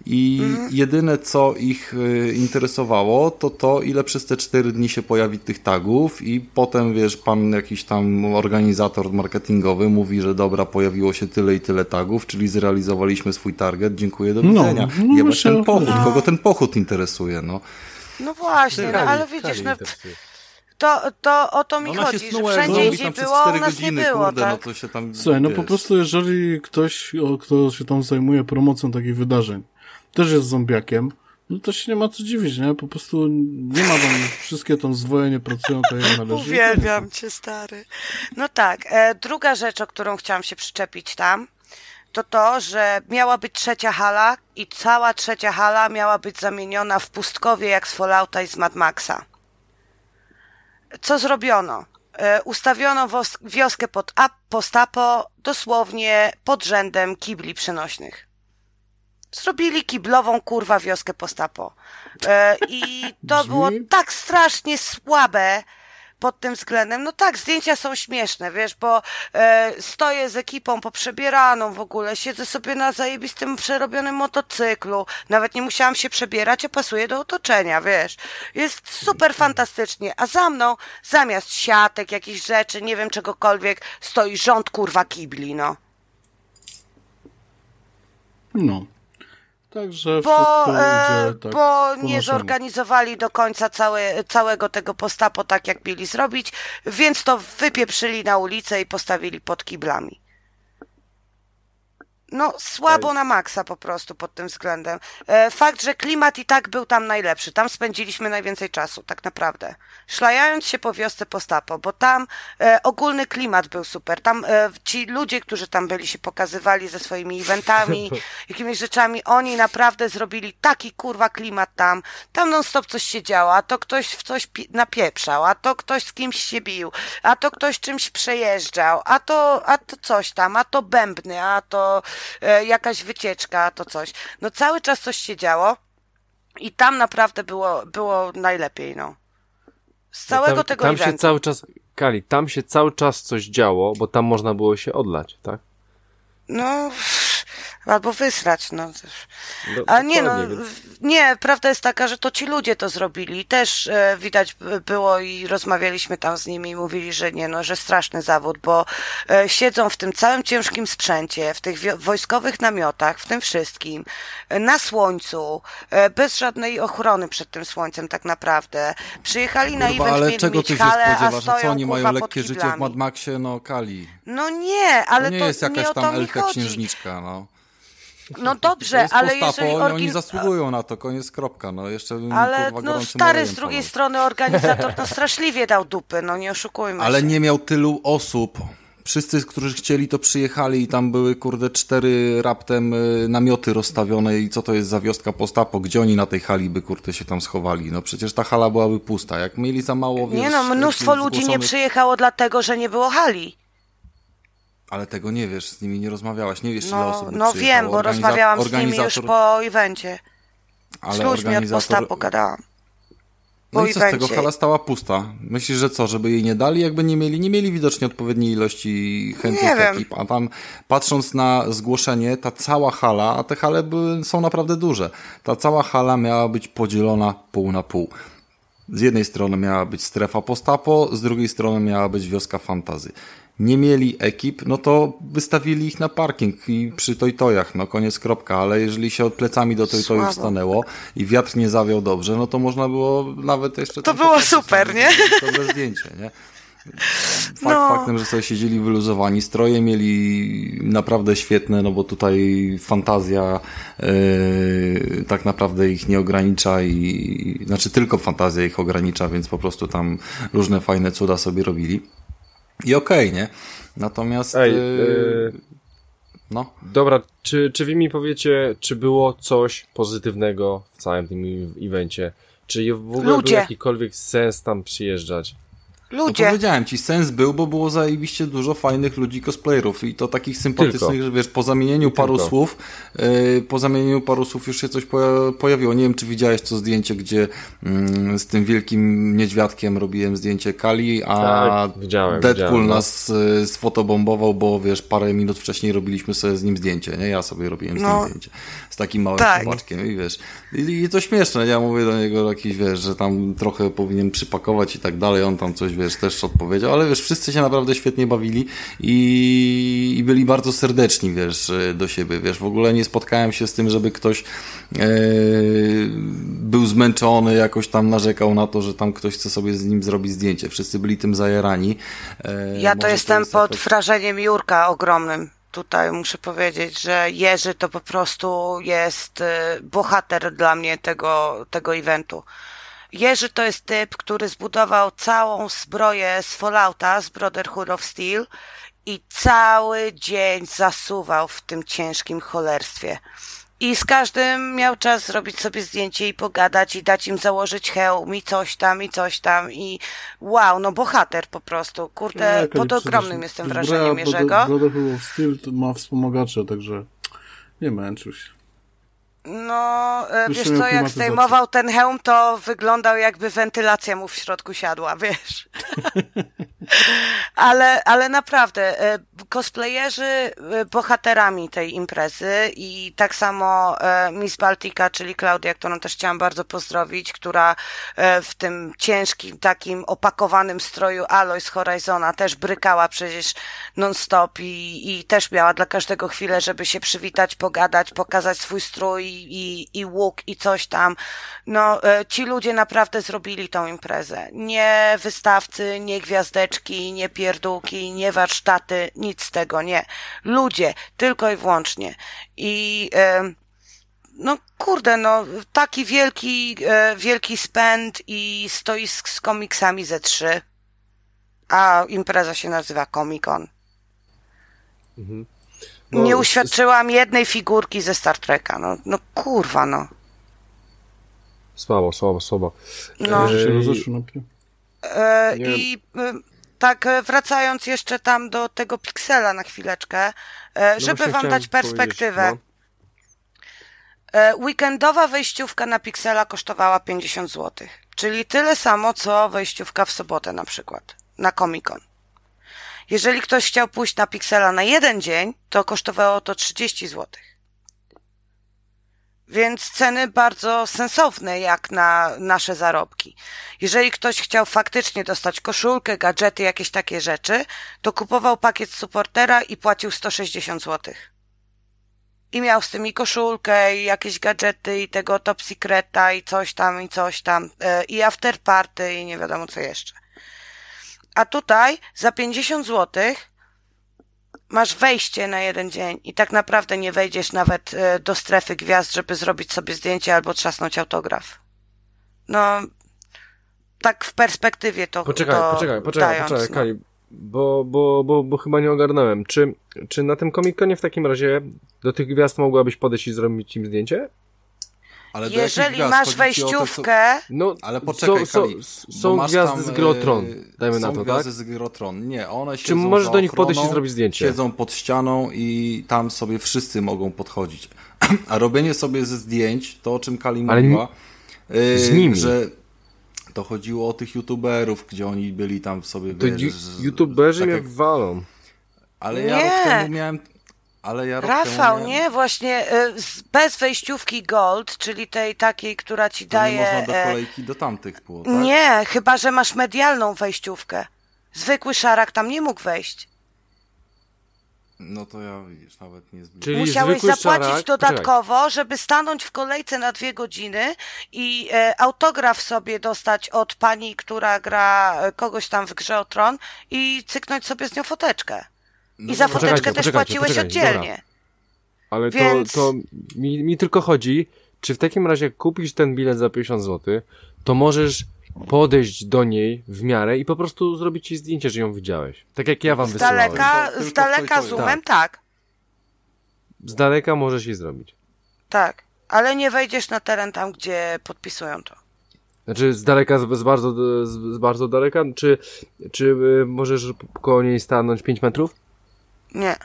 I mhm. jedyne, co ich y, interesowało, to to, ile przez te cztery dni się pojawi tych tagów i potem, wiesz, pan jakiś tam organizator marketingowy mówi, że dobra, pojawiło się tyle i tyle tagów, czyli zrealizowaliśmy swój target, dziękuję, do no, widzenia. No, no Jebać ten pochód, no. kogo ten pochód interesuje, no. No właśnie, no, ale widzisz, no... To, to o to mi no chodzi, że wszędzie gdzie było, u nas godziny, nie było, kurde, tak? No to się tam, Słuchaj, no po prostu jeżeli ktoś, kto się tam zajmuje promocją takich wydarzeń, też jest zombiakiem, no to się nie ma co dziwić, nie? Po prostu nie ma tam, wszystkie tam zwojenie pracują tak jak należy. Uwielbiam cię, stary. No tak, e, druga rzecz, o którą chciałam się przyczepić tam, to to, że miała być trzecia hala i cała trzecia hala miała być zamieniona w pustkowie jak z Fallouta i z Mad Maxa. Co zrobiono? E, ustawiono wioskę pod postapo dosłownie pod rzędem kibli przenośnych. Zrobili kiblową kurwa wioskę postapo. E, I to było tak strasznie słabe pod tym względem. No tak, zdjęcia są śmieszne, wiesz, bo e, stoję z ekipą poprzebieraną w ogóle, siedzę sobie na zajebistym przerobionym motocyklu, nawet nie musiałam się przebierać, a pasuje do otoczenia, wiesz. Jest super fantastycznie, a za mną zamiast siatek, jakichś rzeczy, nie wiem czegokolwiek, stoi rząd kurwa kibli, no. No. Także bo, idzie, tak, bo nie zorganizowali do końca całe, całego tego postapo tak, jak mieli zrobić, więc to wypieprzyli na ulicę i postawili pod kiblami. No, słabo na maksa po prostu pod tym względem. E, fakt, że klimat i tak był tam najlepszy. Tam spędziliśmy najwięcej czasu, tak naprawdę. Szlajając się po wiosce Postapo, bo tam e, ogólny klimat był super. Tam e, ci ludzie, którzy tam byli, się pokazywali ze swoimi eventami, jakimiś rzeczami. Oni naprawdę zrobili taki kurwa klimat tam. Tam non stop coś się działo, a to ktoś w coś napieprzał, a to ktoś z kimś się bił, a to ktoś czymś przejeżdżał, a to, a to coś tam, a to bębny, a to jakaś wycieczka, to coś. No cały czas coś się działo i tam naprawdę było, było najlepiej, no. Z no całego tam, tego tam eventu. się cały czas, Kali, tam się cały czas coś działo, bo tam można było się odlać, tak? No, albo wysrać, no. no A nie, no, nie, prawda jest taka, że to ci ludzie to zrobili. Też e, widać było i rozmawialiśmy tam z nimi i mówili, że nie, no, że straszny zawód, bo e, siedzą w tym całym ciężkim sprzęcie, w tych wojskowych namiotach, w tym wszystkim, e, na słońcu, e, bez żadnej ochrony przed tym słońcem tak naprawdę. Przyjechali Kurwa, na event, ale mieli czego ty się halę, spodziewasz, a stoją, co oni mają lekkie życie w Mad Maxie, no Kali. No nie, ale to nie to jest jakaś nie tam elfia księżniczka, no. No dobrze, ale jeżeli... Orgi... Oni zasługują na to, koniec kropka, no jeszcze Ale no stary z drugiej strony organizator to straszliwie dał dupy, no nie oszukujmy Ale się. nie miał tylu osób. Wszyscy, którzy chcieli, to przyjechali i tam były, kurde, cztery raptem y, namioty rozstawione i co to jest za wiostka postapo, gdzie oni na tej hali by, kurde, się tam schowali? No przecież ta hala byłaby pusta. Jak mieli za mało, wiesz, Nie no, mnóstwo ludzi nie przyjechało dlatego, że nie było hali. Ale tego nie wiesz, z nimi nie rozmawiałaś, nie wiesz no, ile osób No wiem, bo rozmawiałam z nimi już po evencie. Ale z ludźmi organizator... od posta pogadałam. No i co z tego? Hala stała pusta. Myślisz, że co, żeby jej nie dali? Jakby nie mieli, nie mieli widocznie odpowiedniej ilości chętnych ekip. A tam, patrząc na zgłoszenie, ta cała hala, a te hale były, są naprawdę duże, ta cała hala miała być podzielona pół na pół. Z jednej strony miała być strefa postapo, z drugiej strony miała być wioska fantazy nie mieli ekip, no to wystawili ich na parking i przy tojtojach, no koniec kropka, ale jeżeli się od plecami do tojtojów stanęło i wiatr nie zawiał dobrze, no to można było nawet jeszcze... To było super, nie? To zdjęcie, nie? Fakt no. faktem, że sobie siedzieli wyluzowani, stroje mieli naprawdę świetne, no bo tutaj fantazja yy, tak naprawdę ich nie ogranicza i znaczy tylko fantazja ich ogranicza, więc po prostu tam różne fajne cuda sobie robili. I okej, okay, nie? Natomiast... Ej, yy... No. Dobra, czy, czy wy mi powiecie, czy było coś pozytywnego w całym tym evencie? Czy w ogóle Ludzie. był jakikolwiek sens tam przyjeżdżać? Ludzie. No powiedziałem ci, sens był, bo było zajebiście dużo fajnych ludzi cosplayerów i to takich sympatycznych, Tylko. że wiesz, po zamienieniu paru Tylko. słów, yy, po zamienieniu paru słów już się coś pojawiło. Nie wiem, czy widziałeś to zdjęcie, gdzie yy, z tym wielkim niedźwiadkiem robiłem zdjęcie Kali, a tak, widziałem, Deadpool widziałem, no. nas yy, sfotobombował, bo wiesz, parę minut wcześniej robiliśmy sobie z nim zdjęcie, nie? Ja sobie robiłem z nim no. zdjęcie. Z takim małym tak. chłopaczkiem i wiesz. I, I, to śmieszne, ja mówię do niego jakiś, wiesz, że tam trochę powinien przypakować i tak dalej, on tam coś, wiesz, też odpowiedział, ale wiesz, wszyscy się naprawdę świetnie bawili i, i byli bardzo serdeczni, wiesz, do siebie, wiesz, w ogóle nie spotkałem się z tym, żeby ktoś e, był zmęczony, jakoś tam narzekał na to, że tam ktoś chce sobie z nim zrobić zdjęcie. Wszyscy byli tym zajarani. E, ja to jestem pod efekt... wrażeniem Jurka ogromnym tutaj muszę powiedzieć, że Jerzy to po prostu jest y, bohater dla mnie tego, tego eventu. Jerzy to jest typ, który zbudował całą zbroję z Fallouta, z Brotherhood of Steel i cały dzień zasuwał w tym ciężkim cholerstwie. I z każdym miał czas zrobić sobie zdjęcie i pogadać i dać im założyć hełm i coś tam i coś tam i wow, no bohater po prostu. Kurde, no, pod ogromnym jestem wrażeniem Jerzego. Brotherhood of Steel ma wspomagacze, także nie męczył się. No, e, wiesz co, jak zdejmował ten hełm, to wyglądał jakby wentylacja mu w środku siadła, wiesz. ale, ale naprawdę, e, cosplayerzy e, bohaterami tej imprezy i tak samo Miss Baltica, czyli Klaudia, którą też chciałam bardzo pozdrowić, która w tym ciężkim, takim opakowanym stroju Aloy z Horizona też brykała przecież non-stop i, i też miała dla każdego chwilę, żeby się przywitać, pogadać, pokazać swój strój i, i łuk i coś tam. No, e, ci ludzie naprawdę zrobili tą imprezę. Nie wystawcy, nie gwiazdeczki, nie pierdółki, nie warsztaty, nic z tego, nie. Ludzie, tylko i wyłącznie. I, e, no kurde, no taki wielki, e, wielki spęd i stoisk z komiksami ze trzy. A impreza się nazywa Comic Con. Mhm. Nie uświadczyłam jednej figurki ze Star Treka. No, no kurwa, no. Słabo, słabo, słabo. No. E, I e, tak e, wracając jeszcze tam do tego piksela na chwileczkę, e, no żeby wam dać perspektywę. No. E, weekendowa wejściówka na piksela kosztowała 50 zł. Czyli tyle samo, co wejściówka w sobotę na przykład. Na Comic Con. Jeżeli ktoś chciał pójść na Pixela na jeden dzień, to kosztowało to 30 zł. Więc ceny bardzo sensowne jak na nasze zarobki. Jeżeli ktoś chciał faktycznie dostać koszulkę, gadżety, jakieś takie rzeczy, to kupował pakiet supportera i płacił 160 zł. I miał z tym i koszulkę, i jakieś gadżety, i tego top secreta, i coś tam, i coś tam, e, i after party, i nie wiadomo co jeszcze. A tutaj za 50 zł masz wejście na jeden dzień i tak naprawdę nie wejdziesz nawet e, do strefy gwiazd, żeby zrobić sobie zdjęcie albo trzasnąć autograf. No, tak w perspektywie to Poczekaj, to poczekaj, poczekaj, dając, poczekaj, no. Kali, bo, bo, bo, bo chyba nie ogarnąłem. Czy, czy na tym Comic-Conie w takim razie do tych gwiazd mogłabyś podejść i zrobić im zdjęcie? Ale Jeżeli masz wejściówkę... To, co... No, ale poczekaj, są, Kali, są gwiazdy tam, z Grotron, e, dajmy na to, tak? gwiazdy z Grotron. Nie, one Czy możesz do nich podejść i zrobić zdjęcie? Siedzą pod ścianą i tam sobie wszyscy mogą podchodzić. A robienie sobie ze zdjęć, to o czym Kali ale mówiła, z nimi. że To chodziło o tych youtuberów, gdzie oni byli tam sobie, to wiesz, youtuberzy tak mnie jak... walą. Ale ja nie. rok temu miałem ale ja Rafał, nie, właśnie y, bez wejściówki Gold, czyli tej takiej, która ci to daje. Nie można do e, kolejki do tamtych było, tak? Nie, chyba że masz medialną wejściówkę. Zwykły szarak tam nie mógł wejść. No to ja widzisz, nawet nie zbliżam. Musiałeś zapłacić szarak... dodatkowo, żeby stanąć w kolejce na dwie godziny i e, autograf sobie dostać od pani, która gra e, kogoś tam w grze o tron i cyknąć sobie z nią foteczkę. No I za foteczkę też płaciłeś oddzielnie. Dobra. Ale Więc... to, to mi, mi tylko chodzi, czy w takim razie jak kupisz ten bilet za 50 zł, to możesz podejść do niej w miarę i po prostu zrobić ci zdjęcie, że ją widziałeś. Tak jak ja wam z wysyłałem. Daleka, z daleka zoomem, tak. tak. Z daleka możesz jej zrobić. Tak, ale nie wejdziesz na teren tam, gdzie podpisują to. Znaczy z daleka, z, z bardzo, z, z, bardzo daleka? Czy, czy y, możesz koło niej stanąć 5 metrów? Nie.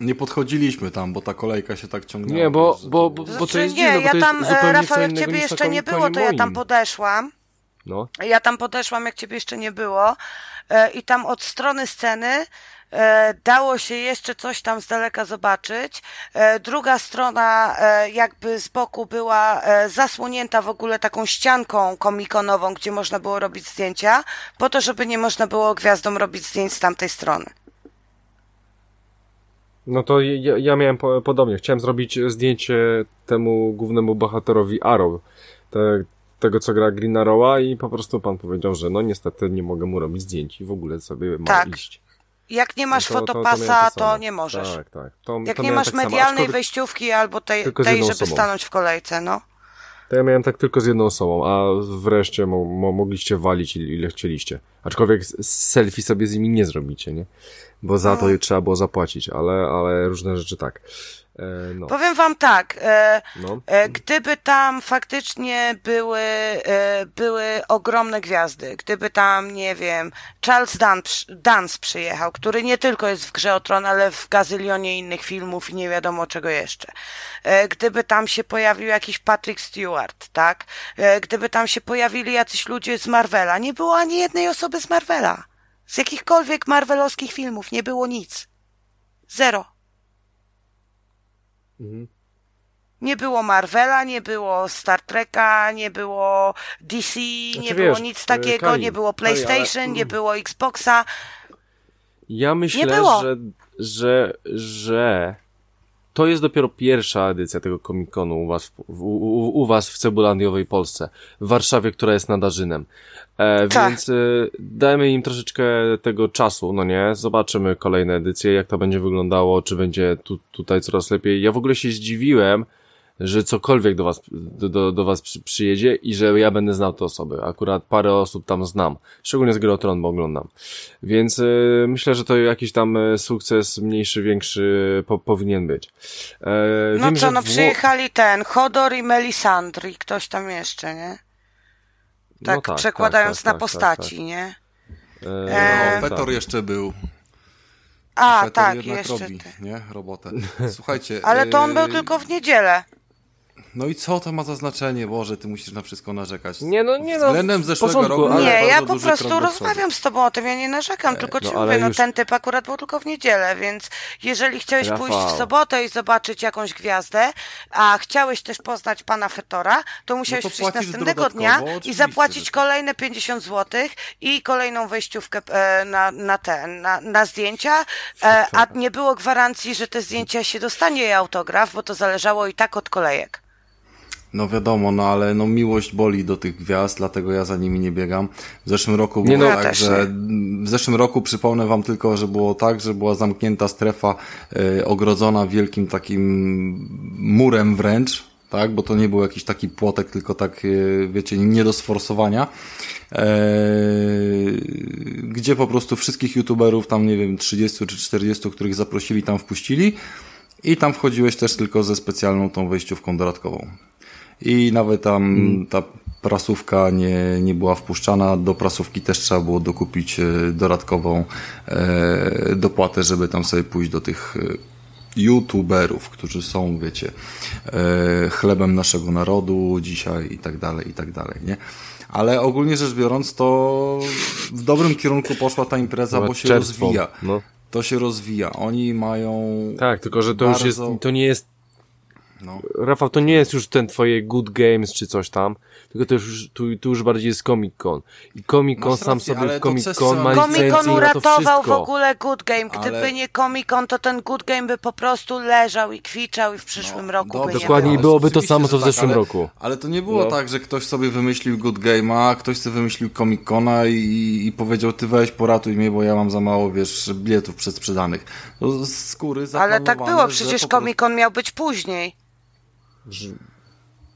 Nie podchodziliśmy tam, bo ta kolejka się tak ciągnęła. Nie, bo, bo, bo, bo to jest Nie, dziwne, ja tam, e, Rafał, jak ciebie jeszcze nie było, to ja tam podeszłam. No. Ja tam podeszłam, jak ciebie jeszcze nie było. E, I tam od strony sceny e, dało się jeszcze coś tam z daleka zobaczyć. Druga strona jakby z boku była zasłonięta w ogóle taką ścianką komikonową, gdzie można było robić zdjęcia, po to, żeby nie można było gwiazdom robić zdjęć z tamtej strony. No to ja, ja miałem po, podobnie. Chciałem zrobić zdjęcie temu głównemu bohaterowi Arrow, te, tego co gra Green Arrowa i po prostu pan powiedział, że no niestety nie mogę mu robić zdjęć i w ogóle sobie ma tak. iść. Jak nie masz no to, fotopasa, to, to, to, nie możesz. Tak, tak. Jak nie masz tak medialnej wejściówki albo tej, tej żeby stanąć w kolejce, no. To ja miałem tak tylko z jedną osobą, a wreszcie mo mo mogliście walić ile chcieliście. Aczkolwiek selfie sobie z nimi nie zrobicie, nie? bo za to no. trzeba było zapłacić, ale, ale różne rzeczy tak. E, no. Powiem wam tak, e, no. e, gdyby tam faktycznie były, były ogromne gwiazdy, gdyby tam, nie wiem, Charles Dance przyjechał, który nie tylko jest w Grze o Tron, ale w gazylionie innych filmów i nie wiadomo czego jeszcze. Gdyby tam się pojawił jakiś Patrick Stewart, tak? Gdyby tam się pojawili jacyś ludzie z Marvela, nie było ani jednej osoby z Marvela. Z jakichkolwiek marvelowskich filmów nie było nic. Zero. Mhm. Nie było Marvela, nie było Star Treka, nie było DC, znaczy, nie wiesz, było nic e, takiego, Kali, nie było PlayStation, Kali, ale... nie było Xboxa. Ja myślę, że, że, że to jest dopiero pierwsza edycja tego komikonu u was, w, u, u was w Cebulandiowej Polsce, w Warszawie, która jest nadarzynem. E, tak. Więc e, dajmy im troszeczkę tego czasu, no nie? Zobaczymy kolejne edycje, jak to będzie wyglądało, czy będzie tu, tutaj coraz lepiej. Ja w ogóle się zdziwiłem, że cokolwiek do was, do, do, was przy, przyjedzie i że ja będę znał te osoby. Akurat parę osób tam znam. Szczególnie z Grotron, bo oglądam. Więc y, myślę, że to jakiś tam e, sukces mniejszy, większy po, powinien być. E, no wiem, co, no przyjechali ten, Hodor i Melisandry, ktoś tam jeszcze, nie? Tak, no tak przekładając tak, tak, na tak, postaci, nie? E, no, Fetor jeszcze był. A, Fetor tak, jeszcze. robi, nie? Robotę. Słuchajcie. Ale to on był tylko w niedzielę. No i co to ma za znaczenie? Boże, ty musisz na wszystko narzekać. Nie no, nie no. Względem zeszłego porządku, roku. Nie, ja po prostu rozmawiam z tobą o tym, ja nie narzekam, e, tylko no, ci mówię, no już... ten typ akurat był tylko w niedzielę, więc jeżeli chciałeś Rafał. pójść w sobotę i zobaczyć jakąś gwiazdę, a chciałeś też poznać pana Fetora, to musiałeś no to przyjść następnego dnia i zapłacić kolejne 50 zł i kolejną wejściówkę e, na, na te, na, na zdjęcia, e, a nie było gwarancji, że te zdjęcia się dostanie autograf, bo to zależało i tak od kolejek. No wiadomo, no ale no miłość boli do tych gwiazd, dlatego ja za nimi nie biegam. W zeszłym roku było no, tak, że w zeszłym roku przypomnę wam tylko, że było tak, że była zamknięta strefa y, ogrodzona wielkim takim murem wręcz, tak, bo to nie był jakiś taki płotek, tylko tak, y, wiecie, nie do sforsowania, e, gdzie po prostu wszystkich youtuberów, tam nie wiem, 30 czy 40, których zaprosili, tam wpuścili. I tam wchodziłeś też tylko ze specjalną tą wejściówką dodatkową i nawet tam hmm. ta prasówka nie, nie była wpuszczana. Do prasówki też trzeba było dokupić e, dodatkową e, dopłatę, żeby tam sobie pójść do tych youtuberów, którzy są, wiecie, e, chlebem naszego narodu dzisiaj i tak dalej, i tak dalej, nie? Ale ogólnie rzecz biorąc, to w dobrym kierunku poszła ta impreza, bo się rozwija. No. To się rozwija. Oni mają. Tak, tylko że to bardzo... już jest, to nie jest no. Rafał, to nie jest już ten twoje good games czy coś tam, tylko to już, tu, tu już bardziej jest Comic Con. I Comic Con sam sobie w Comic Con ma Comic Con uratował w ogóle good game. Gdyby ale... nie Comic Con, to ten good game by po prostu leżał i kwiczał i w przyszłym no, roku dobrze, by nie Dokładnie i byłoby to samo co w tak, zeszłym ale, roku. Ale to nie było no. tak, że ktoś sobie wymyślił good game'a, ktoś sobie wymyślił Comic Cona i, i powiedział, ty weź poratuj mnie, bo ja mam za mało, wiesz, biletów przedsprzedanych. To z skóry Ale tak było, przecież Comic Con miał być później.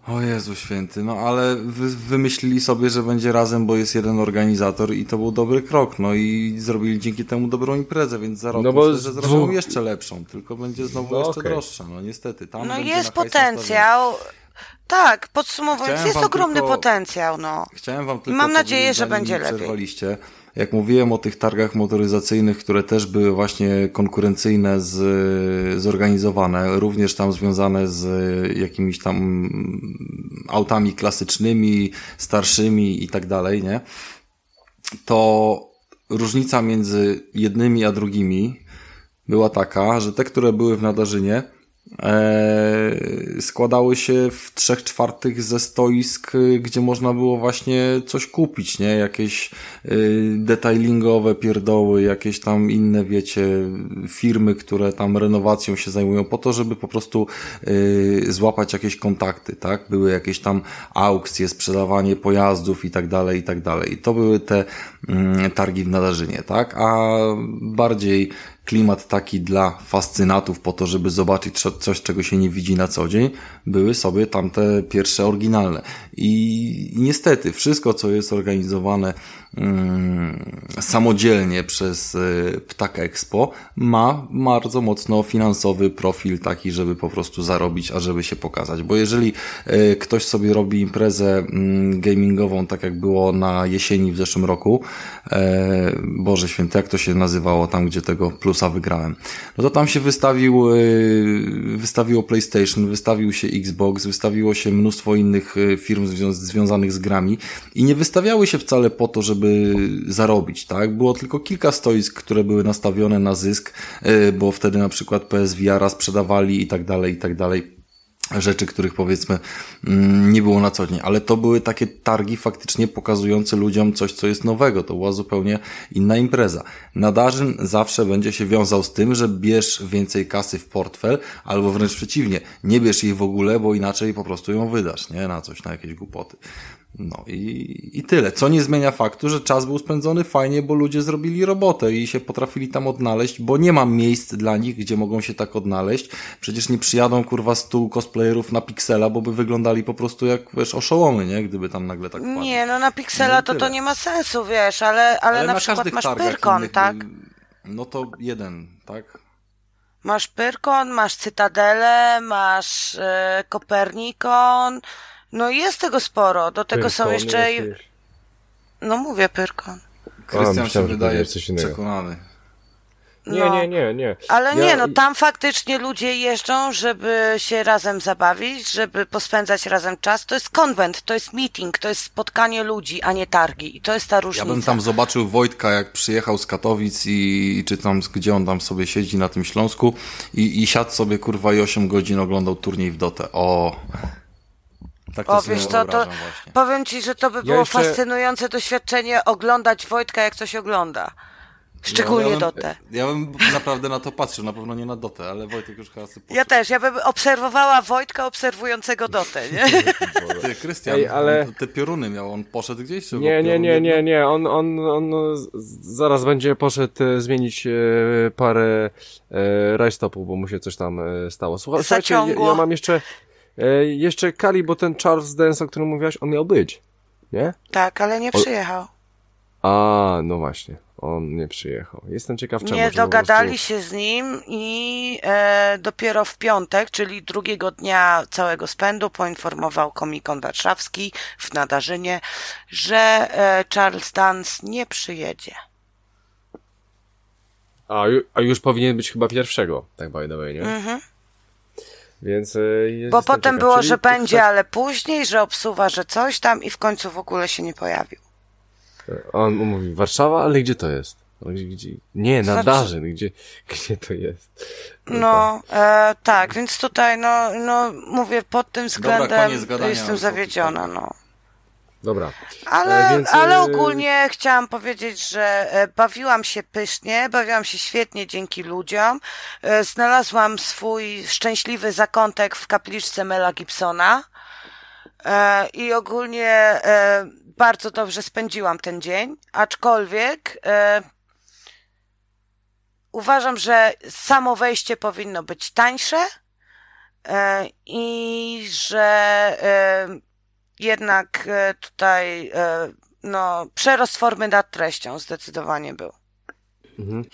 O Jezu święty, no ale wy, wymyślili sobie, że będzie razem, bo jest jeden organizator i to był dobry krok, no i zrobili dzięki temu dobrą imprezę, więc za rok no myślę, że zrobią dwóch... jeszcze lepszą, tylko będzie znowu no, jeszcze okay. droższa, no niestety. Tam no jest potencjał, tak, podsumowując, Chciałem jest ogromny tylko... potencjał, no. Chciałem wam tylko Mam nadzieję, że będzie lepiej. Jak mówiłem o tych targach motoryzacyjnych, które też były właśnie konkurencyjne, z, zorganizowane, również tam związane z jakimiś tam autami klasycznymi, starszymi i tak dalej, nie? To różnica między jednymi a drugimi była taka, że te, które były w Nadarzynie, e, składały się w trzech czwartych ze stoisk, gdzie można było właśnie coś kupić, nie? Jakieś y, detailingowe pierdoły, jakieś tam inne, wiecie, firmy, które tam renowacją się zajmują po to, żeby po prostu y, złapać jakieś kontakty, tak? Były jakieś tam aukcje, sprzedawanie pojazdów i tak dalej, i tak dalej. I to były te y, targi w Nadarzynie, tak? A bardziej klimat taki dla fascynatów po to, żeby zobaczyć coś, czego się nie widzi na co dzień, były sobie tamte pierwsze oryginalne. I niestety wszystko, co jest organizowane samodzielnie przez y, Ptak Expo, ma bardzo mocno finansowy profil taki, żeby po prostu zarobić, a żeby się pokazać. Bo jeżeli y, ktoś sobie robi imprezę mm, gamingową, tak jak było na jesieni w zeszłym roku, e, Boże Święty, jak to się nazywało tam, gdzie tego plusa wygrałem, no to tam się wystawił, y, wystawiło PlayStation, wystawił się Xbox, wystawiło się mnóstwo innych firm zwią związanych z grami i nie wystawiały się wcale po to, żeby zarobić, tak? Było tylko kilka stoisk, które były nastawione na zysk, e, bo wtedy na przykład PSVR sprzedawali i tak dalej, i tak dalej rzeczy, których powiedzmy mm, nie było na co dzień, ale to były takie targi faktycznie pokazujące ludziom coś, co jest nowego. To była zupełnie inna impreza. Nadarzyn zawsze będzie się wiązał z tym, że bierz więcej kasy w portfel, albo wręcz przeciwnie, nie bierz jej w ogóle, bo inaczej po prostu ją wydasz, nie? Na coś, na jakieś głupoty. No i, i tyle. Co nie zmienia faktu, że czas był spędzony fajnie, bo ludzie zrobili robotę i się potrafili tam odnaleźć, bo nie ma miejsc dla nich, gdzie mogą się tak odnaleźć. Przecież nie przyjadą kurwa stu cosplayerów na Pixela, bo by wyglądali po prostu jak, wiesz, oszołomy, nie? Gdyby tam nagle tak wpadli. Nie, no na Pixela no to to nie ma sensu, wiesz, ale, ale, ale na, na przykład masz Pyrkon, innych, tak? No to jeden, tak? Masz Pyrkon, masz Cytadelę, masz e, Kopernikon, no jest tego sporo. Do tego są jeszcze... No mówię Pyrkon. Krystian się wydaje przekonany. Nie, no, nie, nie, nie. Ale ja... nie, no tam faktycznie ludzie jeżdżą, żeby się razem zabawić, żeby pospędzać razem czas. To jest konwent, to jest meeting, to jest spotkanie ludzi, a nie targi. I to jest ta różnica. Ja bym tam zobaczył Wojtka, jak przyjechał z Katowic i czy tam, gdzie on tam sobie siedzi na tym Śląsku i, i siadł sobie kurwa i 8 godzin oglądał turniej w Dotę. O, tak to o, wiesz co, to powiem ci, że to by było jeszcze... fascynujące doświadczenie oglądać Wojtka, jak coś ogląda. Szczególnie ja, ja bym, Dotę. Ja bym naprawdę na to patrzył, na pewno nie na Dotę, ale Wojtek już chyba sobie Ja też, ja bym obserwowała Wojtka obserwującego Dotę, nie? Ty, Krystian, ale... te pioruny miał, on poszedł gdzieś? Nie, nie, nie, nie, nie, on, on, on zaraz będzie poszedł e, zmienić e, parę e, rajstopów, bo mu się coś tam stało. Słuchajcie, ja, ja mam jeszcze jeszcze Kali, bo ten Charles Dance, o którym mówiłaś, on miał być, nie? Tak, ale nie przyjechał. A, no właśnie, on nie przyjechał. Jestem ciekaw czemu. Nie dogadali prostu... się z nim i e, dopiero w piątek, czyli drugiego dnia całego spędu poinformował komikon warszawski w Nadarzynie, że e, Charles Dance nie przyjedzie. A, a już powinien być chyba pierwszego, tak by the way, nie? Mhm. Więc e, Bo potem było, Czyli że będzie, ale później, że obsuwa, że coś tam i w końcu w ogóle się nie pojawił. On mówi Warszawa, ale gdzie to jest? Gdzie, gdzie? Nie, na znaczy... gdzie, gdzie to jest? No, no e, tak, więc tutaj, no, no, mówię, pod tym względem Dobra, jestem zawiedziona, no. Dobra. Ale, e, więc... ale e, ogólnie chciałam powiedzieć, że e, bawiłam się pysznie, bawiłam się świetnie dzięki ludziom. Znalazłam swój szczęśliwy zakątek w kapliczce Mela Gibsona i ogólnie bardzo dobrze spędziłam ten dzień, aczkolwiek uważam, że samo wejście powinno być tańsze i że jednak e, tutaj e, no, przerost formy nad treścią zdecydowanie był. Mhm.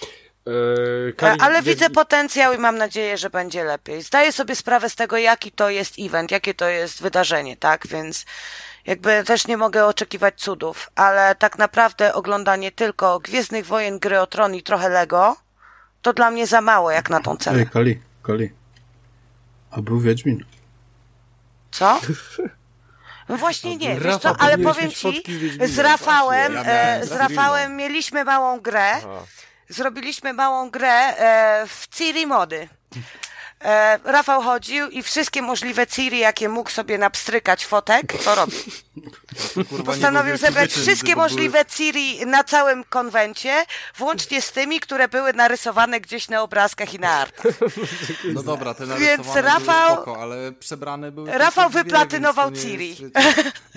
E, Ale widzę potencjał i mam nadzieję, że będzie lepiej. Zdaję sobie sprawę z tego, jaki to jest event, jakie to jest wydarzenie, tak? Więc jakby też nie mogę oczekiwać cudów, ale tak naprawdę oglądanie tylko Gwiezdnych Wojen, Gry o Tron i trochę Lego, to dla mnie za mało jak na tą cenę. Ej, Kali, Kali. A był Wiedźmin. Co? No właśnie nie, wiesz co, ale powiem ci, z Rafałem, ja e, z Rafałem mieliśmy małą grę, zrobiliśmy małą grę e, w Ciri mody. E, Rafał chodził i wszystkie możliwe Ciri, jakie mógł sobie napstrykać fotek, to robił. Postanowił zebrać wszystkie możliwe Ciri na całym konwencie, włącznie z tymi, które były narysowane gdzieś na obrazkach i na artach. No dobra, te narysowane Więc Rafał, były spoko, ale przebrane były... Rafał wyplatynował Ciri. Jest,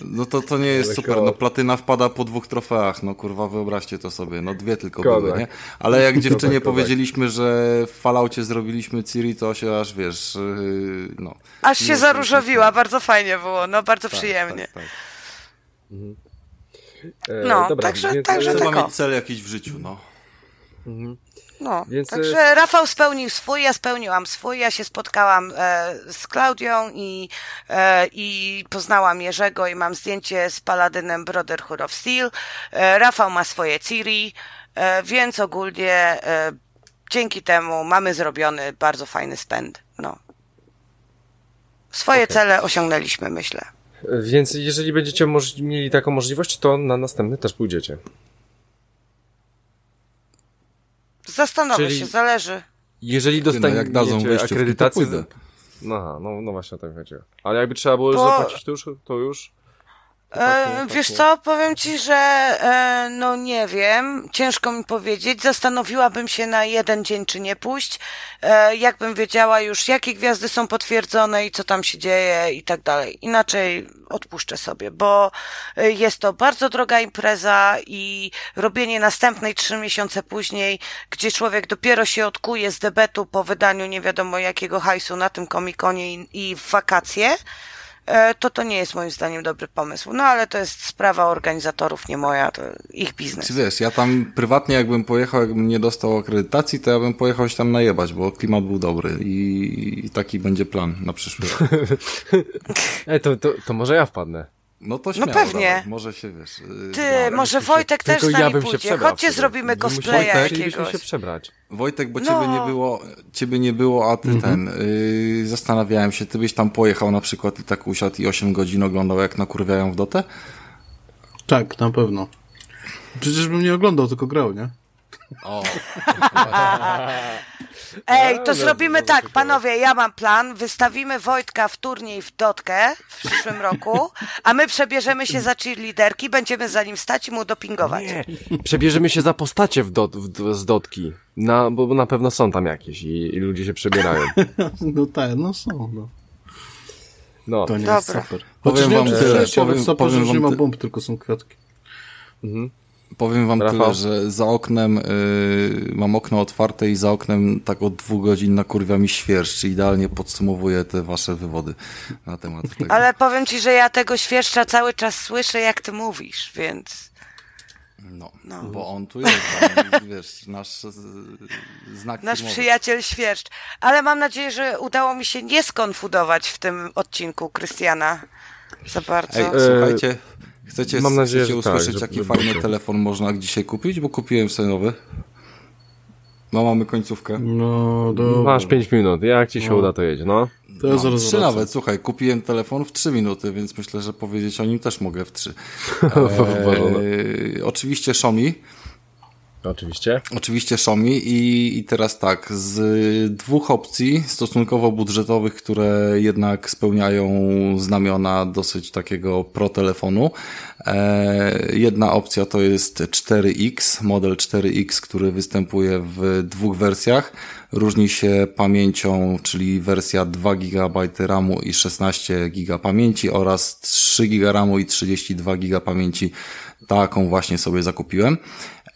no to, to nie jest super, no platyna wpada po dwóch trofeach, no kurwa wyobraźcie to sobie, no dwie tylko Kodak. były, nie? Ale jak dziewczynie Kodak, powiedzieliśmy, że w Falaucie zrobiliśmy Ciri, to się aż wiesz, yy, no. Aż się zaróżowiła, bardzo fajnie było, no bardzo tak, przyjemnie. Tak, tak. Mhm. E, no, dobra, także, więc, także Trzeba mieć cel jakiś w życiu, no. Mhm. No, Więc... także Rafał spełnił swój, ja spełniłam swój, ja się spotkałam e, z Klaudią i, e, i poznałam Jerzego i mam zdjęcie z Paladynem Brotherhood of Steel. E, Rafał ma swoje Ciri, e, więc ogólnie e, dzięki temu mamy zrobiony bardzo fajny spend. No. Swoje okay. cele osiągnęliśmy, myślę. Więc jeżeli będziecie mieli taką możliwość, to na następny też pójdziecie. Zastanowię Czyli się, zależy. Jeżeli dostaniecie no, jak dadzą akredytację, to no, no, no właśnie o to chodziło. Ale jakby trzeba było Bo... zapłacić, to już, to już E, wiesz co, powiem ci, że e, no nie wiem, ciężko mi powiedzieć. Zastanowiłabym się na jeden dzień, czy nie pójść. E, jakbym wiedziała już, jakie gwiazdy są potwierdzone i co tam się dzieje i tak dalej. Inaczej odpuszczę sobie, bo e, jest to bardzo droga impreza i robienie następnej trzy miesiące później, gdzie człowiek dopiero się odkuje z debetu po wydaniu nie wiadomo jakiego hajsu na tym komikonie i, i w wakacje, to to nie jest moim zdaniem dobry pomysł. No ale to jest sprawa organizatorów, nie moja, to ich biznes. Czy wiesz, ja tam prywatnie jakbym pojechał, jakbym nie dostał akredytacji, to ja bym pojechał się tam najebać, bo klimat był dobry i, i taki będzie plan na przyszły rok. Ej, to, to, to może ja wpadnę. No to śmiało, no pewnie. Dawaj. Może się, wiesz... Y, Ty, może Wojtek też z nami ja pójdzie. Chodźcie, zrobimy cosplaya jakiegoś. się przebrać. Wojtek, bo no. ciebie nie było, ciebie nie było, a ty mhm. ten, yy, zastanawiałem się, ty byś tam pojechał na przykład i tak usiadł i 8 godzin oglądał, jak nakurwiają w dotę? Tak, na pewno. Przecież bym nie oglądał, tylko grał, nie? O. Ej, to no, zrobimy no, tak, panowie, ja mam plan. Wystawimy Wojtka w turniej w Dotkę w przyszłym roku, a my przebierzemy się za cheerleaderki, będziemy za nim stać i mu dopingować. Nie, przebierzemy się za postacie w dot, w, z Dotki. Na, bo na pewno są tam jakieś i, i ludzie się przebierają. no tak, no są, no. No. To nie Dobra. jest super. Powiem nie wam tyle. Powiem, powiem, że nie ma bomb, tylko są kwiatki. Mhm. Powiem wam Rafał? tyle, że za oknem y, mam okno otwarte i za oknem tak od dwóch godzin nakurwia mi świerszcz. Idealnie podsumowuje te wasze wywody na temat tego. Ale powiem ci, że ja tego świerszcza cały czas słyszę, jak ty mówisz, więc... No, no. bo on tu jest, tam, wiesz, nasz znak Nasz filmowy. przyjaciel świerszcz. Ale mam nadzieję, że udało mi się nie skonfudować w tym odcinku Krystiana za bardzo. Ej, słuchajcie, Chcecie, Mam nadzieję, chcecie tak, usłyszeć, tak, jaki fajny telefon można dzisiaj kupić? Bo kupiłem sobie nowy. No mamy końcówkę. No dobra. Masz 5 minut, jak ci się no. uda to jedź, no. To ja no, zaraz trzy nawet, słuchaj, kupiłem telefon w 3 minuty, więc myślę, że powiedzieć o nim też mogę w 3. Eee, oczywiście Xiaomi. Oczywiście. Oczywiście Xiaomi i, i teraz tak, z dwóch opcji stosunkowo budżetowych, które jednak spełniają znamiona dosyć takiego pro telefonu. E, jedna opcja to jest 4X, model 4X, który występuje w dwóch wersjach. Różni się pamięcią, czyli wersja 2 GB RAMu i 16 GB pamięci oraz 3 GB RAMu i 32 GB pamięci. Taką właśnie sobie zakupiłem.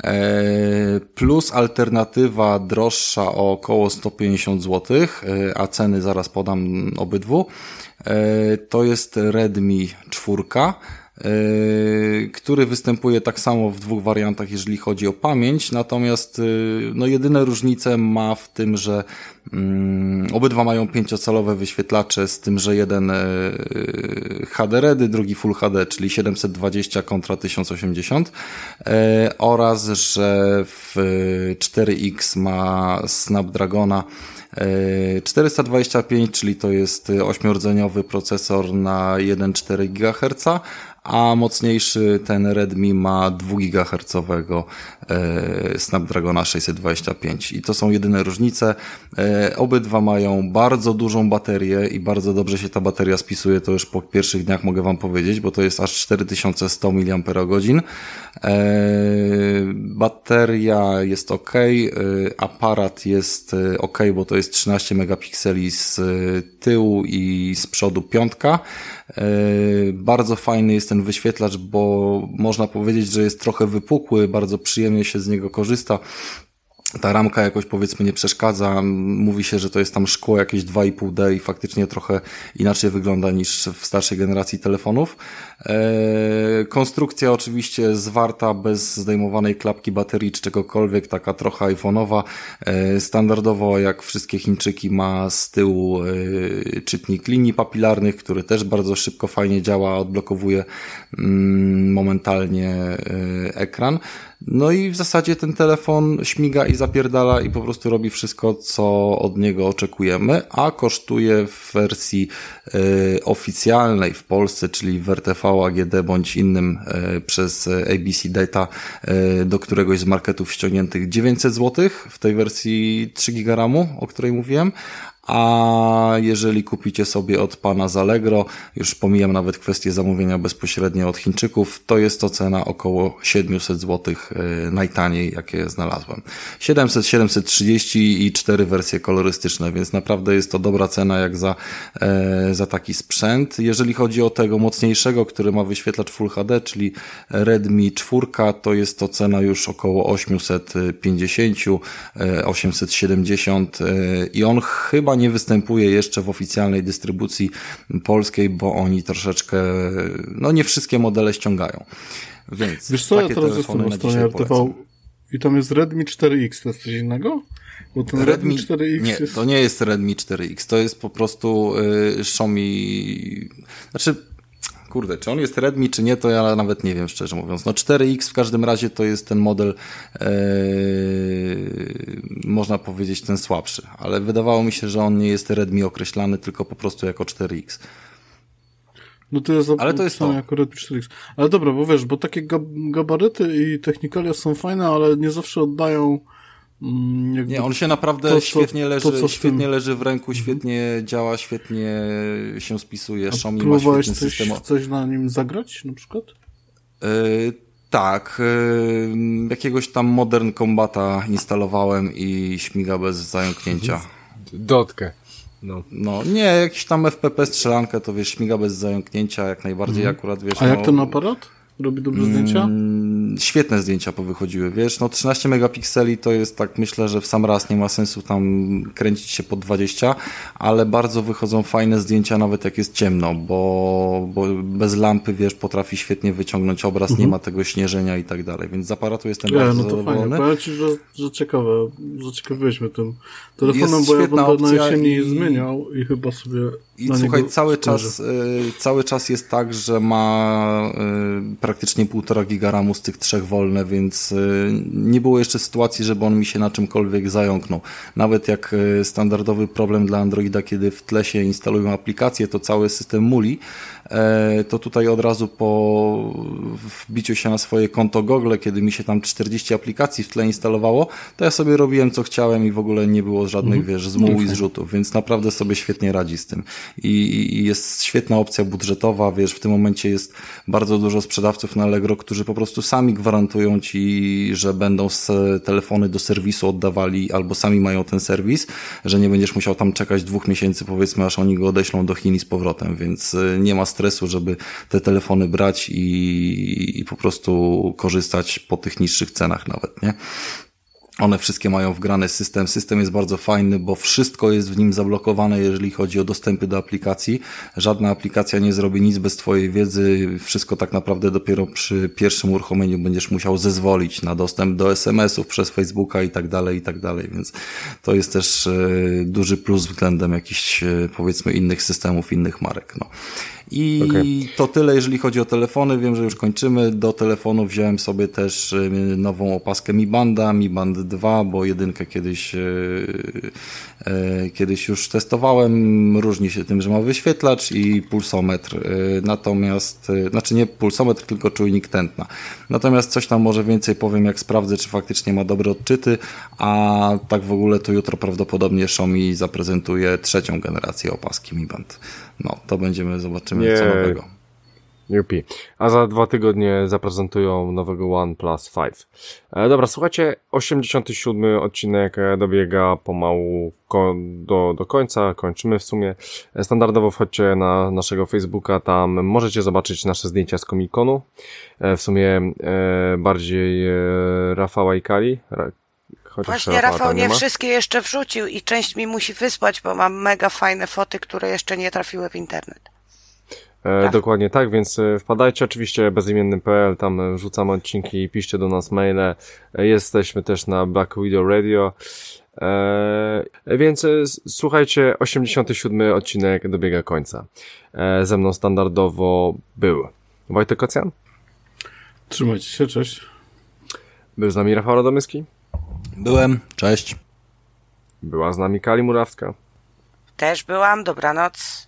E, plus alternatywa droższa o około 150 zł, e, a ceny zaraz podam obydwu. E, to jest Redmi 4 Yy, który występuje tak samo w dwóch wariantach, jeżeli chodzi o pamięć, natomiast yy, no jedyne różnice ma w tym, że um, obydwa mają pięciocalowe wyświetlacze, z tym, że jeden yy, HD Redy, drugi Full HD, czyli 720 kontra 1080 oraz, że w 4X ma Snapdragona 425, czyli to jest ośmiordzeniowy procesor na 1,4 GHz, a mocniejszy ten Redmi ma 2 GHz e, Snapdragona 625 i to są jedyne różnice. E, obydwa mają bardzo dużą baterię i bardzo dobrze się ta bateria spisuje, to już po pierwszych dniach mogę Wam powiedzieć, bo to jest aż 4100 mAh. E, bateria jest ok, aparat jest ok, bo to jest 13 megapikseli z tyłu i z przodu piątka. Bardzo fajny jest ten wyświetlacz, bo można powiedzieć, że jest trochę wypukły, bardzo przyjemnie się z niego korzysta ta ramka jakoś powiedzmy nie przeszkadza. Mówi się, że to jest tam szkło jakieś 2,5D i faktycznie trochę inaczej wygląda niż w starszej generacji telefonów. Eee, konstrukcja oczywiście zwarta, bez zdejmowanej klapki baterii czy czegokolwiek, taka trochę iPhone'owa. Eee, standardowo jak wszystkie Chińczyki ma z tyłu eee, czytnik linii papilarnych, który też bardzo szybko, fajnie działa, odblokowuje mm, momentalnie e, ekran. No i w zasadzie ten telefon śmiga i zapierdala i po prostu robi wszystko, co od niego oczekujemy, a kosztuje w wersji oficjalnej w Polsce, czyli w RTV AGD bądź innym y, przez ABC Data y, do któregoś z marketów ściągniętych 900 zł w tej wersji 3 GB o której mówiłem, a jeżeli kupicie sobie od pana z Allegro, już pomijam nawet kwestię zamówienia bezpośrednio od Chińczyków, to jest to cena około 700 zł e, najtaniej, jakie znalazłem. 700, 730 i cztery wersje kolorystyczne, więc naprawdę jest to dobra cena jak za, e, za taki sprzęt. Jeżeli chodzi o tego mocniejszego, który ma wyświetlacz Full HD, czyli Redmi 4, to jest to cena już około 850, 870 e, i on chyba nie występuje jeszcze w oficjalnej dystrybucji polskiej, bo oni troszeczkę, no nie wszystkie modele ściągają. Więc Wiesz co, ja teraz jestem na stronie RTV i tam jest Redmi 4X, to jest coś innego? Bo ten Redmi, Redmi 4X nie, jest... to nie jest Redmi 4X, to jest po prostu y, Xiaomi, znaczy kurde, czy on jest Redmi, czy nie, to ja nawet nie wiem, szczerze mówiąc. No 4X w każdym razie to jest ten model, e, można powiedzieć, ten słabszy, ale wydawało mi się, że on nie jest Redmi określany, tylko po prostu jako 4X. No to jest ale to jest to. jako Redmi 4X. Ale dobra, bo wiesz, bo takie gabaryty i technikalia są fajne, ale nie zawsze oddają nie, on się naprawdę to, świetnie, leży, to, świetnie leży w ręku, mhm. świetnie działa, świetnie się spisuje. A Xiaomi ma świetny coś, system. coś na nim zagrać na przykład? Yy, tak, yy, jakiegoś tam Modern Combata instalowałem i śmiga bez zająknięcia. Dotkę. No. no, nie, jakiś tam FPP strzelankę, to wiesz, śmiga bez zająknięcia, jak najbardziej mhm. akurat, wiesz. A no, jak ten aparat? Robi dobre zdjęcia? Mm, świetne zdjęcia powychodziły, wiesz, no 13 megapikseli to jest tak, myślę, że w sam raz nie ma sensu tam kręcić się po 20, ale bardzo wychodzą fajne zdjęcia nawet jak jest ciemno, bo, bo bez lampy, wiesz, potrafi świetnie wyciągnąć obraz, mhm. nie ma tego śnieżenia i tak dalej, więc z aparatu jestem ja, bardzo no to zadowolony. Fajnie. Powiem Ci, że, że ciekawe, zaciekawiłeś mnie tym telefonem, jest bo ja będę opcja na jesieni i... zmieniał i chyba sobie i słuchaj, cały czas, y, cały czas jest tak, że ma y, praktycznie półtora gigaramu z tych trzech wolne, więc y, nie było jeszcze sytuacji, żeby on mi się na czymkolwiek zająknął. Nawet jak y, standardowy problem dla Androida, kiedy w tle się instalują aplikacje, to cały system muli, to tutaj od razu po wbiciu się na swoje konto Google, kiedy mi się tam 40 aplikacji w tle instalowało, to ja sobie robiłem co chciałem i w ogóle nie było żadnych, mhm. wiesz, zmuł i zrzutów, więc naprawdę sobie świetnie radzi z tym. I, I jest świetna opcja budżetowa, wiesz, w tym momencie jest bardzo dużo sprzedawców na Allegro, którzy po prostu sami gwarantują ci, że będą telefony do serwisu oddawali albo sami mają ten serwis, że nie będziesz musiał tam czekać dwóch miesięcy, powiedzmy, aż oni go odeślą do Chin i z powrotem, więc y, nie ma stresu, żeby te telefony brać i, i po prostu korzystać po tych niższych cenach nawet, nie? One wszystkie mają wgrany system. System jest bardzo fajny, bo wszystko jest w nim zablokowane, jeżeli chodzi o dostępy do aplikacji. Żadna aplikacja nie zrobi nic bez Twojej wiedzy. Wszystko tak naprawdę dopiero przy pierwszym uruchomieniu będziesz musiał zezwolić na dostęp do SMS-ów przez Facebooka i tak dalej, i tak dalej. Więc to jest też e, duży plus względem jakichś, e, powiedzmy, innych systemów, innych marek. No. I okay. to tyle, jeżeli chodzi o telefony. Wiem, że już kończymy. Do telefonu wziąłem sobie też y, nową opaskę Mi Banda, Mi Band 2, bo jedynkę kiedyś, y, kiedyś już testowałem. Różni się tym, że ma wyświetlacz i pulsometr. Natomiast, znaczy nie pulsometr, tylko czujnik tętna. Natomiast coś tam może więcej powiem, jak sprawdzę, czy faktycznie ma dobre odczyty, a tak w ogóle to jutro prawdopodobnie Xiaomi zaprezentuje trzecią generację opaski Mi Band. No, to będziemy, zobaczymy nie. co nowego. Jupi. A za dwa tygodnie zaprezentują nowego OnePlus 5. E, dobra, słuchajcie, 87 odcinek e, dobiega pomału do, do końca, kończymy w sumie. E, standardowo wchodźcie na naszego Facebooka, tam możecie zobaczyć nasze zdjęcia z Comic-Conu. E, w sumie e, bardziej e, Rafała i Kali, Chociaż Właśnie Rafał nie, nie wszystkie jeszcze wrzucił i część mi musi wysłać, bo mam mega fajne foty, które jeszcze nie trafiły w internet. E, dokładnie tak, więc e, wpadajcie oczywiście bezimienny.pl, tam e, wrzucam odcinki, piszcie do nas maile. Jesteśmy też na Black Widow Radio. E, więc słuchajcie, 87 odcinek dobiega końca. E, ze mną standardowo był Wojtek Kocjan. Trzymajcie się, cześć. Był z nami Rafał Radomyski. Byłem, cześć. Była z nami Kali Murawska. Też byłam, dobranoc.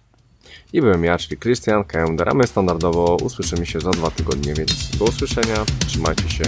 I byłem ja, czyli Christian Kender, a my standardowo usłyszymy się za dwa tygodnie, więc do usłyszenia, trzymajcie się,